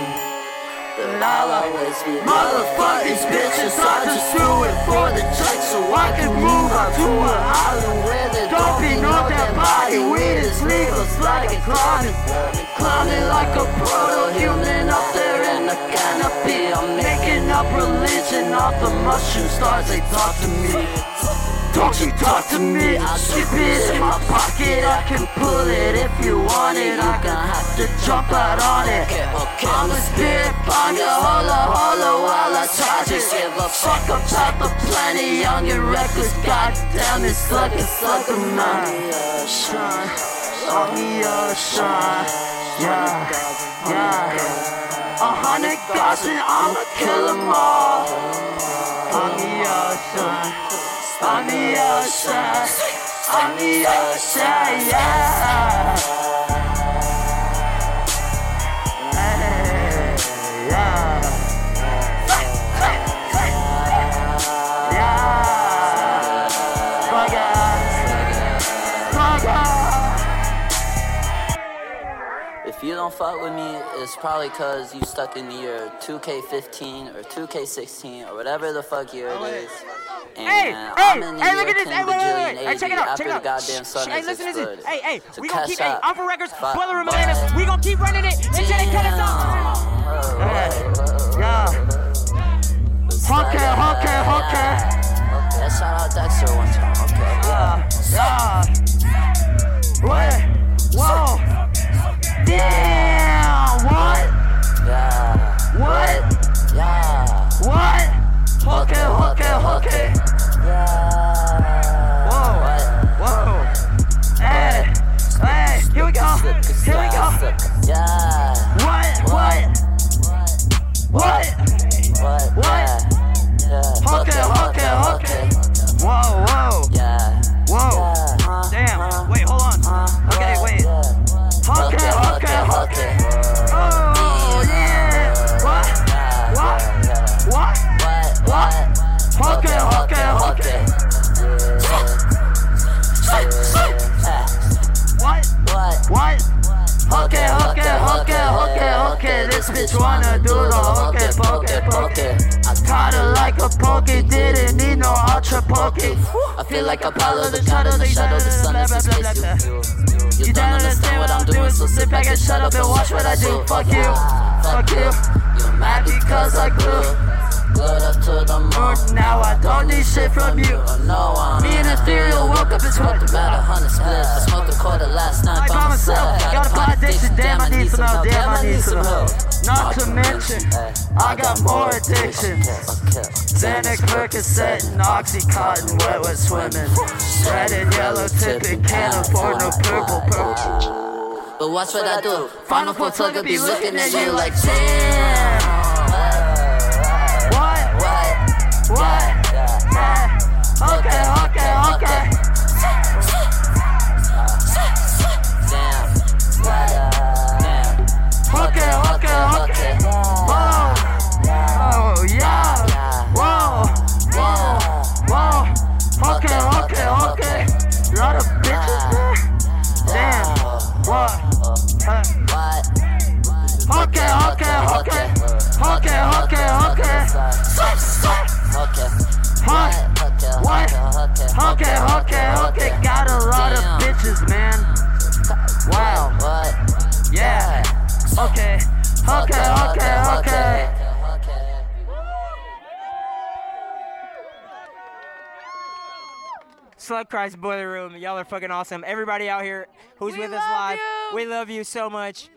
Lala, motherfuck these bitches, I just do it for the check so I can move out to an island where they don't be no dead body. Weed is legal, sliding, climbing, climbing like a proto-human up there in the canopy. I'm making up religion off the mushroom stars they talk to me. Don't you talk to me, I keep it in my pocket, I can pull it if you want it, I gonna have to jump out on it. I'm a spit on your holla holla while I charge it. Give a fuck about the planet, young and reckless, goddamn it, suck it, suck it, man. Shine, on the ocean, yeah, yeah. A hundred guys and I'ma kill them all. On the ocean. On the outside, on the outside, yeah. Hey. Yeah. Don't fuck with me, it's probably cause you stuck in the year 2K15 or 2K16 or whatever the fuck year it oh, is. And Hey, I'm hey, in the hey, year look at this. Hey, wait, wait, bajillion wait. Hey, check it out, check it out. goddamn Shh, sun hey, listen, listen. exploded. Hey, hey, So we gonna keep, hey. Awful Records, Boiler Room Atlanta. We gonna keep running it until they cut us off. Yeah. Okay, okay, okay. Yeah, shout out Dexter one time. Okay. Yeah. Ah, yeah. Wait. Whoa. Damn. What? Yeah. What? Yeah. What? Okay, okay, okay. Whoa. Whoa. Hey. Hey. Here we go. Here we go. Yeah. What? What? What? What? What? Yeah. Okay, okay, okay. Whoa, whoa. Okay. Oh, yeah. What? What? What? What? Okay, okay, okay. What? What? What? Okay, okay, okay, okay, okay. This bitch wanna do the okay, poke, poke. I caught her like a poke, didn't need no ultra poke. I feel like Apollo, the of the shadow, the sun is a space you. You don't understand what I'm doing, so sit back and shut up and watch what I do. Fuck you, fuck you. You're mad because I grew. Up to the moon. Now I don't need shit from you. No one. Me and Ethereal woke up and smoked About a hundred spliffs. I smoked a quarter last night by myself. Got a pot addiction, damn, I need some help. Damn, I need some help. Not to mention, I got more addictions. Xanax, Percocet, and Oxycontin, wet wet swimming. Red and yellow tipping, can't afford no purple, purple. But watch what I do. Final four tugger be looking at you like damn. What? Okay, okay, okay. Okay, okay, okay. Whoa. Oh, yeah. Whoa. Whoa. Whoa. Okay, okay, okay. Lot of there? Damn. What? Huh. Okay, okay, okay. Okay, okay, okay. Stop, stop. Okay. Huh? What? Okay, okay, okay. Got a lot of bitches, man. Wow. What? Yeah. Okay. Okay, okay, okay. Slug Christ Boiler Room. Y'all are fucking awesome. Everybody out here who's with us live, we love you so much.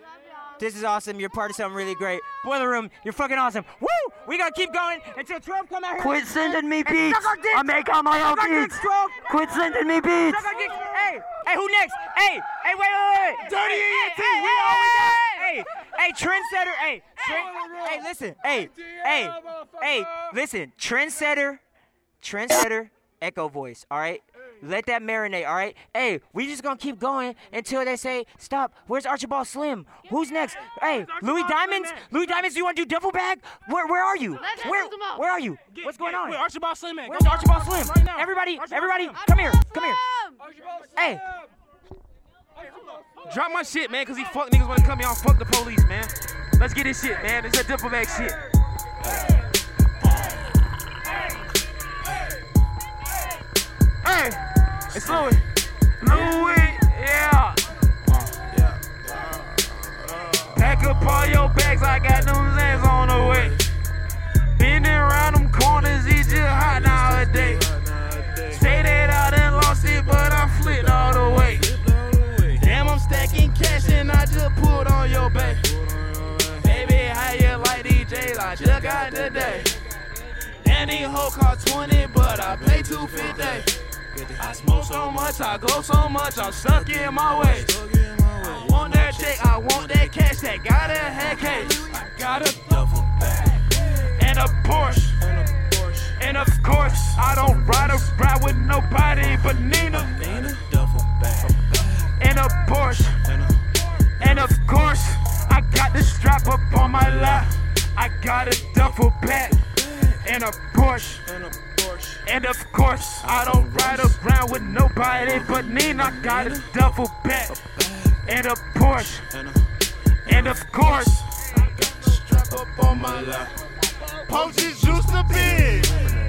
This is awesome. You're part of something really great. Boiler Room, you're fucking awesome. Woo! We gotta keep going until 12 come out here. Quit sending me beats. suck our dicks. I make all my own Suck our dicks, beats. 12. Quit sending me beats. Suck our dicks. Hey, hey, who next? Hey, hey, wait, wait, wait. Dirty hey, ENT, hey, we hey, all we got. Hey, hey, trendsetter. Hey, trend, hey, listen. Hey, hey, hey, listen. Trendsetter, trendsetter, echo voice. All right. Let that marinate, all right? Hey, we just gonna keep going until they say stop. Where's Archibald Slim? Who's next? Hey, Louis Diamonds? Louis Diamonds, you wanna do double bag? Where where are you? Where where are you? What's going on? Where Archibald Slim at? Where's Archibald Slim? Everybody, everybody, come here, come here. Hey, Drop my shit, man, cause these fuck niggas wanna come here and fuck the police, man. Let's get this shit, man. It's that double bag shit. Hey, it's Louis. Louis, yeah. Pack up all your bags, I got them Zans on the way. Bending around them corners, it's just hot nowadays. Stay that I done lost it, but I flipped all the way. Damn, I'm stacking cash and I just pulled on your back. Baby, how you like DJs? I just got today. These hoe cost 20, but I pay 250. I smoke so much, I go so much, I'm stuck in my way. I want that check, I want that cash, that got a head case. I got a duffel bag and a Porsche. And of course, I don't ride around with nobody but Nina. And a Porsche. And of course, I got the strap up on my lap. I got a duffel bag and a Porsche. And of course, I don't ride around with nobody but Nina. I got a duffel bag and a Porsche. And of course, I got the strap up on my lap. Poaches used to big,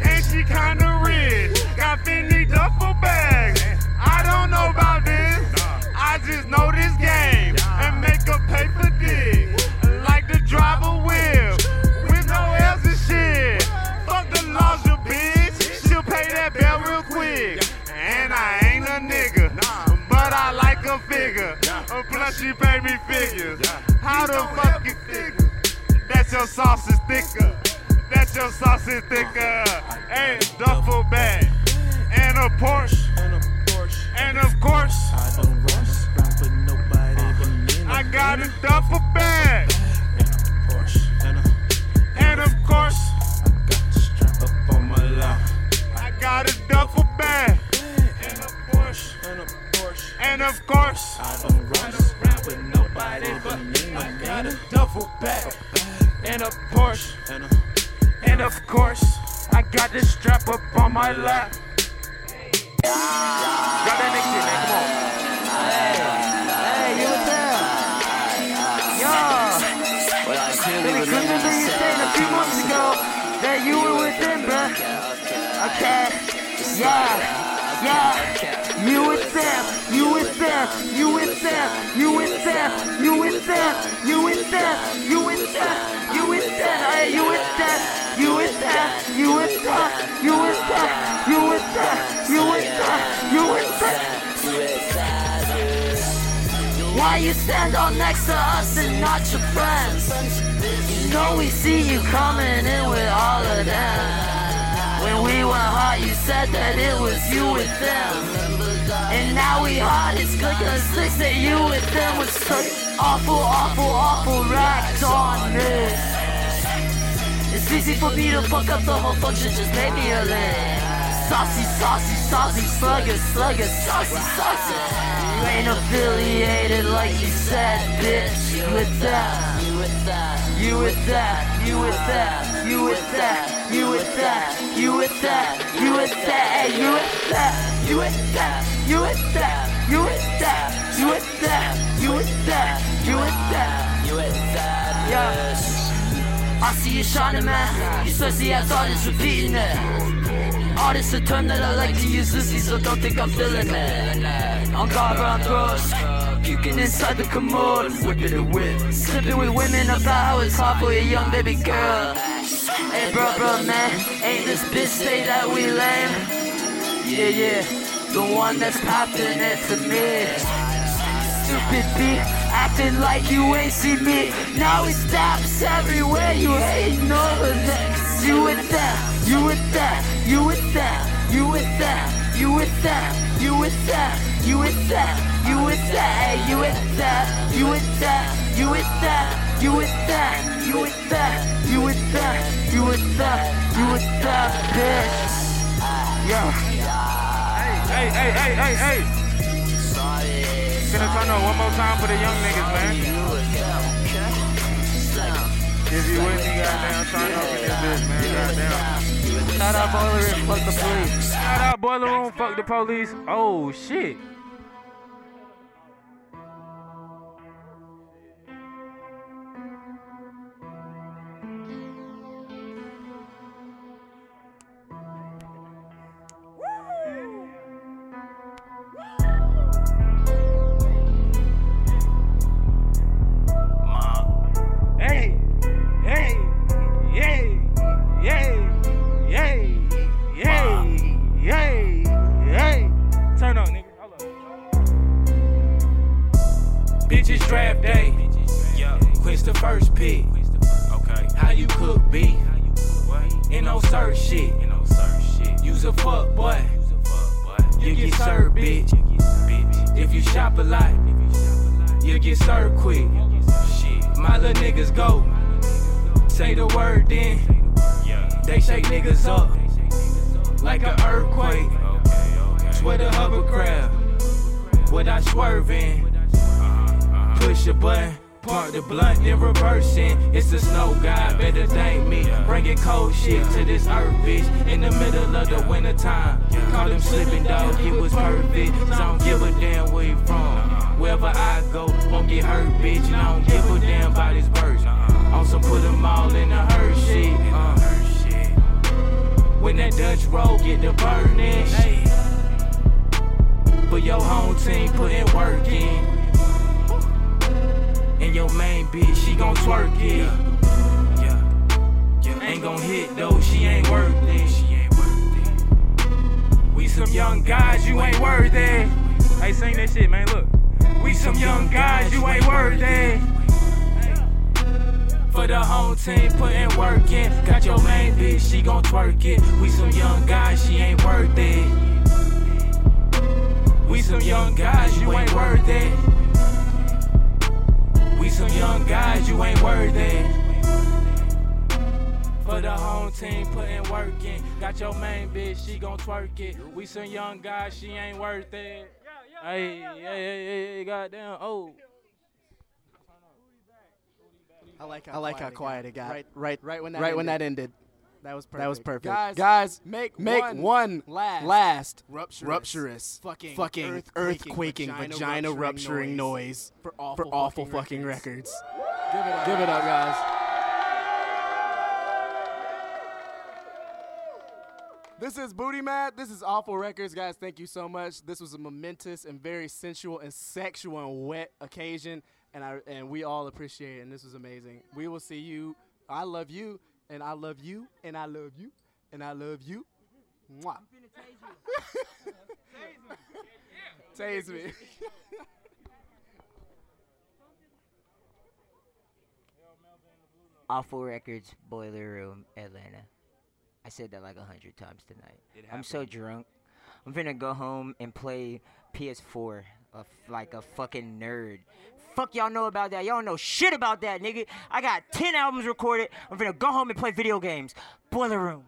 and she kinda rich. Got Fendi duffel bags. I don't know about this. I just know this game and make pay for dig. Like to drive a I like a figure. Plus she pay me figures. How the fuck you figure? That's your sauce is thicker. That's your sauce is thicker. Uh, hey, duffel bag and a Porsche. And of course, I don't run around with nobody I got a duffel bag. And of course, I got the strap up on my lap. I got a duffel bag. And a Porsche. And a Porsche. And of course, I don't run around with nobody but me. I got a duffel bag. And a Porsche. And, of course, I got the strap up on my lap. Drop that next man. Come on. Hey, you was there. Yo. Billy Clinton, you said a few months ago that you were with them, bruh. Okay. Yeah. Yeah. You with them. You with them. You with them. You with them. You with them. You with them. You with them. You with. Hey, you with them. You with them. You with them. You with them. You with them. You with them. You with them. Why you stand all next to us and not your friends? You know we see you coming in with all of them. When we went hot, you said that it was you with them. And now we hot, it's clicking six that you with them with such awful, awful, awful racks on this. It's easy for me to fuck up the whole function, just maybe a little. Saucy, saucy, saucy, slugger, slugger, saucy, saucy. You ain't affiliated like you said, bitch. You with that, you with that, you with that, you with that, you with that, you with that, you with that, you with that, you with that, you with that, you with that, you with that, you with that, you with that, you with that, you with that, yeah. I see you shining, man. You thirsty ass artist repeating it. Artist a term that I like to use loosely, so don't think I'm feeling it. On guard around throats, puking inside the commode, whipping it with, slipping with women about how it's hard for a young baby girl. Hey, bro, bro, man, ain't this bitch say that we lame? Yeah, yeah, the one that's popping it to me. stupid beat, acting like you ain't see me. Now it stops everywhere, you hating over that. You with that, you with that, you with that, you with that, you with that, you with that, you with that, you with that, you with that, you with that, you with that, you with that, you with that, you with that, you with that, you with that, bitch. Yeah. Hey, hey, hey, hey, hey. Can I turn on one more time for the young niggas, man? If up in this bitch, man. Shout out Boiler Room, fuck the police. Shout out Boiler Room, fuck the police. Oh, shit. Draft day. Yeah. Quince the first pick. Okay. How you cook beef? Ain't no search shit. Ain't no search shit. Use a fuck boy. You get served, bitch. If you shop a lot, you get served quick. My little niggas go. Say the word then. They shake niggas up like an earthquake. Twitter hovercraft without swerving. Push a button, park the blunt, then reversing. It's the snow god, better thank me. Bringing cold shit to this earth, bitch. In the middle of the winter time. Call him slipping dog, it was perfect. So I don't give a damn where you from. Wherever I go, won't get hurt, bitch. And I don't give a damn about his verse. Also put them all in the hurt shit. Uh. When that Dutch roll get the burning. But your home team putting work in. And your main bitch, she gon' twerk it. Ain't gon' hit though, she ain't worth it. She ain't worth it. We some young guys, you ain't worth it. Hey, sing that shit, man. Look. We some young guys, you ain't worth it. For the home team, putting work in. Got your main bitch, she gon' twerk it. We some young guys, she ain't worth it. We some young guys, you ain't worth it. We some young guys, you ain't worth it. For the home team, putting work in. Got your main bitch, she gon' twerk it. We some young guys, she ain't worth it. Hey, hey, hey, hey, hey, goddamn. Oh. I like how I like how quiet it got. Right, right, right when that right when that ended. That was That was perfect. perfect. Guys, make make one, one last, last rupturous, rupturous, fucking, fucking earthquaking, earthquaking, vagina, vagina rupturing rupturing noise, for awful awful fucking fucking records. Give it up, give it up, guys. This is Booty Mad. This is Awful Records, guys. Thank you so much. This was a momentous and very sensual and sexual and wet occasion, and I and we all appreciate it. And this was amazing. We will see you. I love you, and I love you, and I love you, and I love you. Mwah. Tase you. tase me. Yeah. Tase me. Awful Records, Boiler Room, Atlanta. I said that like a hundred times tonight. I'm so drunk. I'm finna go home and play PS4 a f- like a fucking nerd. Fuck y'all know about that. Y'all know shit about that, nigga. I got 10 albums recorded. I'm gonna go home and play video games. Boiler Room.